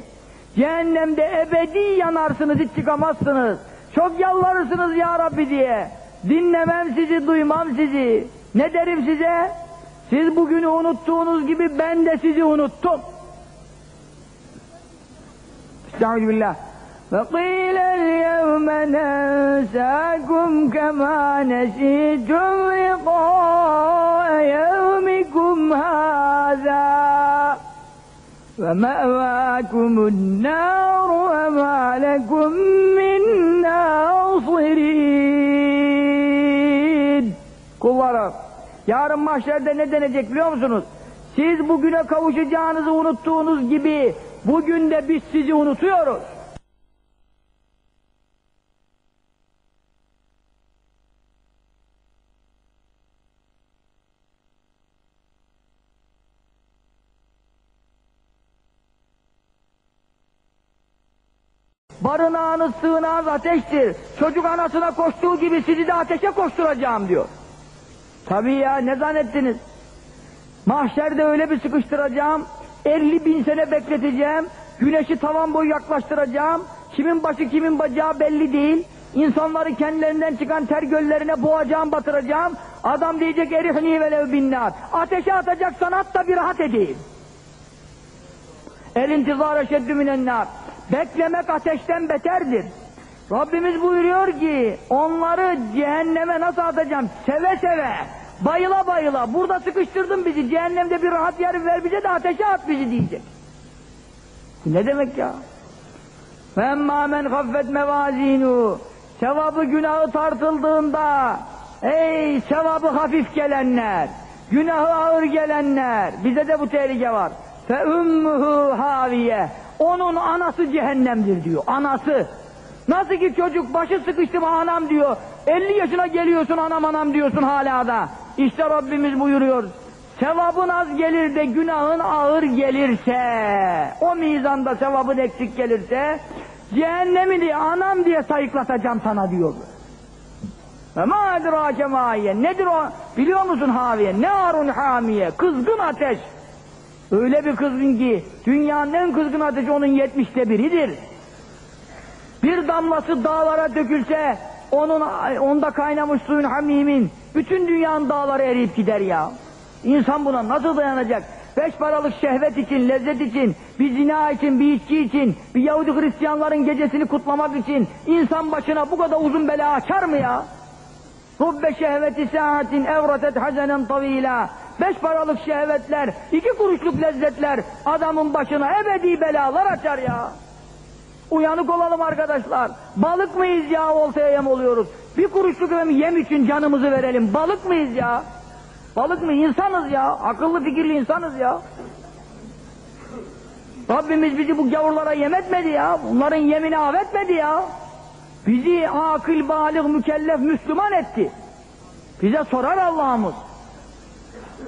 Cehennemde ebedi yanarsınız, hiç çıkamazsınız. Çok yalvarırsınız ya Rabbi diye. Dinlemem sizi, duymam sizi. Ne derim size? Siz bugünü unuttuğunuz gibi ben de sizi unuttum. Estağfirullah. فقيل اليوم ننساكم كما نسيتم لقاء يومكم هذا فمأواكم النار وما لكم من ناصرين Kullarım, yarın mahşerde ne denecek biliyor musunuz? Siz bugüne kavuşacağınızı unuttuğunuz gibi bugün de biz sizi unutuyoruz. Barınağınız, sığınağınız ateştir. Çocuk anasına koştuğu gibi sizi de ateşe koşturacağım diyor. Tabii ya ne zannettiniz? Mahşerde öyle bir sıkıştıracağım, 50 bin sene bekleteceğim, güneşi tavan boyu yaklaştıracağım, kimin başı kimin bacağı belli değil, İnsanları kendilerinden çıkan ter göllerine boğacağım, batıracağım. Adam diyecek erihni velev binnat. Ateşe atacak sanat da bir rahat edeyim. El intizara şeddü minennar. Beklemek ateşten beterdir. Rabbimiz buyuruyor ki onları cehenneme nasıl atacağım? Seve seve. Bayıla bayıla. Burada sıkıştırdın bizi. Cehennemde bir rahat yer ver bize de ateşe at bizi diyecek. Ne demek ya? Femma men gaffet mevazinu. Sevabı günahı tartıldığında ey sevabı hafif gelenler, günahı ağır gelenler bize de bu tehlike var. Ummuhu haviye. Onun anası cehennemdir diyor. Anası. Nasıl ki çocuk başı sıkıştım anam diyor. 50 yaşına geliyorsun anam anam diyorsun hala da. İşte Rabbimiz buyuruyor. Sevabın az gelir de günahın ağır gelirse, o mizanda sevabın eksik gelirse, cehennemi diye anam diye sayıklatacağım sana diyor. Ve ma edrake. Nedir o? Biliyor musun haviye? Ne arun hamiye. Kızgın ateş. Öyle bir kızgın ki dünyanın en kızgın ateşi onun yetmişte biridir. Bir damlası dağlara dökülse onun onda kaynamış suyun hamimin bütün dünyanın dağları eriyip gider ya. İnsan buna nasıl dayanacak? Beş paralık şehvet için, lezzet için, bir zina için, bir içki için, bir Yahudi Hristiyanların gecesini kutlamak için insan başına bu kadar uzun bela açar mı ya? Rubbe şehveti saatin evratet hazenen tavila. Beş paralık şehvetler, iki kuruşluk lezzetler adamın başına ebedi belalar açar ya. Uyanık olalım arkadaşlar. Balık mıyız ya oltaya yem oluyoruz. Bir kuruşluk yem için canımızı verelim. Balık mıyız ya? Balık mı? İnsanız ya. Akıllı fikirli insanız ya. Rabbimiz bizi bu gavurlara yem etmedi ya. Bunların yemini affetmedi ya. Bizi akıl, balik, mükellef, Müslüman etti. Bize sorar Allah'ımız.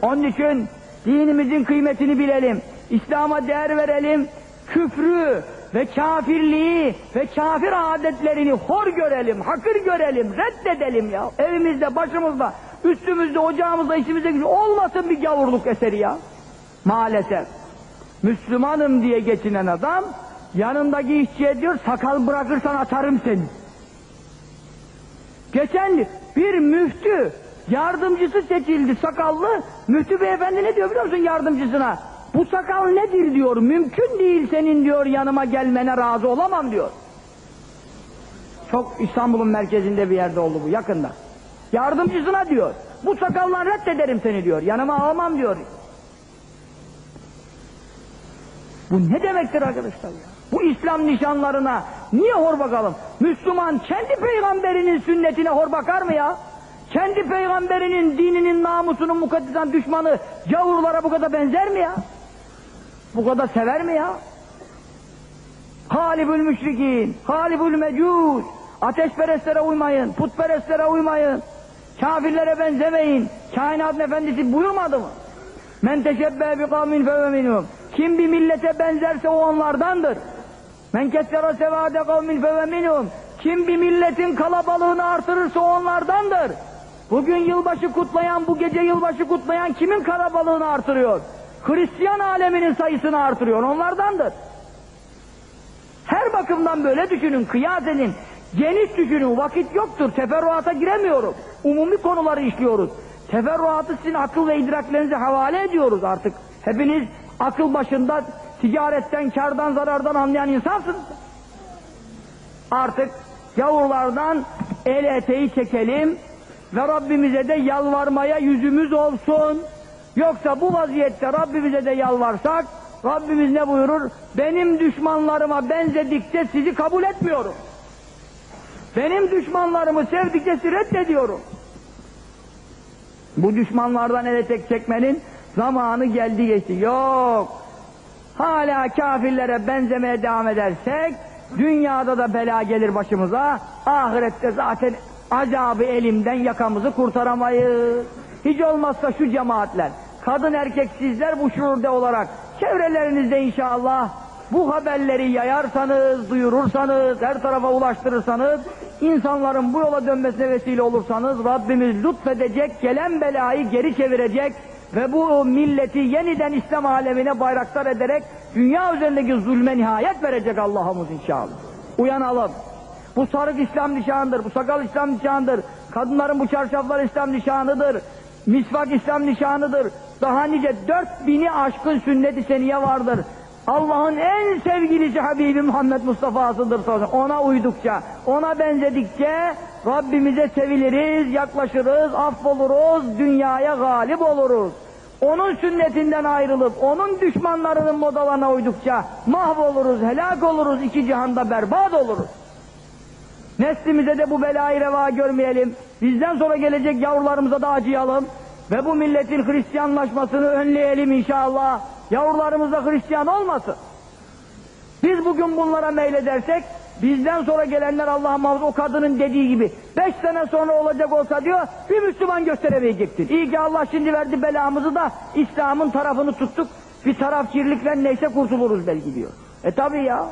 Onun için dinimizin kıymetini bilelim. İslam'a değer verelim. Küfrü ve kafirliği ve kafir adetlerini hor görelim, hakır görelim, reddedelim ya. Evimizde, başımızda, üstümüzde, ocağımızda, işimizde gücü olmasın bir gavurluk eseri ya. Maalesef. Müslümanım diye geçinen adam yanındaki işçiye diyor sakal bırakırsan atarım seni. Geçen bir müftü yardımcısı seçildi sakallı. Müftü beyefendi ne diyor biliyor musun yardımcısına? Bu sakal nedir diyor. Mümkün değil senin diyor yanıma gelmene razı olamam diyor. Çok İstanbul'un merkezinde bir yerde oldu bu yakında. Yardımcısına diyor. Bu sakalla reddederim seni diyor. Yanıma almam diyor. Bu ne demektir arkadaşlar ya? Bu İslam nişanlarına niye hor bakalım? Müslüman kendi peygamberinin sünnetine hor bakar mı ya? Kendi peygamberinin dininin namusunun mukaddesan düşmanı gavurlara bu kadar benzer mi ya? Bu kadar sever mi ya? Halibül müşrikin, halibül mecus, ateşperestlere uymayın, putperestlere uymayın, kafirlere benzemeyin. Kainatın efendisi buyurmadı mı? Men teşebbe bi kavmin minhum. Kim bir millete benzerse o onlardandır. Men kessera sevade kavmin feve minhum. Kim bir milletin kalabalığını artırırsa onlardandır. Bugün yılbaşı kutlayan, bu gece yılbaşı kutlayan kimin kalabalığını artırıyor? Hristiyan aleminin sayısını artırıyor, onlardandır. Her bakımdan böyle düşünün, kıyas edin. Geniş düşünün, vakit yoktur, teferruata giremiyorum. Umumi konuları işliyoruz. Teferruatı sizin akıl ve idraklerinize havale ediyoruz artık. Hepiniz akıl başında ticaretten, kardan, zarardan anlayan insansınız. Artık yavrulardan el eteği çekelim ve Rabbimize de yalvarmaya yüzümüz olsun. Yoksa bu vaziyette Rabbimize de yalvarsak, Rabbimiz ne buyurur? Benim düşmanlarıma benzedikçe sizi kabul etmiyorum. Benim düşmanlarımı sevdikçe sizi reddediyorum. Bu düşmanlardan ele tek çekmenin zamanı geldi geçti. Yok. Hala kafirlere benzemeye devam edersek, dünyada da bela gelir başımıza, ahirette zaten azabı elimden yakamızı kurtaramayız. Hiç olmazsa şu cemaatler, kadın erkek sizler bu şuurda olarak çevrelerinizde inşallah bu haberleri yayarsanız, duyurursanız, her tarafa ulaştırırsanız, insanların bu yola dönmesine vesile olursanız Rabbimiz lütfedecek, gelen belayı geri çevirecek ve bu milleti yeniden İslam alemine bayraktar ederek dünya üzerindeki zulme nihayet verecek Allah'ımız inşallah. Uyanalım. Bu sarık İslam nişanıdır, bu sakal İslam nişanıdır. Kadınların bu çarşaflar İslam nişanıdır. Misvak İslam nişanıdır. Daha nice dört bini aşkın sünnet-i seniye vardır. Allah'ın en sevgilisi Habibi Muhammed Mustafa'sıdır. Ona uydukça, ona benzedikçe Rabbimize seviliriz, yaklaşırız, affoluruz, dünyaya galip oluruz. Onun sünnetinden ayrılıp, onun düşmanlarının modalarına uydukça mahvoluruz, helak oluruz, iki cihanda berbat oluruz. Neslimize de bu belayı reva görmeyelim. Bizden sonra gelecek yavrularımıza da acıyalım. Ve bu milletin Hristiyanlaşmasını önleyelim inşallah. Yavrularımız da Hristiyan olmasın. Biz bugün bunlara meyledersek, bizden sonra gelenler Allah muhafaza o kadının dediği gibi, beş sene sonra olacak olsa diyor, bir Müslüman gösteremeyecektir. İyi ki Allah şimdi verdi belamızı da, İslam'ın tarafını tuttuk, bir tarafkirlikle neyse kurtuluruz belki diyor. E tabi ya,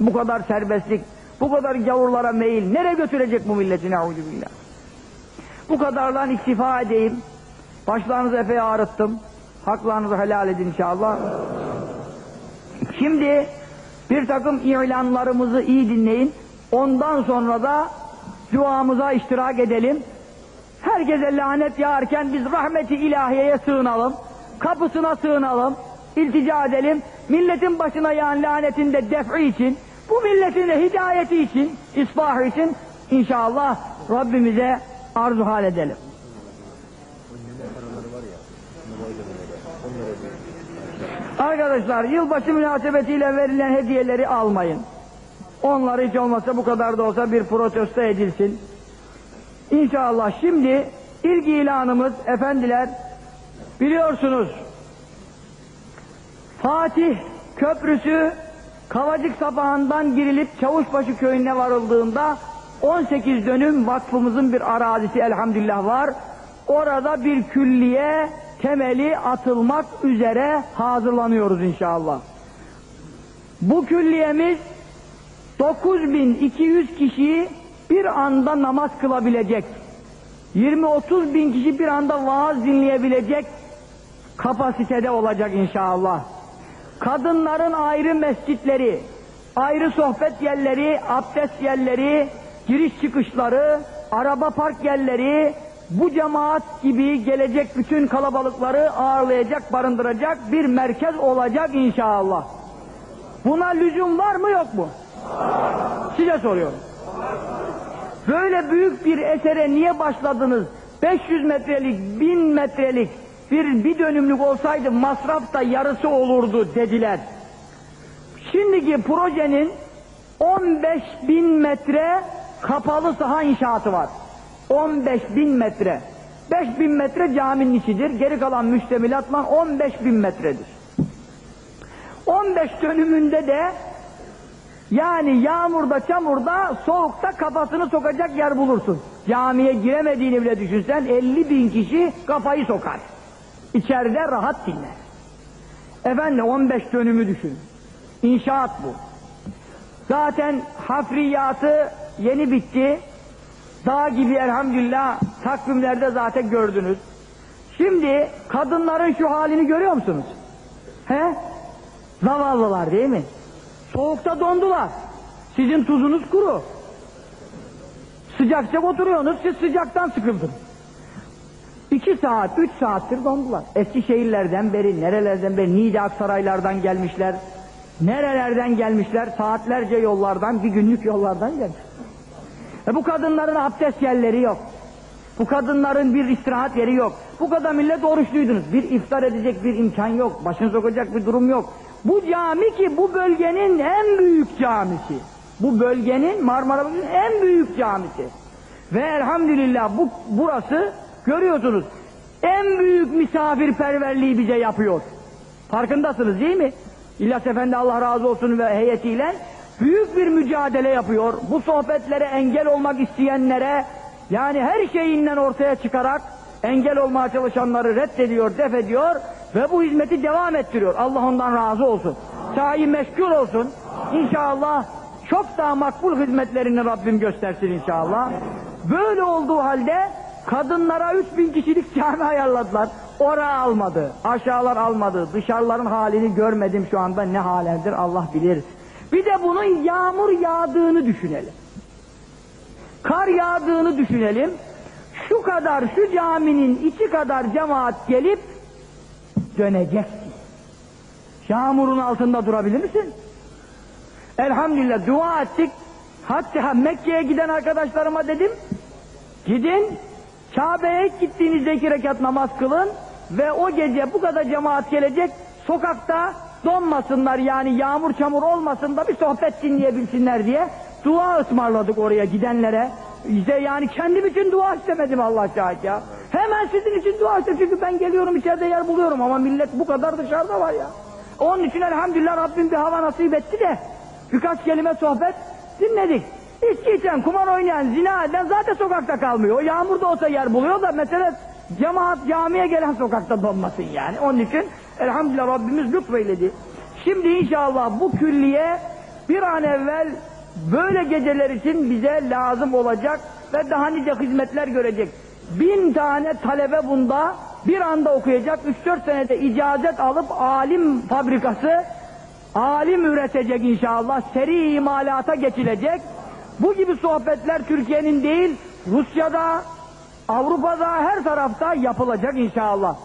bu kadar serbestlik, bu kadar gavurlara meyil, nereye götürecek bu milleti billah. Bu kadarla iktifa edeyim. Başlarınızı epey ağrıttım. Haklarınızı helal edin inşallah. Şimdi bir takım ilanlarımızı iyi dinleyin. Ondan sonra da duamıza iştirak edelim. Herkese lanet yağarken biz rahmeti ilahiyeye sığınalım. Kapısına sığınalım. iltica edelim. Milletin başına yağan lanetin de def'i için, bu milletin de hidayeti için, isbahı için inşallah Rabbimize arzu hal edelim. Arkadaşlar yılbaşı münasebetiyle verilen hediyeleri almayın. Onları hiç olmazsa bu kadar da olsa bir protesto edilsin. İnşallah şimdi ilk ilanımız efendiler biliyorsunuz Fatih Köprüsü Kavacık sabahından girilip Çavuşbaşı köyüne varıldığında 18 dönüm vakfımızın bir arazisi elhamdülillah var. Orada bir külliye temeli atılmak üzere hazırlanıyoruz inşallah. Bu külliyemiz 9200 kişiyi bir anda namaz kılabilecek, 20-30 bin kişi bir anda vaaz dinleyebilecek kapasitede olacak inşallah. Kadınların ayrı mescitleri, ayrı sohbet yerleri, abdest yerleri, giriş çıkışları, araba park yerleri, bu cemaat gibi gelecek bütün kalabalıkları ağırlayacak, barındıracak bir merkez olacak inşallah. Buna lüzum var mı yok mu? Size soruyorum. Böyle büyük bir esere niye başladınız? 500 metrelik, 1000 metrelik bir, bir dönümlük olsaydı masraf da yarısı olurdu dediler. Şimdiki projenin 15 bin metre kapalı saha inşaatı var. 15 bin metre. 5 bin metre caminin içidir. Geri kalan müştemilatla 15 bin metredir. 15 dönümünde de yani yağmurda, çamurda, soğukta kafasını sokacak yer bulursun. Camiye giremediğini bile düşünsen 50 bin kişi kafayı sokar. İçeride rahat dinler. Efendim 15 dönümü düşün. İnşaat bu. Zaten hafriyatı yeni bitti. Dağ gibi elhamdülillah takvimlerde zaten gördünüz. Şimdi kadınların şu halini görüyor musunuz? He? Zavallılar değil mi? Soğukta dondular. Sizin tuzunuz kuru. Sıcak sıcak oturuyorsunuz, siz sıcaktan sıkıldınız. İki saat, üç saattir dondular. Eski şehirlerden beri, nerelerden beri, Niğde Aksaraylardan gelmişler. Nerelerden gelmişler? Saatlerce yollardan, bir günlük yollardan gelmiş. E bu kadınların abdest yerleri yok. Bu kadınların bir istirahat yeri yok. Bu kadar millet oruçluydunuz. Bir iftar edecek bir imkan yok. Başını sokacak bir durum yok. Bu cami ki bu bölgenin en büyük camisi. Bu bölgenin Marmara bölgenin en büyük camisi. Ve elhamdülillah bu burası görüyorsunuz en büyük misafirperverliği bize yapıyor. Farkındasınız değil mi? İlyas Efendi Allah razı olsun ve heyetiyle büyük bir mücadele yapıyor. Bu sohbetlere engel olmak isteyenlere yani her şeyinden ortaya çıkarak engel olmaya çalışanları reddediyor, def ediyor ve bu hizmeti devam ettiriyor. Allah ondan razı olsun. Sahi meşgul olsun. İnşallah çok daha makbul hizmetlerini Rabbim göstersin inşallah. Böyle olduğu halde kadınlara 3000 kişilik cami ayarladılar. Ora almadı, aşağılar almadı, dışarıların halini görmedim şu anda ne halendir Allah bilir. Bir de bunun yağmur yağdığını düşünelim. Kar yağdığını düşünelim. Şu kadar, şu caminin içi kadar cemaat gelip döneceksin. Yağmurun altında durabilir misin? Elhamdülillah dua ettik. Hatta Mekke'ye giden arkadaşlarıma dedim, gidin Kabe'ye gittiğinizde iki rekat namaz kılın ve o gece bu kadar cemaat gelecek, sokakta donmasınlar yani yağmur çamur olmasın da bir sohbet dinleyebilsinler diye dua ısmarladık oraya gidenlere. İşte yani kendim için dua istemedim Allah şahit ya. Hemen sizin için dua istedim çünkü ben geliyorum içeride yer buluyorum ama millet bu kadar dışarıda var ya. Onun için elhamdülillah Rabbim bir hava nasip etti de birkaç kelime sohbet dinledik. İçki içen, kumar oynayan, zina eden zaten sokakta kalmıyor. O yağmurda olsa yer buluyor da mesele cemaat camiye gelen sokakta donmasın yani. Onun için elhamdülillah Rabbimiz lütfeyledi. Şimdi inşallah bu külliye bir an evvel böyle geceler için bize lazım olacak ve daha nice hizmetler görecek. Bin tane talebe bunda bir anda okuyacak. 3-4 senede icazet alıp alim fabrikası alim üretecek inşallah. Seri imalata geçilecek. Bu gibi sohbetler Türkiye'nin değil, Rusya'da, Avrupa'da, her tarafta yapılacak inşallah.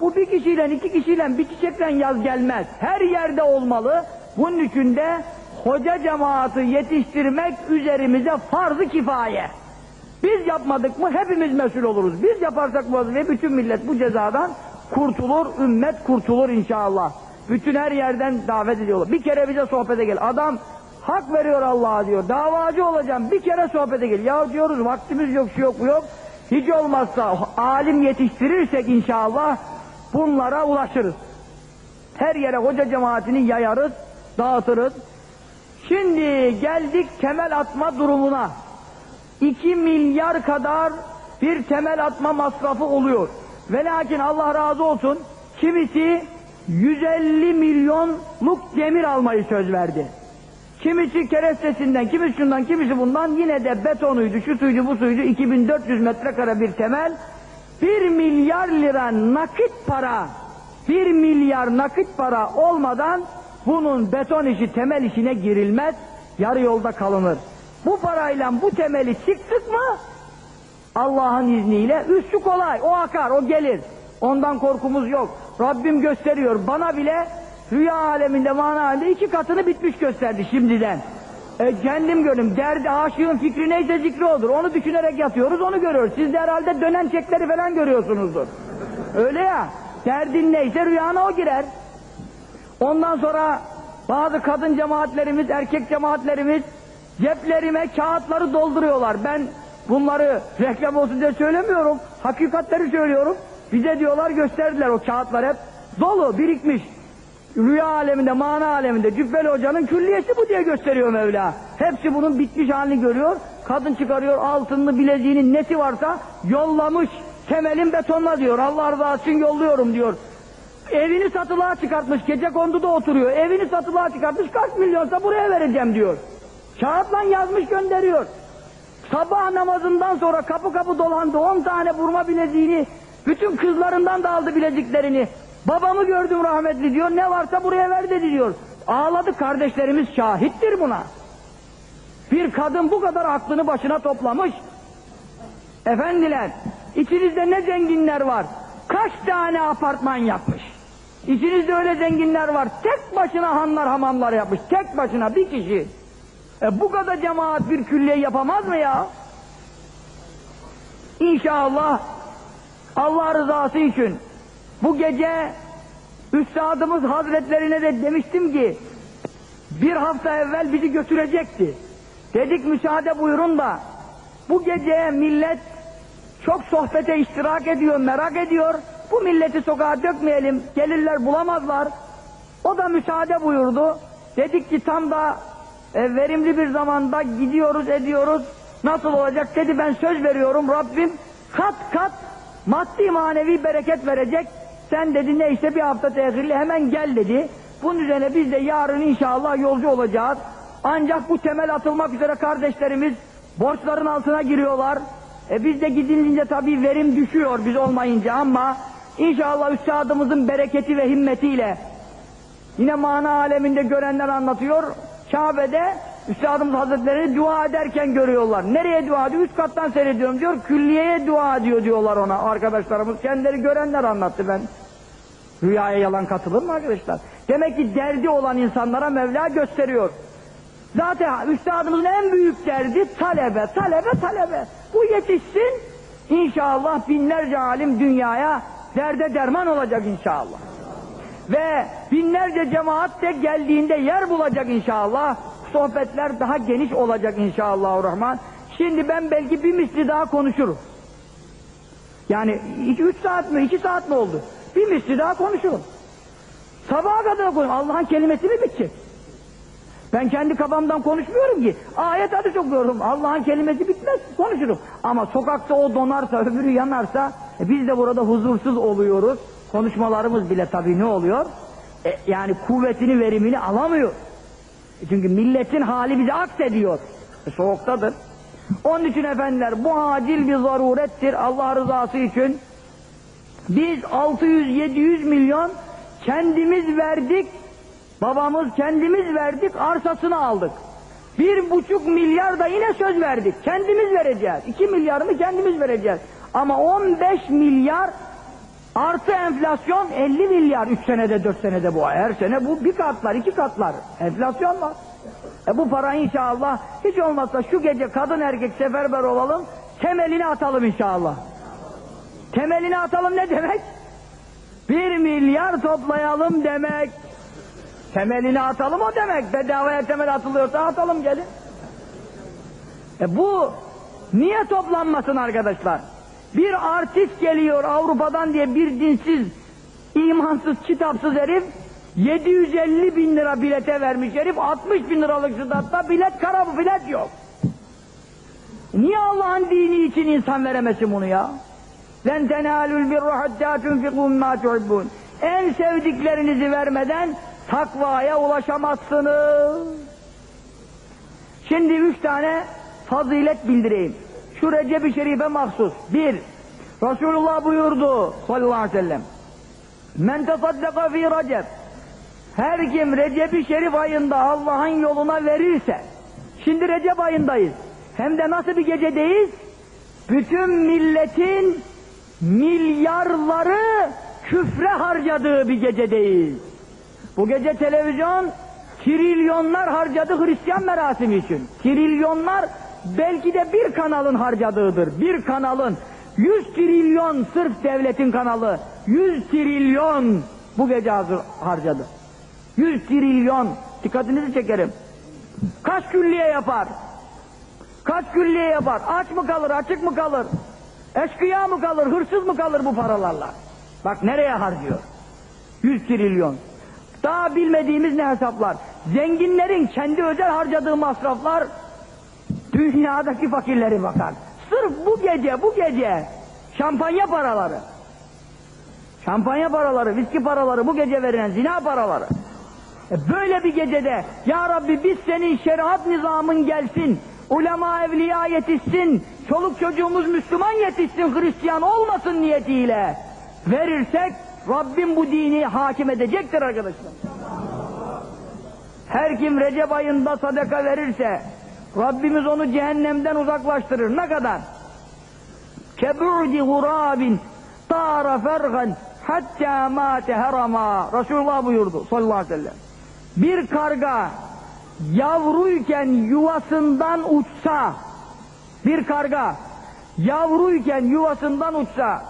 Bu bir kişiyle, iki kişiyle, bir çiçekle yaz gelmez. Her yerde olmalı. Bunun için de hoca cemaati yetiştirmek üzerimize farz-ı kifaye. Biz yapmadık mı hepimiz mesul oluruz. Biz yaparsak bu vazifeyi bütün millet bu cezadan kurtulur, ümmet kurtulur inşallah. Bütün her yerden davet ediyorlar. Bir kere bize sohbete gel. Adam hak veriyor Allah'a diyor. Davacı olacağım. Bir kere sohbete gel. Ya diyoruz vaktimiz yok, şu yok, bu yok. Hiç olmazsa alim yetiştirirsek inşallah bunlara ulaşırız. Her yere hoca cemaatini yayarız, dağıtırız. Şimdi geldik temel atma durumuna. 2 milyar kadar bir temel atma masrafı oluyor. Ve lakin Allah razı olsun kimisi 150 milyonluk demir almayı söz verdi. Kimisi kerestesinden, kimisi şundan, kimisi bundan yine de betonuydu, şu suydu, bu suydu, 2400 metrekare bir temel. 1 milyar lira nakit para, 1 milyar nakit para olmadan bunun beton işi, temel işine girilmez, yarı yolda kalınır. Bu parayla bu temeli çıktık mı Allah'ın izniyle üstü kolay, o akar, o gelir. Ondan korkumuz yok. Rabbim gösteriyor bana bile rüya aleminde, mana aleminde iki katını bitmiş gösterdi şimdiden. E, kendim görüm, derdi, aşığın fikri neyse zikri odur. Onu düşünerek yatıyoruz, onu görüyoruz. Siz de herhalde dönen çekleri falan görüyorsunuzdur. Öyle ya, derdin neyse rüyana o girer. Ondan sonra bazı kadın cemaatlerimiz, erkek cemaatlerimiz ceplerime kağıtları dolduruyorlar. Ben bunları reklam olsun diye söylemiyorum. Hakikatleri söylüyorum. Bize diyorlar gösterdiler o kağıtlar hep. Dolu, birikmiş. Rüya aleminde, mana aleminde Cübbeli Hoca'nın külliyesi bu diye gösteriyor Mevla. Hepsi bunun bitmiş halini görüyor. Kadın çıkarıyor altınlı bileziğinin nesi varsa yollamış. Temelin betonla diyor. Allah rızası için yolluyorum diyor. Evini satılığa çıkartmış. Gece konduda oturuyor. Evini satılığa çıkartmış. Kaç milyonsa buraya vereceğim diyor. Kağıtla yazmış gönderiyor. Sabah namazından sonra kapı kapı dolandı. On tane burma bileziğini bütün kızlarından da aldı bileziklerini. Babamı gördüm rahmetli diyor. Ne varsa buraya ver dedi diyor. Ağladı kardeşlerimiz şahittir buna. Bir kadın bu kadar aklını başına toplamış. Efendiler, içinizde ne zenginler var. Kaç tane apartman yapmış. İçinizde öyle zenginler var. Tek başına hanlar hamamlar yapmış. Tek başına bir kişi. E bu kadar cemaat bir külliye yapamaz mı ya? İnşallah Allah rızası için bu gece Üstadımız Hazretlerine de demiştim ki bir hafta evvel bizi götürecekti. Dedik müsaade buyurun da bu gece millet çok sohbete iştirak ediyor, merak ediyor. Bu milleti sokağa dökmeyelim, gelirler bulamazlar. O da müsaade buyurdu. Dedik ki tam da e, verimli bir zamanda gidiyoruz ediyoruz. Nasıl olacak dedi ben söz veriyorum Rabbim kat kat maddi manevi bereket verecek. Sen dedi neyse bir hafta tehirli hemen gel dedi. Bunun üzerine biz de yarın inşallah yolcu olacağız. Ancak bu temel atılmak üzere kardeşlerimiz borçların altına giriyorlar. E biz de gidince tabii verim düşüyor biz olmayınca ama inşallah üstadımızın bereketi ve himmetiyle yine mana aleminde görenler anlatıyor. Kabe'de Üstadımız Hazretleri dua ederken görüyorlar. Nereye dua ediyor? Üst kattan seyrediyorum diyor. Külliyeye dua ediyor diyorlar ona arkadaşlarımız. Kendileri görenler anlattı ben. Rüyaya yalan katılır mı arkadaşlar? Demek ki derdi olan insanlara Mevla gösteriyor. Zaten üstadımızın en büyük derdi talebe, talebe, talebe. Bu yetişsin, inşallah binlerce alim dünyaya derde derman olacak inşallah. Ve binlerce cemaat de geldiğinde yer bulacak inşallah. Sohbetler daha geniş olacak inşallah rahman. Şimdi ben belki bir misli daha konuşurum. Yani iki, üç saat mi, iki saat mi oldu? Bir misli daha konuşurum. Sabaha kadar konuşurum. Allah'ın kelimesi mi bitecek? Ben kendi kafamdan konuşmuyorum ki. Ayet hadis okuyorum. Allah'ın kelimesi bitmez konuşurum. Ama sokakta o donarsa, öbürü yanarsa e biz de burada huzursuz oluyoruz. Konuşmalarımız bile tabii ne oluyor? E, yani kuvvetini, verimini alamıyor. E çünkü milletin hali bize aksediyor. E, soğuktadır. Onun için efendiler bu acil bir zarurettir Allah rızası için. Biz 600-700 milyon kendimiz verdik Babamız kendimiz verdik, arsasını aldık. Bir buçuk milyar da yine söz verdik. Kendimiz vereceğiz. İki milyarını kendimiz vereceğiz. Ama 15 milyar artı enflasyon 50 milyar. Üç senede, dört senede bu. Her sene bu bir katlar, iki katlar. Enflasyon var. E bu para inşallah hiç olmazsa şu gece kadın erkek seferber olalım, temelini atalım inşallah. Temelini atalım ne demek? Bir milyar toplayalım demek. Temelini atalım o demek. Bedavaya temel atılıyorsa atalım gelin. E bu niye toplanmasın arkadaşlar? Bir artist geliyor Avrupa'dan diye bir dinsiz, imansız, kitapsız herif 750 bin lira bilete vermiş herif 60 bin liralık statta bilet kara bu bilet yok. Niye Allah'ın dini için insan veremesin bunu ya? لَنْ تَنَالُوا الْبِرُّ حَتَّى تُنْفِقُوا مَا تُحِبُّونَ En sevdiklerinizi vermeden takvaya ulaşamazsınız. Şimdi üç tane fazilet bildireyim. Şu Recep-i Şerif'e mahsus. Bir, Resulullah buyurdu sallallahu aleyhi ve sellem. Men tesaddaka fi Recep. Her kim Recep-i Şerif ayında Allah'ın yoluna verirse, şimdi Recep ayındayız. Hem de nasıl bir gecedeyiz? Bütün milletin milyarları küfre harcadığı bir gecedeyiz. Bu gece televizyon trilyonlar harcadı Hristiyan merasimi için. Trilyonlar belki de bir kanalın harcadığıdır. Bir kanalın. Yüz trilyon sırf devletin kanalı. Yüz trilyon bu gece harcadı. Yüz trilyon. Dikkatinizi çekerim. Kaç külliye yapar? Kaç külliye yapar? Aç mı kalır, açık mı kalır? Eşkıya mı kalır, hırsız mı kalır bu paralarla? Bak nereye harcıyor? Yüz trilyon. Daha bilmediğimiz ne hesaplar? Zenginlerin kendi özel harcadığı masraflar dünyadaki fakirleri bakar. Sırf bu gece, bu gece şampanya paraları, şampanya paraları, viski paraları, bu gece verilen zina paraları. E böyle bir gecede Ya Rabbi biz senin şeriat nizamın gelsin, ulema evliya yetişsin, çoluk çocuğumuz Müslüman yetişsin, Hristiyan olmasın niyetiyle verirsek Rabbim bu dini hakim edecektir arkadaşlar. Her kim Recep ayında sadaka verirse Rabbimiz onu cehennemden uzaklaştırır. Ne kadar? Kebu'di gurabin tara fergan hatta mate herama. Resulullah buyurdu sallallahu aleyhi ve sellem. Bir karga yavruyken yuvasından uçsa bir karga yavruyken yuvasından uçsa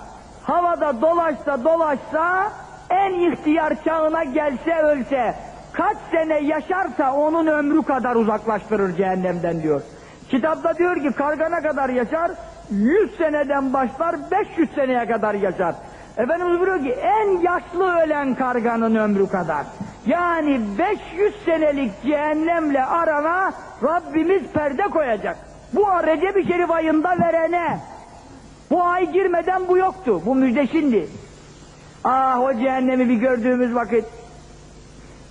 havada dolaşsa dolaşsa en ihtiyar çağına gelse ölse kaç sene yaşarsa onun ömrü kadar uzaklaştırır cehennemden diyor. Kitapta diyor ki kargana kadar yaşar, 100 seneden başlar 500 seneye kadar yaşar. Efendimiz buyuruyor ki en yaşlı ölen karganın ömrü kadar. Yani 500 senelik cehennemle arana Rabbimiz perde koyacak. Bu Recep-i Şerif ayında verene bu ay girmeden bu yoktu. Bu müjde şimdi. Ah o cehennemi bir gördüğümüz vakit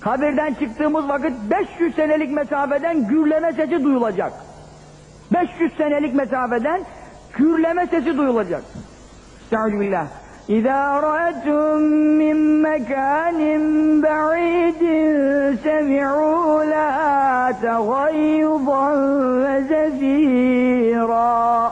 Kabirden çıktığımız vakit 500 senelik mesafeden gürleme sesi duyulacak. 500 senelik mesafeden gürleme sesi duyulacak. Estağfirullah. İzâ râtum min mekânin ba'idin semi'û lâ tegayyuban ve zefîrâ.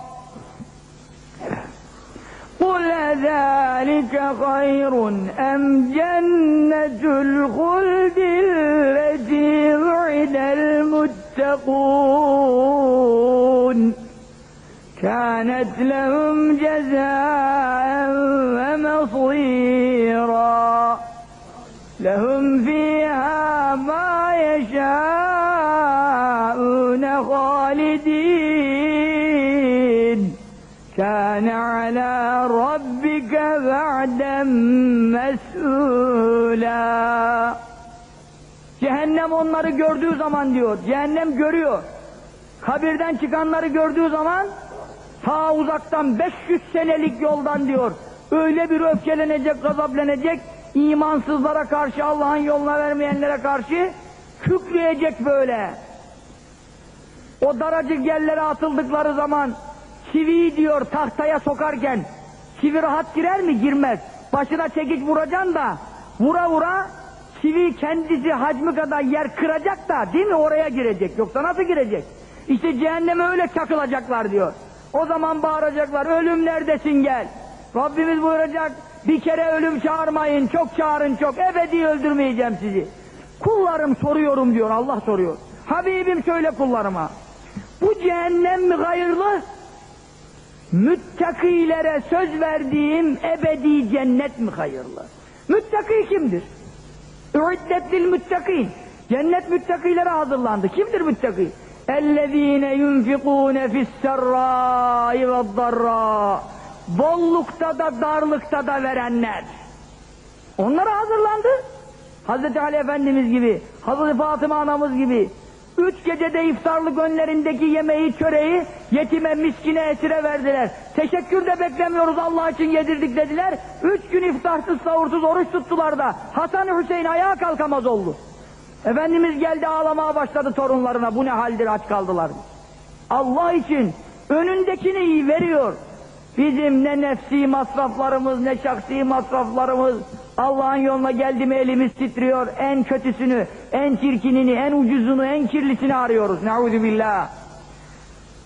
قل ذلك خير أم جنة الخلد التي وعد المتقون؟ كانت لهم جزاء ومصيرا. لهم فيها ما يشاءون خالدين. كان على ربك بعدا مسؤولا Cehennem onları gördüğü zaman diyor, cehennem görüyor. Kabirden çıkanları gördüğü zaman ta uzaktan 500 senelik yoldan diyor. Öyle bir öfkelenecek, gazaplenecek, imansızlara karşı, Allah'ın yoluna vermeyenlere karşı kükreyecek böyle. O daracık yerlere atıldıkları zaman çiviyi diyor tahtaya sokarken çivi rahat girer mi? Girmez. Başına çekiç vuracaksın da vura vura çivi kendisi hacmi kadar yer kıracak da değil mi oraya girecek. Yoksa nasıl girecek? İşte cehenneme öyle çakılacaklar diyor. O zaman bağıracaklar ölüm neredesin gel. Rabbimiz buyuracak bir kere ölüm çağırmayın çok çağırın çok ebedi öldürmeyeceğim sizi. Kullarım soruyorum diyor Allah soruyor. Habibim söyle kullarıma. Bu cehennem mi hayırlı? müttakilere söz verdiğim ebedi cennet mi hayırlı? Müttaki kimdir? Üiddet lil müttakin. Cennet müttakilere hazırlandı. Kimdir müttaki? Ellezine yunfikune fisserrâi ve darrâ. Bollukta da darlıkta da verenler. Onlara hazırlandı. Hazreti Ali Efendimiz gibi, Hazreti Fatıma anamız gibi, üç gecede iftarlık önlerindeki yemeği, çöreği yetime, miskine, esire verdiler. Teşekkür de beklemiyoruz Allah için yedirdik dediler. Üç gün iftarsız, savursuz oruç tuttular da Hasan Hüseyin ayağa kalkamaz oldu. Efendimiz geldi ağlamaya başladı torunlarına bu ne haldir aç kaldılar. Allah için önündekini iyi veriyor. Bizim ne nefsi masraflarımız ne şahsi masraflarımız Allah'ın yoluna geldi mi elimiz titriyor. En kötüsünü, en çirkinini, en ucuzunu, en kirlisini arıyoruz. Ne'udü billah.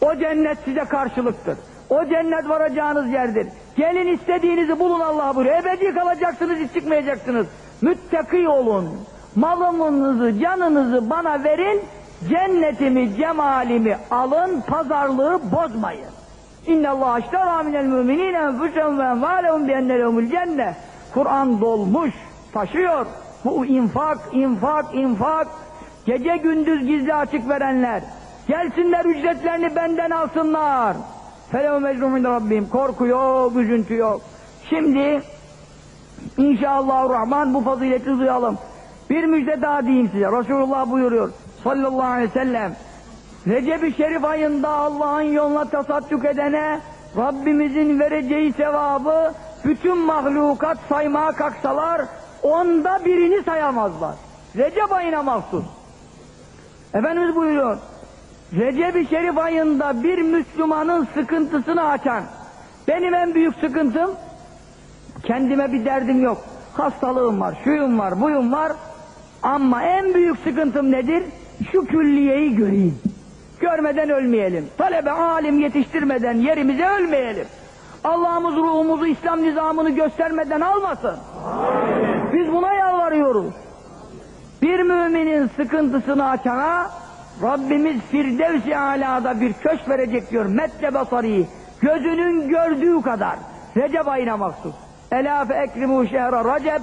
O cennet size karşılıktır. O cennet varacağınız yerdir. Gelin istediğinizi bulun Allah buyuruyor. Ebedi kalacaksınız, hiç çıkmayacaksınız. Müttaki olun. Malımınızı, canınızı bana verin. Cennetimi, cemalimi alın, pazarlığı bozmayın. İnne Allah iştara minel müminine enfusehum ve envalehum bienne lehumul. Kur'an dolmuş, taşıyor. Bu infak, infak, infak. Gece gündüz gizli açık verenler. Gelsinler ücretlerini benden alsınlar. Felev mecrumin Rabbim. Korku yok, üzüntü yok. Şimdi inşallah Rahman bu fazileti duyalım. Bir müjde daha diyeyim size. Resulullah buyuruyor sallallahu aleyhi ve sellem. Recep-i Şerif ayında Allah'ın yoluna tasadduk edene Rabbimizin vereceği sevabı bütün mahlukat saymaya kalksalar onda birini sayamazlar. Recep ayına mahsus. Efendimiz buyuruyor. Recep-i Şerif ayında bir Müslümanın sıkıntısını açan benim en büyük sıkıntım kendime bir derdim yok. Hastalığım var, şuyum var, buyum var ama en büyük sıkıntım nedir? Şu külliyeyi göreyim. Görmeden ölmeyelim. Talebe alim yetiştirmeden yerimize ölmeyelim. Allah'ımız ruhumuzu İslam nizamını göstermeden almasın. Biz buna yalvarıyoruz. Bir müminin sıkıntısını açana Rabbimiz Firdevs-i Ala'da bir köşk verecek diyor. Mette basari. Gözünün gördüğü kadar. Recep ayına mahsus. Ela fe ekrimu şehre recep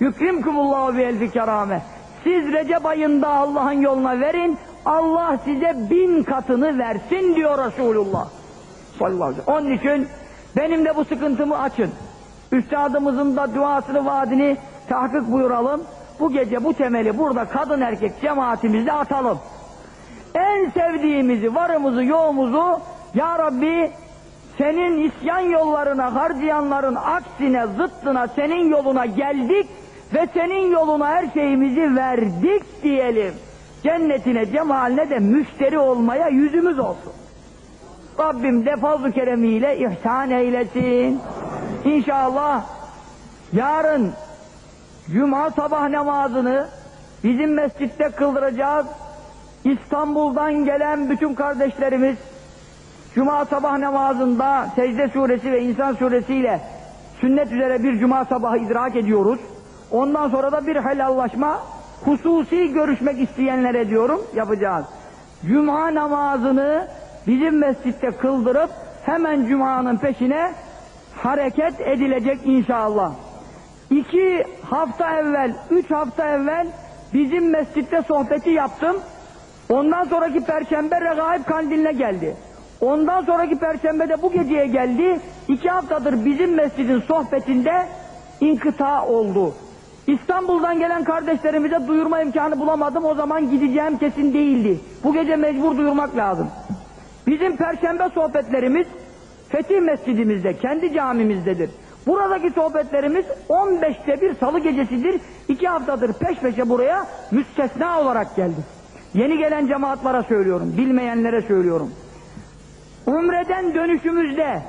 yükrimkumullahu bi elfi kerame. Siz Recep ayında Allah'ın yoluna verin. Allah size bin katını versin diyor Resulullah. Sallallahu aleyhi ve sellem. Onun için benim de bu sıkıntımı açın. Üstadımızın da duasını, vaadini tahkik buyuralım. Bu gece bu temeli burada kadın erkek cemaatimizde atalım. En sevdiğimizi, varımızı, yoğumuzu Ya Rabbi senin isyan yollarına harcayanların aksine zıttına senin yoluna geldik ve senin yoluna her şeyimizi verdik diyelim. Cennetine cemaline de müşteri olmaya yüzümüz olsun. Rabbim de fazl-ı keremiyle ihsan eylesin. İnşallah yarın Cuma sabah namazını bizim mescitte kıldıracağız. İstanbul'dan gelen bütün kardeşlerimiz Cuma sabah namazında secde suresi ve insan suresiyle sünnet üzere bir cuma sabahı idrak ediyoruz. Ondan sonra da bir helallaşma hususi görüşmek isteyenlere diyorum yapacağız. Cuma namazını bizim mescitte kıldırıp hemen cumanın peşine hareket edilecek inşallah. İki hafta evvel, üç hafta evvel bizim mescitte sohbeti yaptım. Ondan sonraki perşembe regaib kandiline geldi. Ondan sonraki perşembe de bu geceye geldi. İki haftadır bizim mescidin sohbetinde inkıta oldu. İstanbul'dan gelen kardeşlerimize duyurma imkanı bulamadım. O zaman gideceğim kesin değildi. Bu gece mecbur duyurmak lazım. Bizim perşembe sohbetlerimiz Fetih Mescidimizde, kendi camimizdedir. Buradaki sohbetlerimiz 15'te bir salı gecesidir. İki haftadır peş peşe buraya müstesna olarak geldi. Yeni gelen cemaatlara söylüyorum, bilmeyenlere söylüyorum. Umreden dönüşümüzde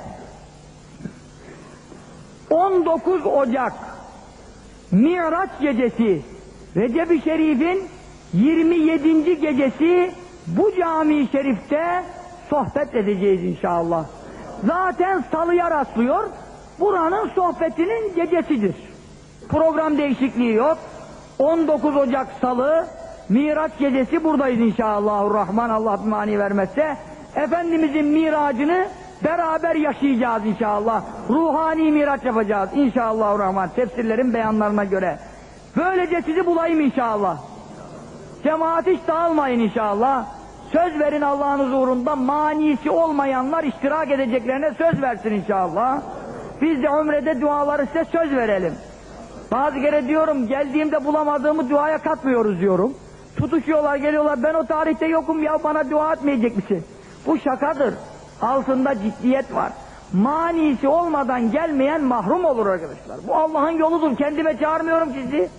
19 Ocak Miraç gecesi Recep-i Şerif'in 27. gecesi bu cami şerifte sohbet edeceğiz inşallah. Zaten salıya rastlıyor. Buranın sohbetinin gecesidir. Program değişikliği yok. 19 Ocak Salı Miraç gecesi buradayız inşallahurrahman Allah bir mani vermezse. Efendimizin miracını beraber yaşayacağız inşallah. Ruhani miraç yapacağız inşallahurrahman. Tefsirlerin beyanlarına göre. Böylece sizi bulayım inşallah. Cemaat hiç dağılmayın inşallah. Söz verin Allah'ın huzurunda manisi olmayanlar iştirak edeceklerine söz versin inşallah. Biz de umrede duaları size söz verelim. Bazı kere diyorum geldiğimde bulamadığımı duaya katmıyoruz diyorum. Tutuşuyorlar geliyorlar ben o tarihte yokum ya bana dua etmeyecek misin? Bu şakadır. Altında ciddiyet var. Manisi olmadan gelmeyen mahrum olur arkadaşlar. Bu Allah'ın yoludur. Kendime çağırmıyorum sizi.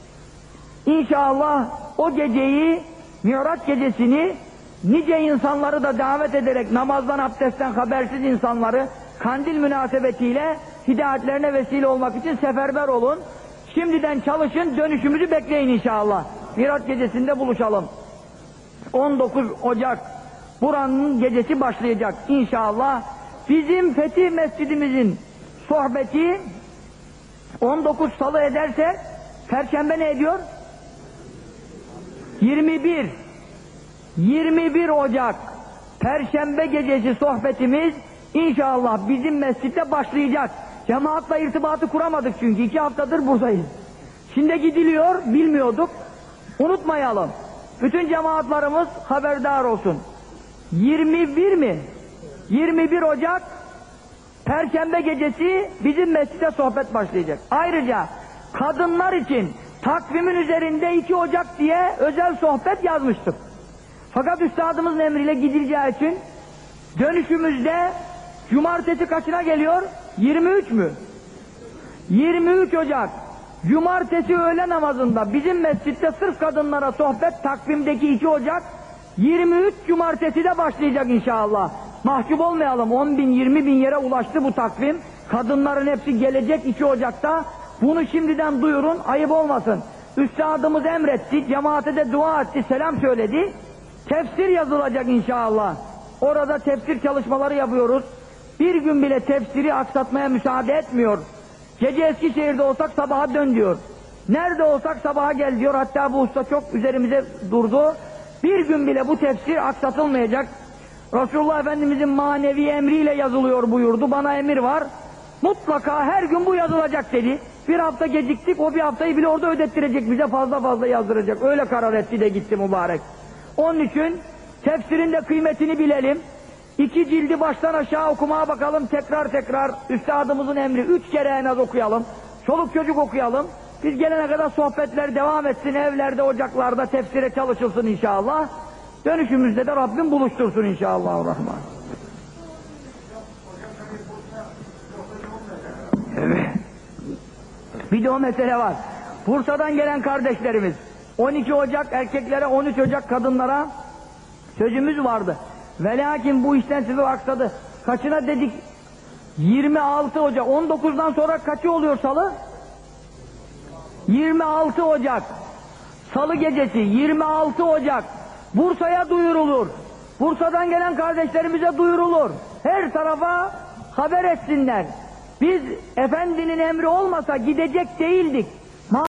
İnşallah o geceyi, Miraç gecesini nice insanları da davet ederek namazdan, abdestten habersiz insanları kandil münasebetiyle hidayetlerine vesile olmak için seferber olun. Şimdiden çalışın, dönüşümüzü bekleyin inşallah. Miraç gecesinde buluşalım. 19 Ocak buranın gecesi başlayacak inşallah. Bizim Fetih Mescidimizin sohbeti 19 salı ederse Perşembe ne ediyor? 21 21 Ocak Perşembe gecesi sohbetimiz inşallah bizim mescitte başlayacak. Cemaatla irtibatı kuramadık çünkü iki haftadır buradayız. Şimdi gidiliyor bilmiyorduk. Unutmayalım. Bütün cemaatlarımız haberdar olsun. 21 mi? 21 Ocak Perşembe gecesi bizim mescide sohbet başlayacak. Ayrıca kadınlar için takvimin üzerinde 2 Ocak diye özel sohbet yazmıştım. Fakat üstadımızın emriyle gidileceği için dönüşümüzde cumartesi kaçına geliyor? 23 mü? 23 Ocak Cumartesi öğle namazında bizim mescitte sırf kadınlara sohbet takvimdeki 2 Ocak 23 Cumartesi de başlayacak inşallah. Mahcup olmayalım 10 bin 20 bin yere ulaştı bu takvim. Kadınların hepsi gelecek 2 Ocak'ta. Bunu şimdiden duyurun ayıp olmasın. Üstadımız emretti, cemaate de dua etti, selam söyledi. Tefsir yazılacak inşallah. Orada tefsir çalışmaları yapıyoruz. Bir gün bile tefsiri aksatmaya müsaade etmiyor. Gece Eskişehir'de olsak sabaha dön diyor. Nerede olsak sabaha gel diyor. Hatta bu usta çok üzerimize durdu. Bir gün bile bu tefsir aksatılmayacak. Resulullah Efendimizin manevi emriyle yazılıyor buyurdu. Bana emir var. Mutlaka her gün bu yazılacak dedi. Bir hafta geciktik, o bir haftayı bile orada ödettirecek, bize fazla fazla yazdıracak. Öyle karar etti de gitti mübarek. Onun için tefsirin de kıymetini bilelim. İki cildi baştan aşağı okumaya bakalım tekrar tekrar. Üstadımızın emri üç kere en az okuyalım. Çoluk çocuk okuyalım. Biz gelene kadar sohbetler devam etsin, evlerde, ocaklarda tefsire çalışılsın inşallah. Dönüşümüzde de Rabbim buluştursun inşallah rahman. Evet. Bir de o mesele var. Bursa'dan gelen kardeşlerimiz 12 Ocak erkeklere 13 Ocak kadınlara sözümüz vardı. Ve lakin bu işten sizi aksadı. Kaçına dedik 26 Ocak 19'dan sonra kaçı oluyor salı? 26 Ocak. Salı gecesi 26 Ocak. Bursa'ya duyurulur. Bursa'dan gelen kardeşlerimize duyurulur. Her tarafa haber etsinler. Biz efendinin emri olmasa gidecek değildik.